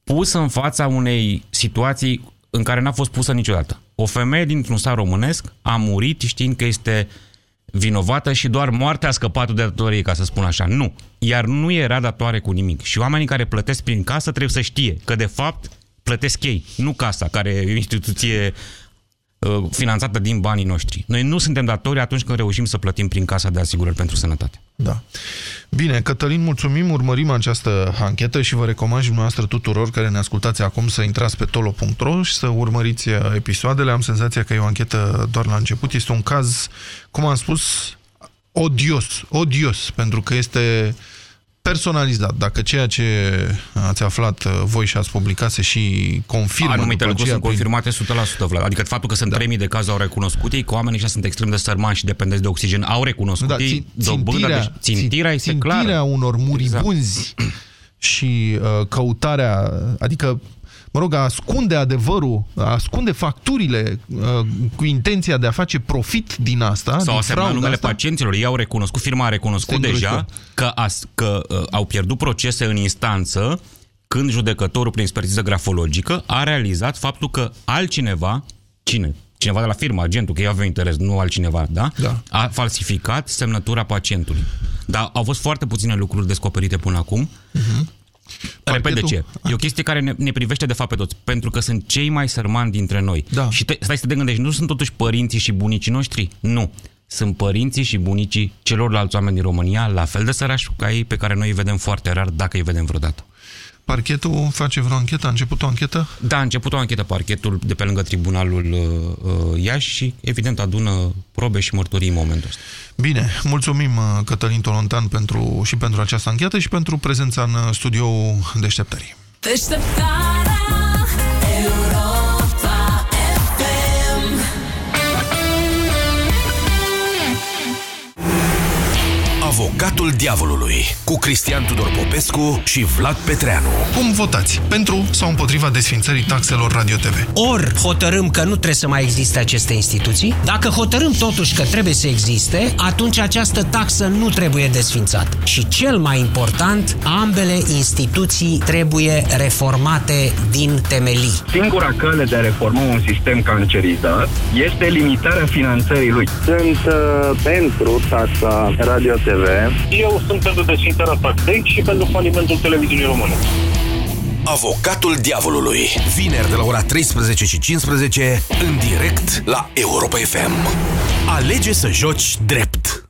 pus în fața unei situații în care n-a fost pusă niciodată. O femeie dintr-un sat românesc a murit știind că este vinovată și doar moartea a scăpat de datorie, ca să spun așa. Nu. Iar nu era datoare cu nimic. Și oamenii care plătesc prin casă trebuie să știe că, de fapt, plătesc ei, nu casa, care e o instituție uh, finanțată din banii noștri. Noi nu suntem datori atunci când reușim să plătim prin Casa de Asigurări pentru Sănătate. Da. Bine, Cătălin, mulțumim, urmărim această anchetă și vă recomand și dumneavoastră tuturor care ne ascultați acum să intrați pe tolo.ro și să urmăriți uh, episoadele. Am senzația că e o anchetă doar la început. Este un caz, cum am spus, odios, odios, pentru că este personalizat. Dacă ceea ce ați aflat uh, voi și ați publicat se și confirmă... Anumite după lucruri aceea sunt prin- confirmate 100%, Vlad. Adică faptul că sunt da. 3000 de cazuri au recunoscut ei, că oamenii ăștia sunt extrem de sărmani și dependenți de oxigen, au recunoscut Da, ei, țin- dobânda, deci țintirea este țintirea clară. unor muribunzi și uh, căutarea, adică mă rog, a ascunde adevărul, a ascunde facturile uh, cu intenția de a face profit din asta, Sau din a semnat frauda numele asta. pacienților. Ei au recunoscut, firma a recunoscut Este deja îngrozitor. că, as, că uh, au pierdut procese în instanță când judecătorul, prin expertiză grafologică, a realizat faptul că altcineva, cine? Cineva de la firmă, agentul, că ei aveau interes, nu altcineva, da? da? A falsificat semnătura pacientului. Dar au fost foarte puține lucruri descoperite până acum. Mhm. Repet de Parchetul- ce. E o chestie care ne, ne privește de fapt pe toți, pentru că sunt cei mai sărmani dintre noi. Da. Și te, stai să te gândești, nu sunt totuși părinții și bunicii noștri? Nu. Sunt părinții și bunicii celorlalți oameni din România, la fel de sărași ca ei, pe care noi îi vedem foarte rar, dacă îi vedem vreodată. Parchetul face vreo anchetă? A început o anchetă? Da, a început o anchetă parchetul de pe lângă tribunalul uh, uh, Iași și, evident, adună probe și mărturii în momentul ăsta. Bine, mulțumim uh, Cătălin Tolontan pentru, și pentru această anchetă și pentru prezența în uh, studioul deșteptării. Deșteptarea Avocatul diavolului cu Cristian Tudor Popescu și Vlad Petreanu. Cum votați? Pentru sau împotriva desfințării taxelor Radio TV? Ori hotărâm că nu trebuie să mai existe aceste instituții, dacă hotărâm totuși că trebuie să existe, atunci această taxă nu trebuie desfințată. Și cel mai important, ambele instituții trebuie reformate din temelii. Singura cale de a reforma un sistem cancerizat este limitarea finanțării lui. Sunt uh, pentru taxa Radio TV. Eu sunt pentru desfințarea taxei și pentru falimentul televiziunii române. Avocatul diavolului. Vineri de la ora 13 și 15 în direct la Europa FM. Alege să joci drept.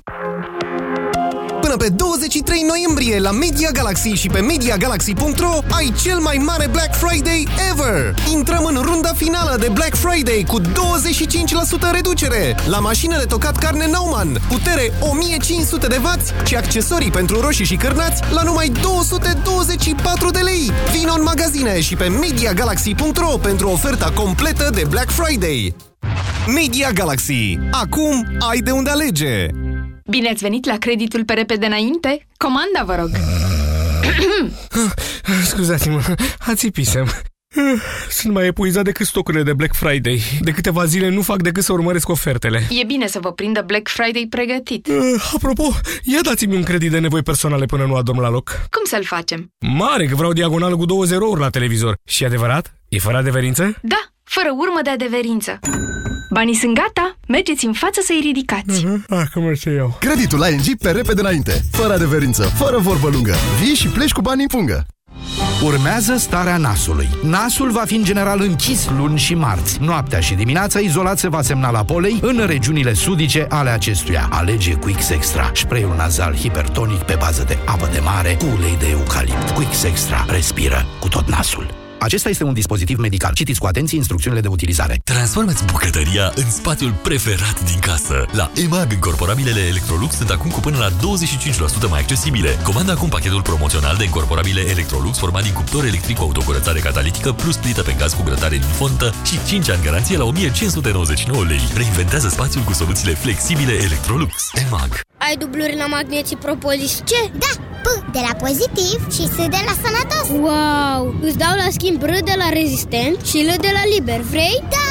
Până pe 23 noiembrie la Media Galaxy și pe MediaGalaxy.ro ai cel mai mare Black Friday ever! Intrăm în runda finală de Black Friday cu 25% reducere la mașinile tocat carne Nauman, putere 1500 de W și accesorii pentru roșii și cârnați la numai 224 de lei. Vino în magazine și pe MediaGalaxy.ro pentru oferta completă de Black Friday. Media Galaxy. Acum ai de unde alege! Bine ați venit la creditul pe repede înainte? Comanda, vă rog! Scuzați-mă, ațipisem. Sunt mai epuizat decât stocurile de Black Friday. De câteva zile nu fac decât să urmăresc ofertele. E bine să vă prindă Black Friday pregătit. Uh, apropo, ia dați-mi un credit de nevoi personale până nu adorm la loc. Cum să-l facem? Mare, că vreau diagonală cu două zerouri la televizor. Și adevărat? E fără adeverință? Da, fără urmă de adeverință. Banii sunt gata, mergeți în față să-i ridicați. Uh-huh. Ah, cum merge eu. Creditul la ING pe repede înainte, fără adeverință, fără vorbă lungă. Vii și pleci cu banii în pungă. Urmează starea nasului. Nasul va fi în general închis luni și marți. Noaptea și dimineața izolat se va semna la polei în regiunile sudice ale acestuia. Alege Quix Extra, spray-ul nazal hipertonic pe bază de apă de mare cu ulei de eucalipt. Quix Extra respiră cu tot nasul. Acesta este un dispozitiv medical. Citiți cu atenție instrucțiunile de utilizare. Transformați bucătăria în spațiul preferat din casă. La EMAG, incorporabilele Electrolux sunt acum cu până la 25% mai accesibile. Comanda acum pachetul promoțional de incorporabile Electrolux format din cuptor electric cu autocurățare catalitică plus plită pe gaz cu grătare din fontă și 5 ani garanție la 1599 lei. Reinventează spațiul cu soluțiile flexibile Electrolux. EMAG. Ai dubluri la magneții Propolis C? Da, P de la pozitiv și S de la sănătos Wow! Îți dau la schimb R de la rezistent și L de la liber, vrei? Da!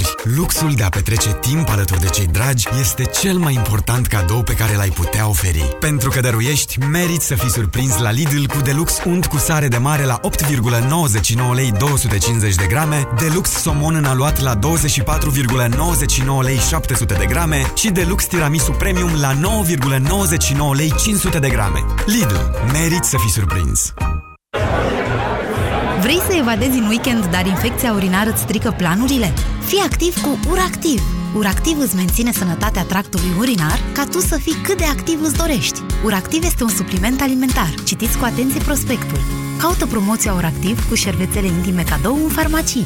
luxul de a petrece timp alături de cei dragi este cel mai important cadou pe care l-ai putea oferi. Pentru că dăruiești, meriți să fii surprins la Lidl cu Deluxe unt cu sare de mare la 8,99 lei 250 de grame, Deluxe somon în aluat la 24,99 lei 700 de grame și Deluxe tiramisu premium la 9,99 lei 500 de grame. Lidl, meriți să fii surprins. Vrei să evadezi în weekend, dar infecția urinară îți strică planurile? Fii activ cu URACTIV! URACTIV îți menține sănătatea tractului urinar ca tu să fii cât de activ îți dorești. URACTIV este un supliment alimentar. Citiți cu atenție prospectul. Caută promoția URACTIV cu șervețele intime cadou în farmacii.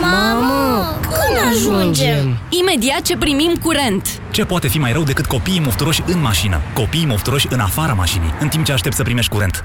Mamă, când ajungem? Imediat ce primim curent! Ce poate fi mai rău decât copiii mofturoși în mașină? Copiii mofturoși în afara mașinii, în timp ce aștept să primești curent.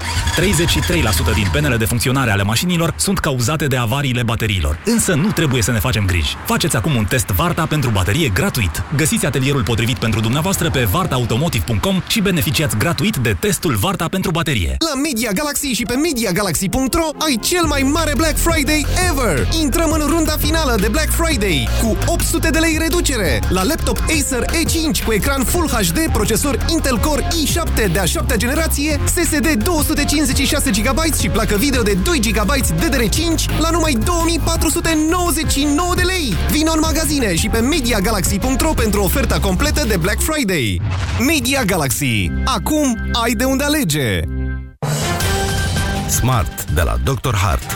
33% din penele de funcționare ale mașinilor sunt cauzate de avariile bateriilor. Însă nu trebuie să ne facem griji. Faceți acum un test Varta pentru baterie gratuit. Găsiți atelierul potrivit pentru dumneavoastră pe vartaautomotive.com și beneficiați gratuit de testul Varta pentru baterie. La Media Galaxy și pe MediaGalaxy.ro ai cel mai mare Black Friday ever! Intrăm în runda finală de Black Friday cu 800 de lei reducere la laptop Acer E5 cu ecran Full HD, procesor Intel Core i7 de a 7 generație, SSD 256 GB și placă video de 2 GB DDR5 la numai 2499 de lei. Vino în magazine și pe MediaGalaxy.ro pentru oferta completă de Black Friday. Media Galaxy. Acum ai de unde alege. Smart de la Dr. Hart.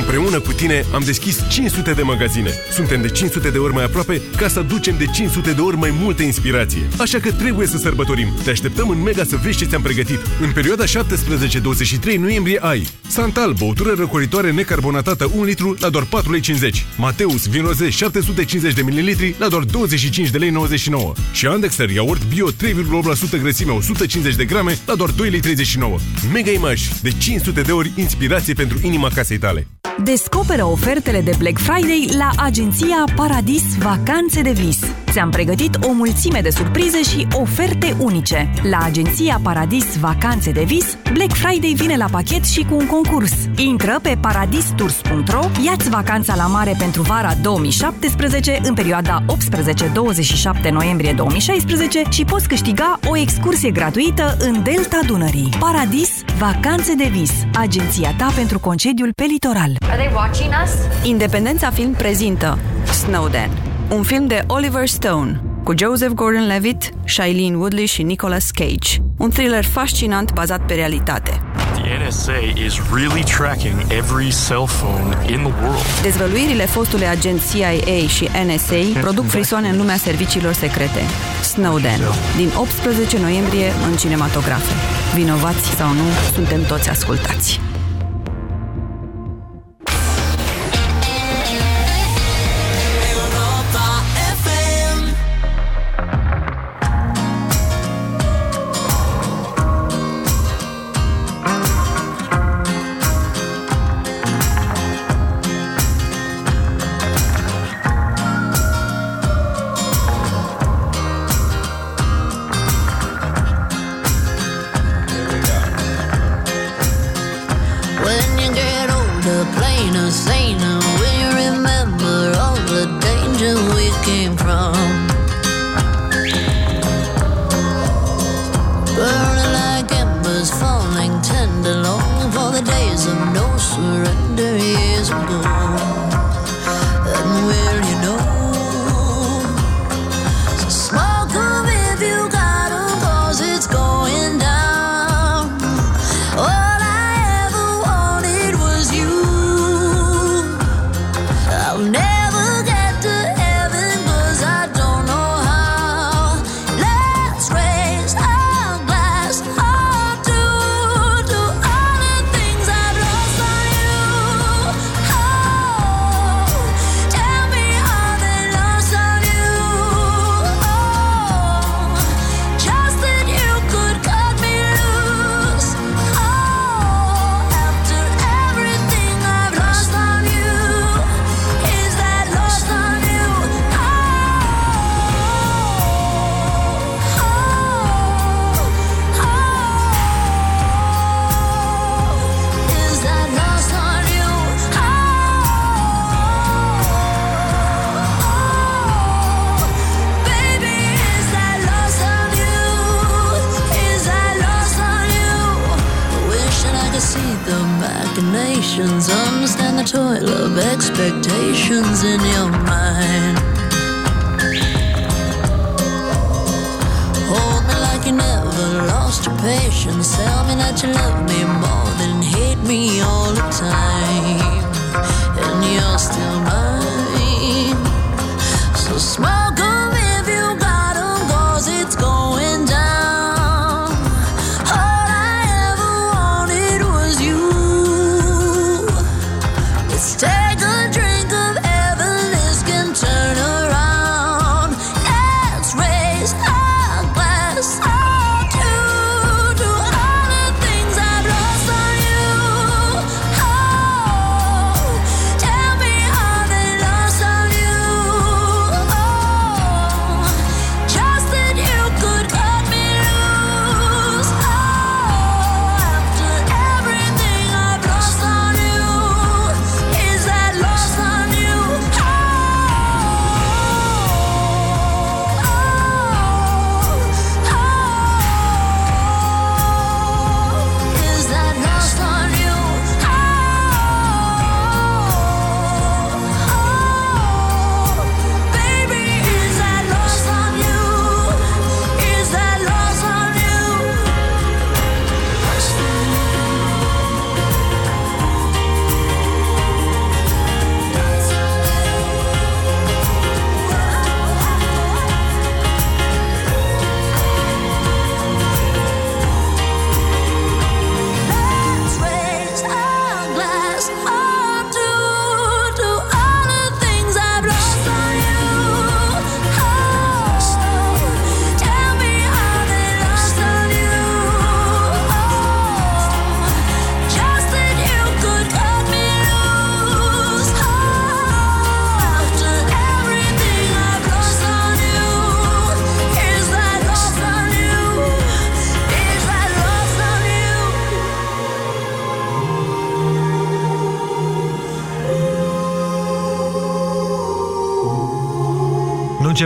Împreună cu tine am deschis 500 de magazine. Suntem de 500 de ori mai aproape ca să aducem de 500 de ori mai multă inspirație. Așa că trebuie să sărbătorim. Te așteptăm în Mega să vezi ce ți-am pregătit. În perioada 17-23 noiembrie ai Santal, băutură răcoritoare necarbonatată 1 litru la doar 4,50 lei. Mateus, vin roze 750 de ml la doar 25 de lei 99. Și Andexter, iaurt bio 3,8% grăsime 150 de grame la doar 2,39 lei. Mega Image, de 500 de ori inspirație pentru inima casei tale. Descoperă ofertele de Black Friday la agenția Paradis Vacanțe de Vis. Ți-am pregătit o mulțime de surprize și oferte unice. La agenția Paradis Vacanțe de Vis, Black Friday vine la pachet și cu un concurs. Intră pe paradistours.ro, ia-ți vacanța la mare pentru vara 2017 în perioada 18-27 noiembrie 2016 și poți câștiga o excursie gratuită în Delta Dunării. Paradis Vacanțe de Vis, agenția ta pentru concediul pe litoral. Are they watching us? Independența Film prezintă Snowden, un film de Oliver Stone cu Joseph Gordon-Levitt, Shailene Woodley și Nicolas Cage. Un thriller fascinant bazat pe realitate. The NSA is really tracking every cell phone in the world. Dezvăluirile fostului agent CIA și NSA produc frisoane în lumea serviciilor secrete. Snowden, din 18 noiembrie în cinematografe. Vinovați sau nu, suntem toți ascultați.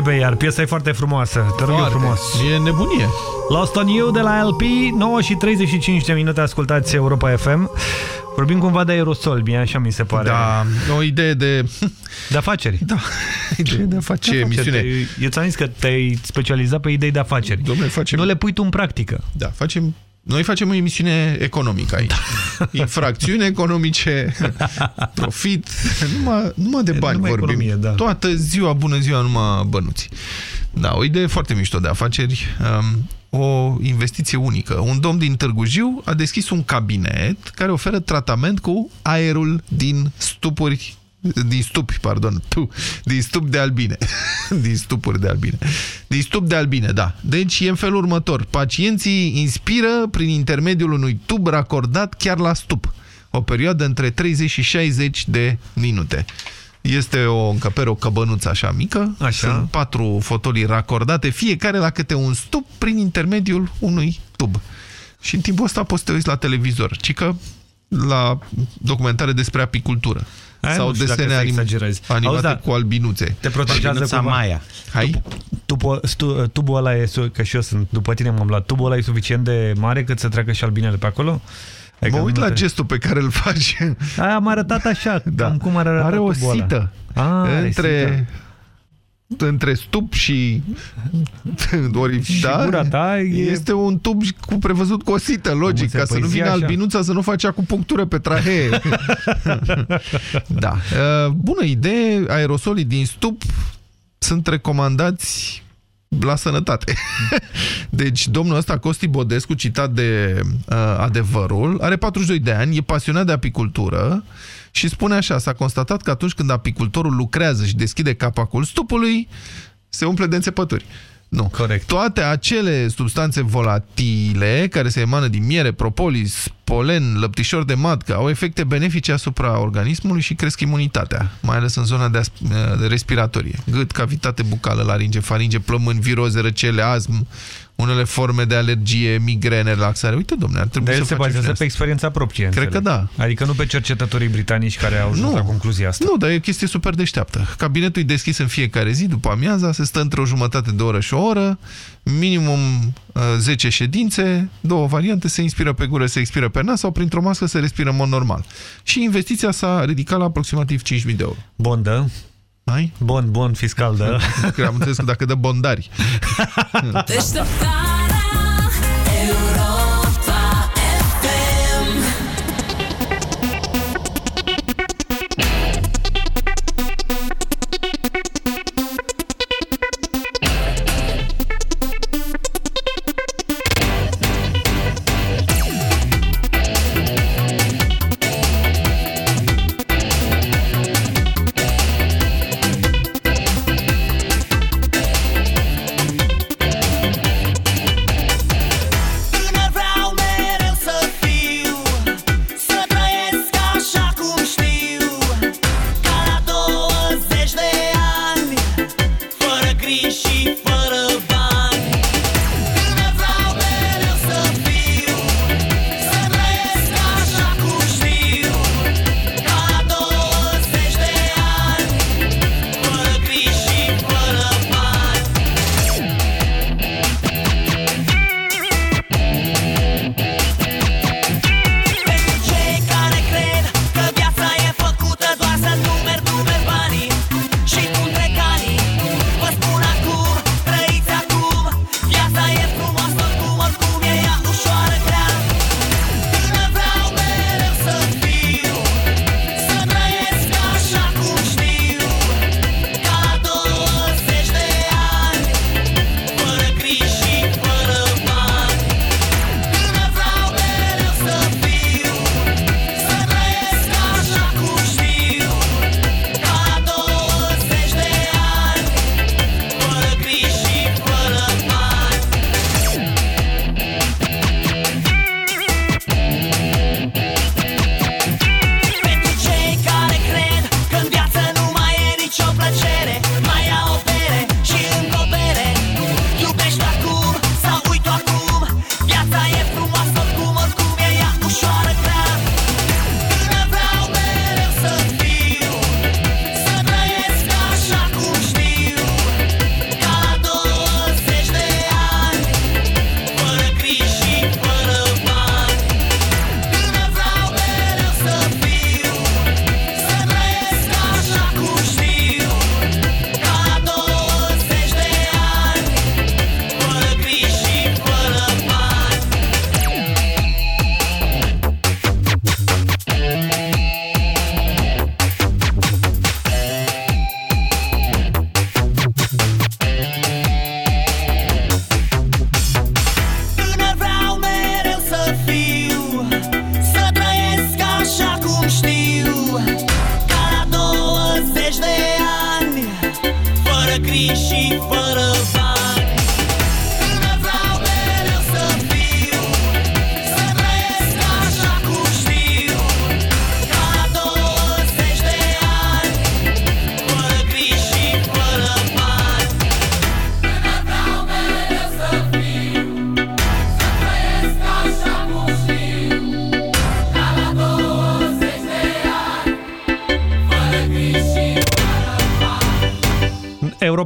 Începe iar. Piesa e foarte frumoasă. Te rog eu frumos. E nebunie. Lost on You de la LP, 9 și 35 de minute ascultați Europa FM. Vorbim cumva de aerosol, mie așa mi se pare. Da, o idee de... De afaceri. Da, idee de afaceri. Ce emisiune? Eu ți-am zis că te-ai specializat pe idei de afaceri. Dom'le, facem... Nu le pui tu în practică. Da, facem noi facem o emisiune economică aici. Da. Infracțiuni economice, profit, numai, numai de bani numai vorbim. Economie, da. Toată ziua, bună ziua, numai bănuți. Da, o idee foarte mișto de afaceri. Um, o investiție unică. Un domn din Târgu Jiu a deschis un cabinet care oferă tratament cu aerul din stupuri din stupi, pardon, tu, din stup de albine. din stupuri de albine. Din stup de albine, da. Deci e în felul următor. Pacienții inspiră prin intermediul unui tub racordat chiar la stup. O perioadă între 30 și 60 de minute. Este o încăpere, o căbănuță așa mică. Așa. Sunt patru fotolii racordate, fiecare la câte un stup prin intermediul unui tub. Și în timpul ăsta poți să te uiți la televizor, ci că la documentare despre apicultură. Aia sau desene anim animate Auzi, da, cu albinuțe. Te protejează cu Maia. Hai? Tubul, tubul ăla e, că și eu sunt, după tine m-am luat, tubul ăla e suficient de mare cât să treacă și albinele pe acolo? Adică mă uit la te... gestul pe care îl faci. Aia am arătat așa, da. cam cum ar arăta Are o sită. Ah, între între stup și ori, și da, gura ta e... este un tub cu prevăzut cu o sită, logic, ca să nu vină așa. albinuța să nu face acupunctură pe trahee. da. Uh, bună idee, aerosolii din stup sunt recomandați la sănătate. deci, domnul ăsta, Costi Bodescu, citat de uh, adevărul, are 42 de ani, e pasionat de apicultură și spune așa, s-a constatat că atunci când apicultorul lucrează și deschide capacul stupului, se umple de înțepături. Nu. Corect. Toate acele substanțe volatile care se emană din miere, propolis, polen, lăptișor de matcă au efecte benefice asupra organismului și cresc imunitatea, mai ales în zona de, de respiratorie. Gât, cavitate bucală, laringe, faringe, plămâni, viroze, răcele, asm, unele forme de alergie, migrene, relaxare. Uite, domnule, ar trebui Dar să se bazează pe experiența proprie, Cred că da. Adică nu pe cercetătorii britanici care au ajuns nu, la concluzia asta. Nu, dar e o chestie super deșteaptă. Cabinetul e deschis în fiecare zi, după amiaza, se stă între o jumătate de oră și o oră, minimum uh, 10 ședințe, două variante, se inspiră pe gură, se expiră pe nas sau printr-o mască se respiră în mod normal. Și investiția s-a ridicat la aproximativ 5.000 de euro. Bondă. Ai? Bon, bon fiscal, da. Am înțeles că dacă dă bondari.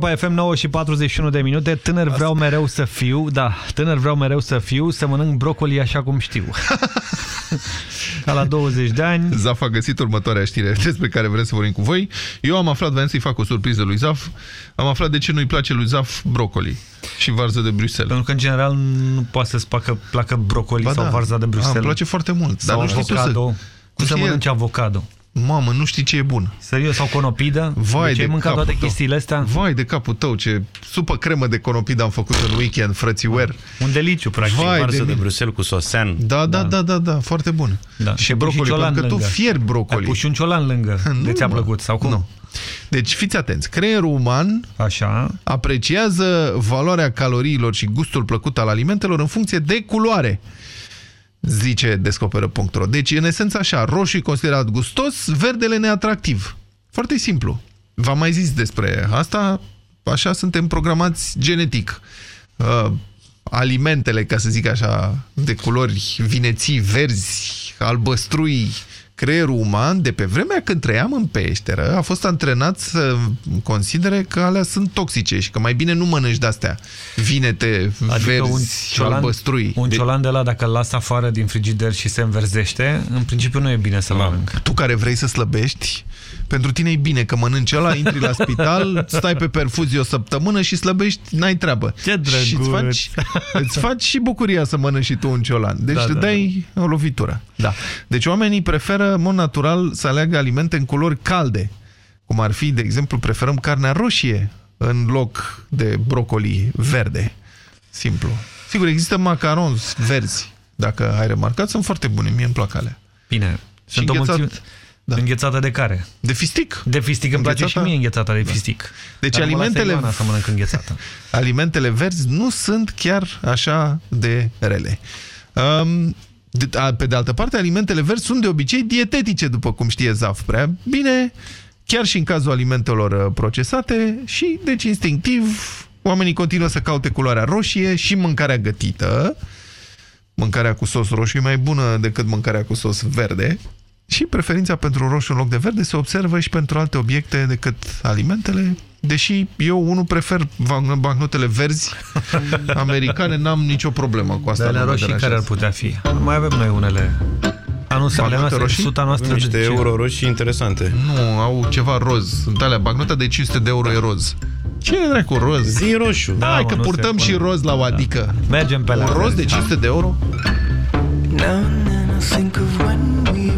Europa FM 9 și 41 de minute. Tânăr vreau mereu să fiu, da, tânăr vreau mereu să fiu, să mănânc brocoli așa cum știu. Ca la 20 de ani. Zaf a găsit următoarea știre despre care vrem să vorbim cu voi. Eu am aflat, vreau să-i fac o surpriză lui Zaf, am aflat de ce nu-i place lui Zaf brocoli și varză de Bruxelles. Pentru că, în general, nu poate să-ți placă, placă brocoli Ba sau da. varza de Bruxelles. Îmi place foarte mult. Sau dar nu știi tu să- avocado. Cum Nu să știe- mănânci avocado? Mamă, nu știi ce e bun. Serios, sau conopidă? Vai deci ai de mâncat capul toate tău. chestiile astea? Vai de capul tău, ce supă cremă de conopidă am făcut în weekend, frățiuer. Un deliciu, practic. Vai Varză de, mine. Bruxelles cu sosean. Da, da, da, da, da, foarte bun. Da. Și Ai pus brocoli, ciolan pentru că tu lângă. fierbi brocoli. Ai pus și un ciolan lângă. de ți-a mă. plăcut, sau cum? Nu. Deci fiți atenți, creierul uman Așa. apreciază valoarea caloriilor și gustul plăcut al alimentelor în funcție de culoare zice descoperă.ro. Deci, în esență așa, roșu e considerat gustos, verdele neatractiv. Foarte simplu. V-am mai zis despre asta, așa suntem programați genetic. Uh, alimentele, ca să zic așa, de culori vineții, verzi, albăstrui, creierul uman, de pe vremea când trăiam în peșteră, a fost antrenat să considere că alea sunt toxice și că mai bine nu mănânci de-astea vinete, Adică verzi, un ciolan, albăstrui. un ciolan de la dacă îl las afară din frigider și se înverzește, în principiu nu e bine să-l mănânc. Tu care vrei să slăbești, pentru tine e bine că mănânci ăla, intri la spital, stai pe perfuzie o săptămână și slăbești, n-ai treabă. Ce drăguț! Și îți faci, îți faci și bucuria să mănânci și tu un ciolan. Deci Da, da, te da, dai o lovitură. Da. Deci oamenii preferă, în mod natural, să aleagă alimente în culori calde. Cum ar fi, de exemplu, preferăm carnea roșie în loc de brocoli verde. Simplu. Sigur, există macarons verzi, dacă ai remarcat, sunt foarte bune, mie îmi plac alea. Bine. Și Sunt o înghețat- mulțime... Da. Înghețată de care? De fistic. De fistic îmi place și Înghețata? mie înghețata de Da. fistic. Deci Dar mă lasă alimentele, Ioana să mănânc înghețată. alimentele verzi nu sunt chiar așa de rele. Um, de, a, pe de altă parte, alimentele verzi sunt de obicei dietetice, după cum știe Zaf prea bine, chiar și în cazul alimentelor uh, procesate și, deci, instinctiv, oamenii continuă să caute culoarea roșie și mâncarea gătită. Mâncarea cu sos roșu e mai bună decât mâncarea cu sos verde. Și preferința pentru roșu în loc de verde se observă și pentru alte obiecte decât alimentele, deși eu unul prefer ban- bancnotele verzi americane, n-am nicio problemă cu asta. Dar alea nu mă roșii care ar deranjează. putea fi? Mai avem noi unele. Anul ale Bagnote noastre, roșii? suta noastră Niște de ce? euro roșii interesante. Nu, au ceva roz. Sunt alea, bancnota de 500 de euro e roz. Ce e dracu roz? Zi roșu. Da, Hai mă, că nu se purtăm pune. și roz la o adică. Mergem pe la Un roz de 500 de euro? Now and then I think of when we were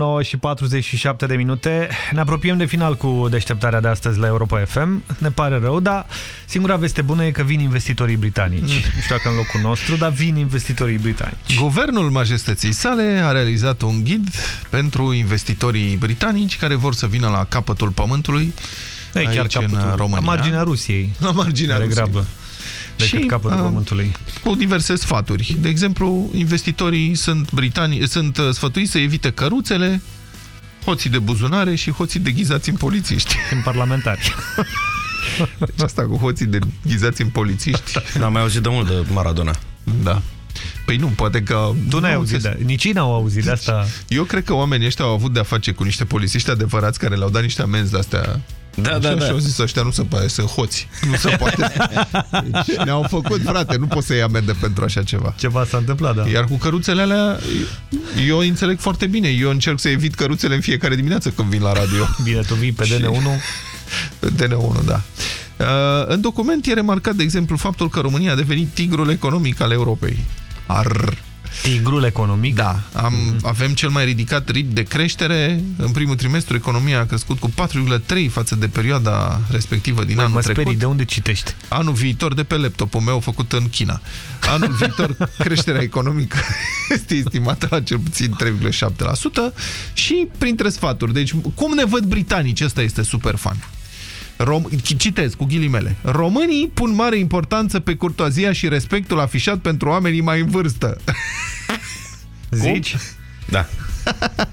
9 și 47 de minute. Ne apropiem de final cu deșteptarea de astăzi la Europa FM. Ne pare rău, dar singura veste bună e că vin investitorii britanici. Nu știu dacă în locul nostru, dar vin investitorii britanici. Guvernul majestății sale a realizat un ghid pentru investitorii britanici care vor să vină la capătul pământului Ei, chiar aici în capătul, România. La marginea Rusiei. La marginea Mai Rusiei. degrabă decât capătul uh, pământului. Cu diverse sfaturi. De exemplu, investitorii sunt, britani sunt uh, sfătuiți să evite căruțele, hoții de buzunare și hoții deghizați în polițiști. În parlamentari. Deci asta cu hoții deghizați în polițiști. N-am mai auzit de mult de Maradona. Da. Păi nu, poate că... Tu n-ai nu auzit, se- de, nici ei n-au auzit de asta. Eu cred că oamenii ăștia au avut de-a face cu niște polițiști adevărați care le-au dat niște amenzi de-astea Da, Așa, da, da. Și au zis ăștia nu se poate, sunt hoți. Nu se poate. Deci, ne-au făcut, frate, nu poți să iei amende pentru așa ceva. Ceva s-a întâmplat, da. Iar cu căruțele alea, eu înțeleg foarte bine. Eu încerc să evit căruțele în fiecare dimineață când vin la radio. Bine, tu vii pe DN1. DN1, da. Uh, în document e remarcat, de exemplu, faptul că România a devenit tigrul economic al Europei. Ar... Tigrul economic? Da. Am, Mhm. Avem cel mai ridicat ritm de creștere. În primul trimestru, economia a crescut cu 4,3 față de perioada respectivă din Mă, anul mă trecut. sperii, de unde citești? Anul viitor, de pe laptopul meu făcut în China. Anul viitor, creșterea economică este estimată la cel puțin 3,7% și printre sfaturi. Deci, cum ne văd britanici? Ăsta este super fan. Rom citez cu ghilimele. Românii pun mare importanță pe curtoazia și respectul afișat pentru oamenii mai în vârstă. Zici? Da.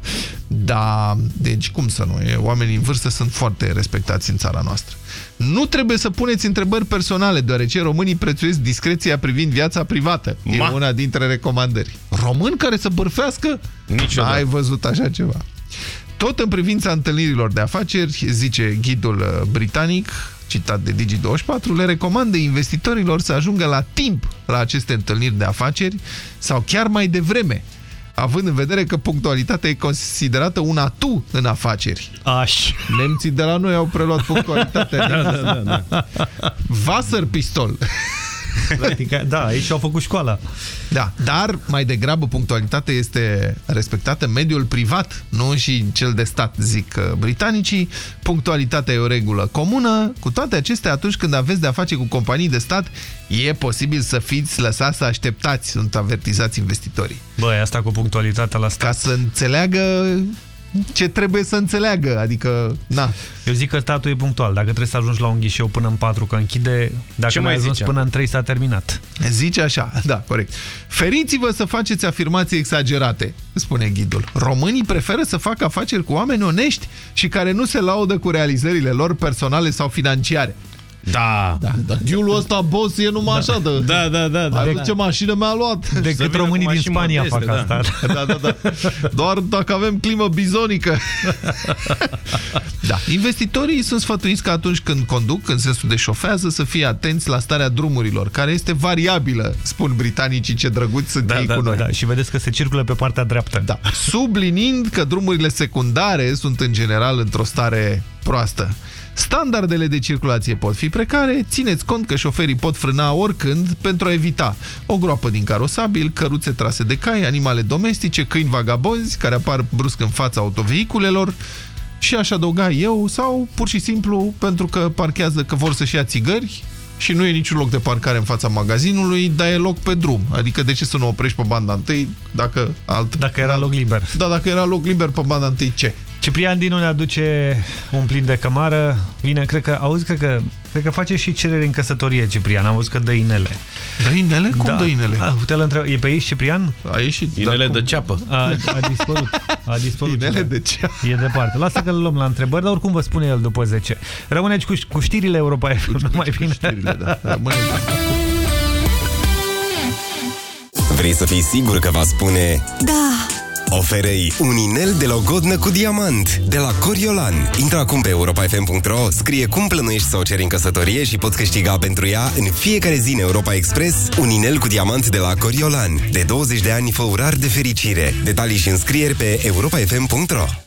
Da, deci cum să nu? E, oamenii în vârstă sunt foarte respectați în țara noastră. Nu trebuie să puneți întrebări personale, deoarece românii prețuiesc discreția privind viața privată. E Ma. una dintre recomandări. Român care să bârfească? Niciodată. Ai văzut așa ceva. Tot în privința întâlnirilor de afaceri, zice ghidul uh, britanic, citat de Digi24, le recomandă investitorilor să ajungă la timp la aceste întâlniri de afaceri sau chiar mai devreme, având în vedere că punctualitatea e considerată un atu în afaceri. Aș. Nemții de la noi au preluat punctualitatea. Da, da, da, da. Wasserpistol. Practic, da, aici au făcut școala. Da, dar mai degrabă punctualitatea este respectată în mediul privat, nu și cel de stat, zic uh, britanicii. Punctualitatea e o regulă comună. Cu toate acestea, atunci când aveți de-a face cu companii de stat, e posibil să fiți lăsați să așteptați, sunt avertizați investitorii. Băi, asta cu punctualitatea la stat. Ca să înțeleagă ce trebuie să înțeleagă, adică, na. Eu zic că statul e punctual. Dacă trebuie să ajungi la un ghișeu până în 4 că închide, dacă Ce mai mai ajungi zicea? până în 3 s-a terminat. Zice așa, da, corect. Feriți-vă să faceți afirmații exagerate, spune ghidul. Românii preferă să facă afaceri cu oameni onești și care nu se laudă cu realizările lor personale sau financiare. Da. Da, da. Ghiulul ăsta, boss, e numai așa de... Da, da, da. da, Ai da. văzut ce mașină mi-a luat? Decât vină românii cu din mașini Spania modeste, fac da. asta. Da, da, da. Doar dacă avem climă bizonică. Da. Investitorii sunt sfătuiți că atunci când conduc, în sensul de șofează, să fie atenți la starea drumurilor, care este variabilă, spun britanicii ce drăguți sunt Da, ei da, cu da, noi. da. Și vedeți că se circulă pe partea dreaptă. Da. Sublinind că drumurile secundare sunt în general într-o stare proastă. Standardele de circulație pot fi precare, țineți cont că șoferii pot frâna oricând pentru a evita o groapă din carosabil, căruțe trase de cai, animale domestice, câini vagabonzi care apar brusc în fața autovehiculelor și aș adăuga eu, sau pur și simplu pentru că parchează că vor să-și ia țigări și nu e niciun loc de parcare în fața magazinului, dar e loc pe drum. Adică de ce să nu oprești pe banda întâi dacă alt... Dacă era loc liber. Da, dacă era loc liber pe banda întâi, ce? Ciprian Dinu ne aduce un plin de cămară. Vine, cred că, auzi, cred că, cred că face și cerere în căsătorie, Ciprian. Am văzut că dă inele. Dă inele? Cum dă inele? A, uite, întreb, e pe aici, Ciprian? A ieșit. Inele dar de cum? ceapă. A, a dispărut. A dispărut. Inele ceva. de ceapă. E departe. Lasă că îl luăm la întrebări, dar oricum vă spune el după 10. Rămâneți cu, cu știrile Europa FM, nu mai bine. Știrile, da. Rămâne. Vrei să fii sigur că va spune Da! Oferei un inel de logodnă cu diamant de la Coriolan. Intră acum pe europafm.ro, scrie cum plănuiești să o ceri în căsătorie și poți câștiga pentru ea în fiecare zi în Europa Express un inel cu diamant de la Coriolan. De 20 de ani fă urar de fericire. Detalii și înscrieri pe europafm.ro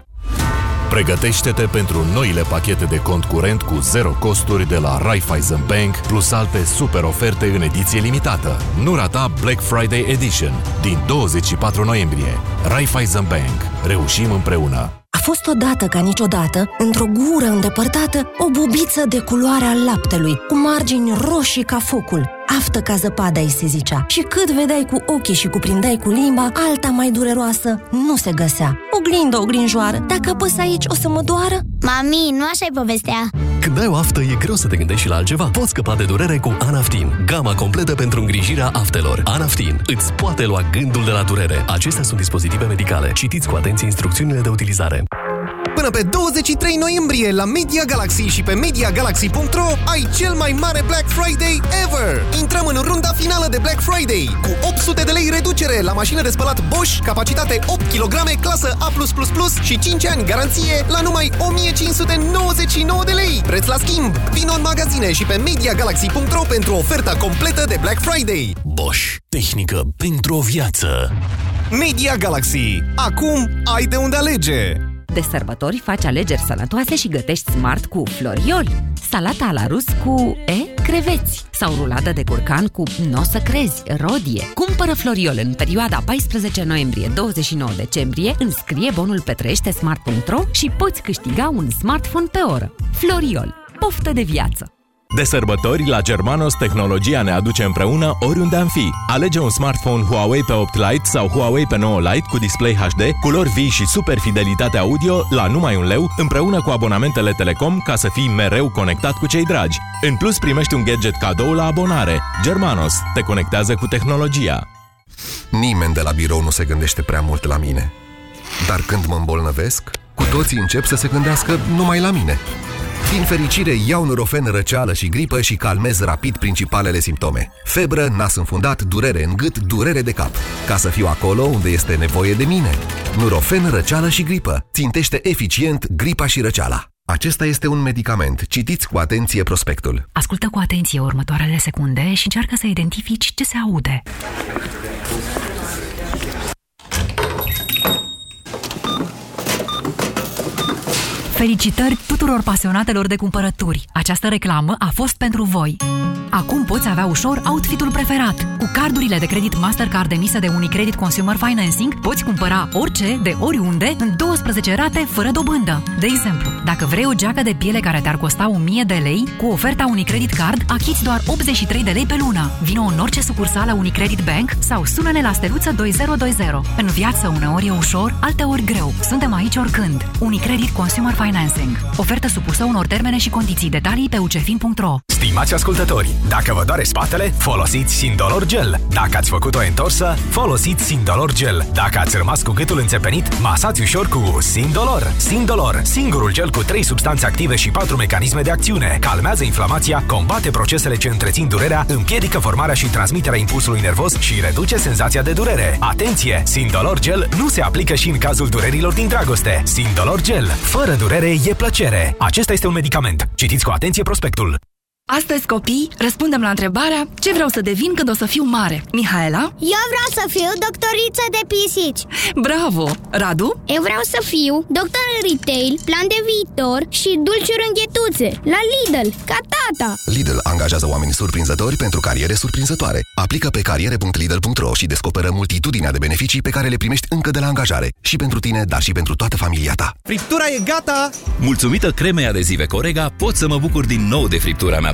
Pregătește-te pentru noile pachete de cont curent cu zero costuri de la Raiffeisen Bank, plus alte super oferte în ediție limitată. Nu rata Black Friday Edition din 24 noiembrie. Raiffeisen Bank. Reușim împreună! A fost odată ca niciodată, într-o gură îndepărtată, o bubiță de culoarea laptelui, cu margini roșii ca focul. Aftă ca zăpada îi se zicea. Și cât vedeai cu ochii și cuprindeai cu limba, alta mai dureroasă nu se găsea. Oglindă, oglinjoară, dacă apăs aici o să mă doară? Mami, nu așa e povestea. Când ai o aftă, e greu să te gândești și la altceva. Poți scăpa de durere cu Anaftin, gama completă pentru îngrijirea aftelor. Anaftin îți poate lua gândul de la durere. Acestea sunt dispozitive medicale. Citiți cu atenție instrucțiunile de utilizare. Până pe 23 noiembrie la Media Galaxy și pe MediaGalaxy.ro ai cel mai mare Black Friday ever! Intrăm în runda finală de Black Friday cu 800 de lei reducere la mașină de spălat Bosch, capacitate 8 kg, clasă A+++ și 5 ani garanție la numai 1599 de lei. Preț la schimb! Vino în magazine și pe MediaGalaxy.ro pentru oferta completă de Black Friday. Bosch. Tehnică pentru o viață. Media Galaxy. Acum ai de unde alege! De sărbători faci alegeri sănătoase și gătești smart cu florioli. Salata la rus cu, e, creveți. Sau rulată de curcan cu, n-o să crezi, rodie. Cumpără floriol în perioada 14 noiembrie-29 decembrie, înscrie bonul Petrește Smart.ro și poți câștiga un smartphone pe oră. Floriol. Poftă de viață! De sărbători, la Germanos, tehnologia ne aduce împreună oriunde am fi. Alege un smartphone Huawei pe 8 Lite sau Huawei pe 9 Lite cu display HD, culori vii și super fidelitate audio la numai un leu, împreună cu abonamentele Telecom ca să fii mereu conectat cu cei dragi. În plus, primești un gadget cadou la abonare. Germanos te conectează cu tehnologia. Nimeni de la birou nu se gândește prea mult la mine. Dar când mă îmbolnăvesc, cu toții încep să se gândească numai la mine. Din fericire, iau Nurofen răceală și gripă și calmez rapid principalele simptome. Febră, nas înfundat, durere în gât, durere de cap. Ca să fiu acolo unde este nevoie de mine. Nurofen răceală și gripă. Țintește eficient gripa și răceala. Acesta este un medicament. Citiți cu atenție prospectul. Ascultă cu atenție următoarele secunde și încearcă să identifici ce se aude. Felicitări tuturor pasionatelor de cumpărături! Această reclamă a fost pentru voi! Acum poți avea ușor outfitul preferat. Cu cardurile de credit Mastercard emise de Unicredit Consumer Financing, poți cumpăra orice, de oriunde, în 12 rate, fără dobândă. De exemplu, dacă vrei o geacă de piele care te-ar costa 1000 de lei, cu oferta Unicredit Card, achiți doar 83 de lei pe lună. Vino în orice sucursală Unicredit Bank sau sună-ne la steluță 2020. În viață uneori e ușor, alteori greu. Suntem aici oricând. Unicredit Consumer Financing. Ofertă supusă unor termene și condiții. Detalii pe ucefin.ro Stimați ascultători, dacă vă doare spatele, folosiți Sindolor Gel. Dacă ați făcut o întorsă, folosiți Sindolor Gel. Dacă ați rămas cu gâtul înțepenit, masați ușor cu Sindolor. Sindolor, singurul gel cu 3 substanțe active și 4 mecanisme de acțiune. Calmează inflamația, combate procesele ce întrețin durerea, împiedică formarea și transmiterea impulsului nervos și reduce senzația de durere. Atenție! Sindolor Gel nu se aplică și în cazul durerilor din dragoste. Sindolor Gel. Fără durere e plăcere. Acesta este un medicament. Citiți cu atenție prospectul. Astăzi, copii, răspundem la întrebarea ce vreau să devin când o să fiu mare. Mihaela? Eu vreau să fiu doctoriță de pisici. Bravo! Radu? Eu vreau să fiu doctor în retail, plan de viitor și dulciuri înghetuțe la Lidl, ca tata. Lidl angajează oameni surprinzători pentru cariere surprinzătoare. Aplică pe cariere.lidl.ro și descoperă multitudinea de beneficii pe care le primești încă de la angajare. Și pentru tine, dar și pentru toată familia ta. Friptura e gata! Mulțumită cremei adezive Corega, pot să mă bucur din nou de friptura mea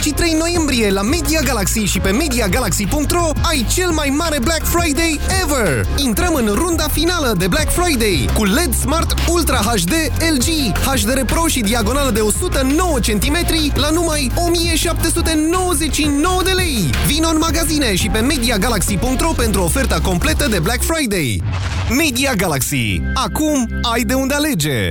23 noiembrie la Media Galaxy și pe MediaGalaxy.ro ai cel mai mare Black Friday ever! Intrăm în runda finală de Black Friday cu LED Smart Ultra HD LG, HDR Pro și diagonală de 109 cm la numai 1799 de lei. Vino în magazine și pe MediaGalaxy.ro pentru oferta completă de Black Friday. Media Galaxy. Acum ai de unde alege!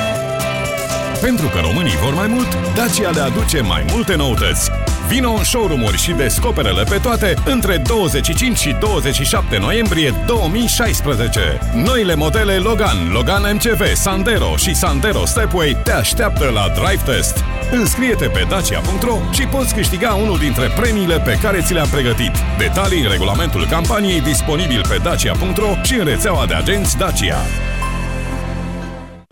Pentru că românii vor mai mult, Dacia le aduce mai multe noutăți. Vino în showroom-uri și descoperele pe toate între 25 și 27 noiembrie 2016. Noile modele Logan, Logan MCV, Sandero și Sandero Stepway te așteaptă la Drive Test. Înscrie-te pe dacia.ro și poți câștiga unul dintre premiile pe care ți le-am pregătit. Detalii în regulamentul campaniei disponibil pe dacia.ro și în rețeaua de agenți Dacia.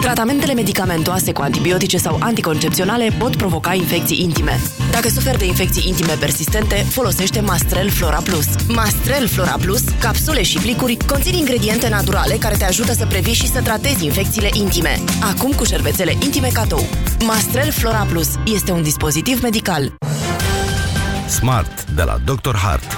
Tratamentele medicamentoase cu antibiotice sau anticoncepționale pot provoca infecții intime. Dacă suferi de infecții intime persistente, folosește Mastrel Flora Plus. Mastrel Flora Plus, capsule și plicuri, conțin ingrediente naturale care te ajută să previi și să tratezi infecțiile intime. Acum cu șervețele intime catou. Mastrel Flora Plus este un dispozitiv medical. Smart de la Dr. Hart.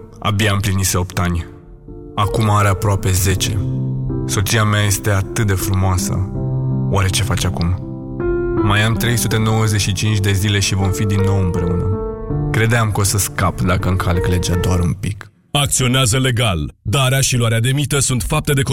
abia împlinise 8 ani. Acum are aproape 10. Soția mea este atât de frumoasă. Oare ce face acum? Mai am 395 de zile și vom fi din nou împreună. Credeam că o să scap dacă încalc legea doar un pic. Acționează legal. Darea și luarea de mită sunt fapte de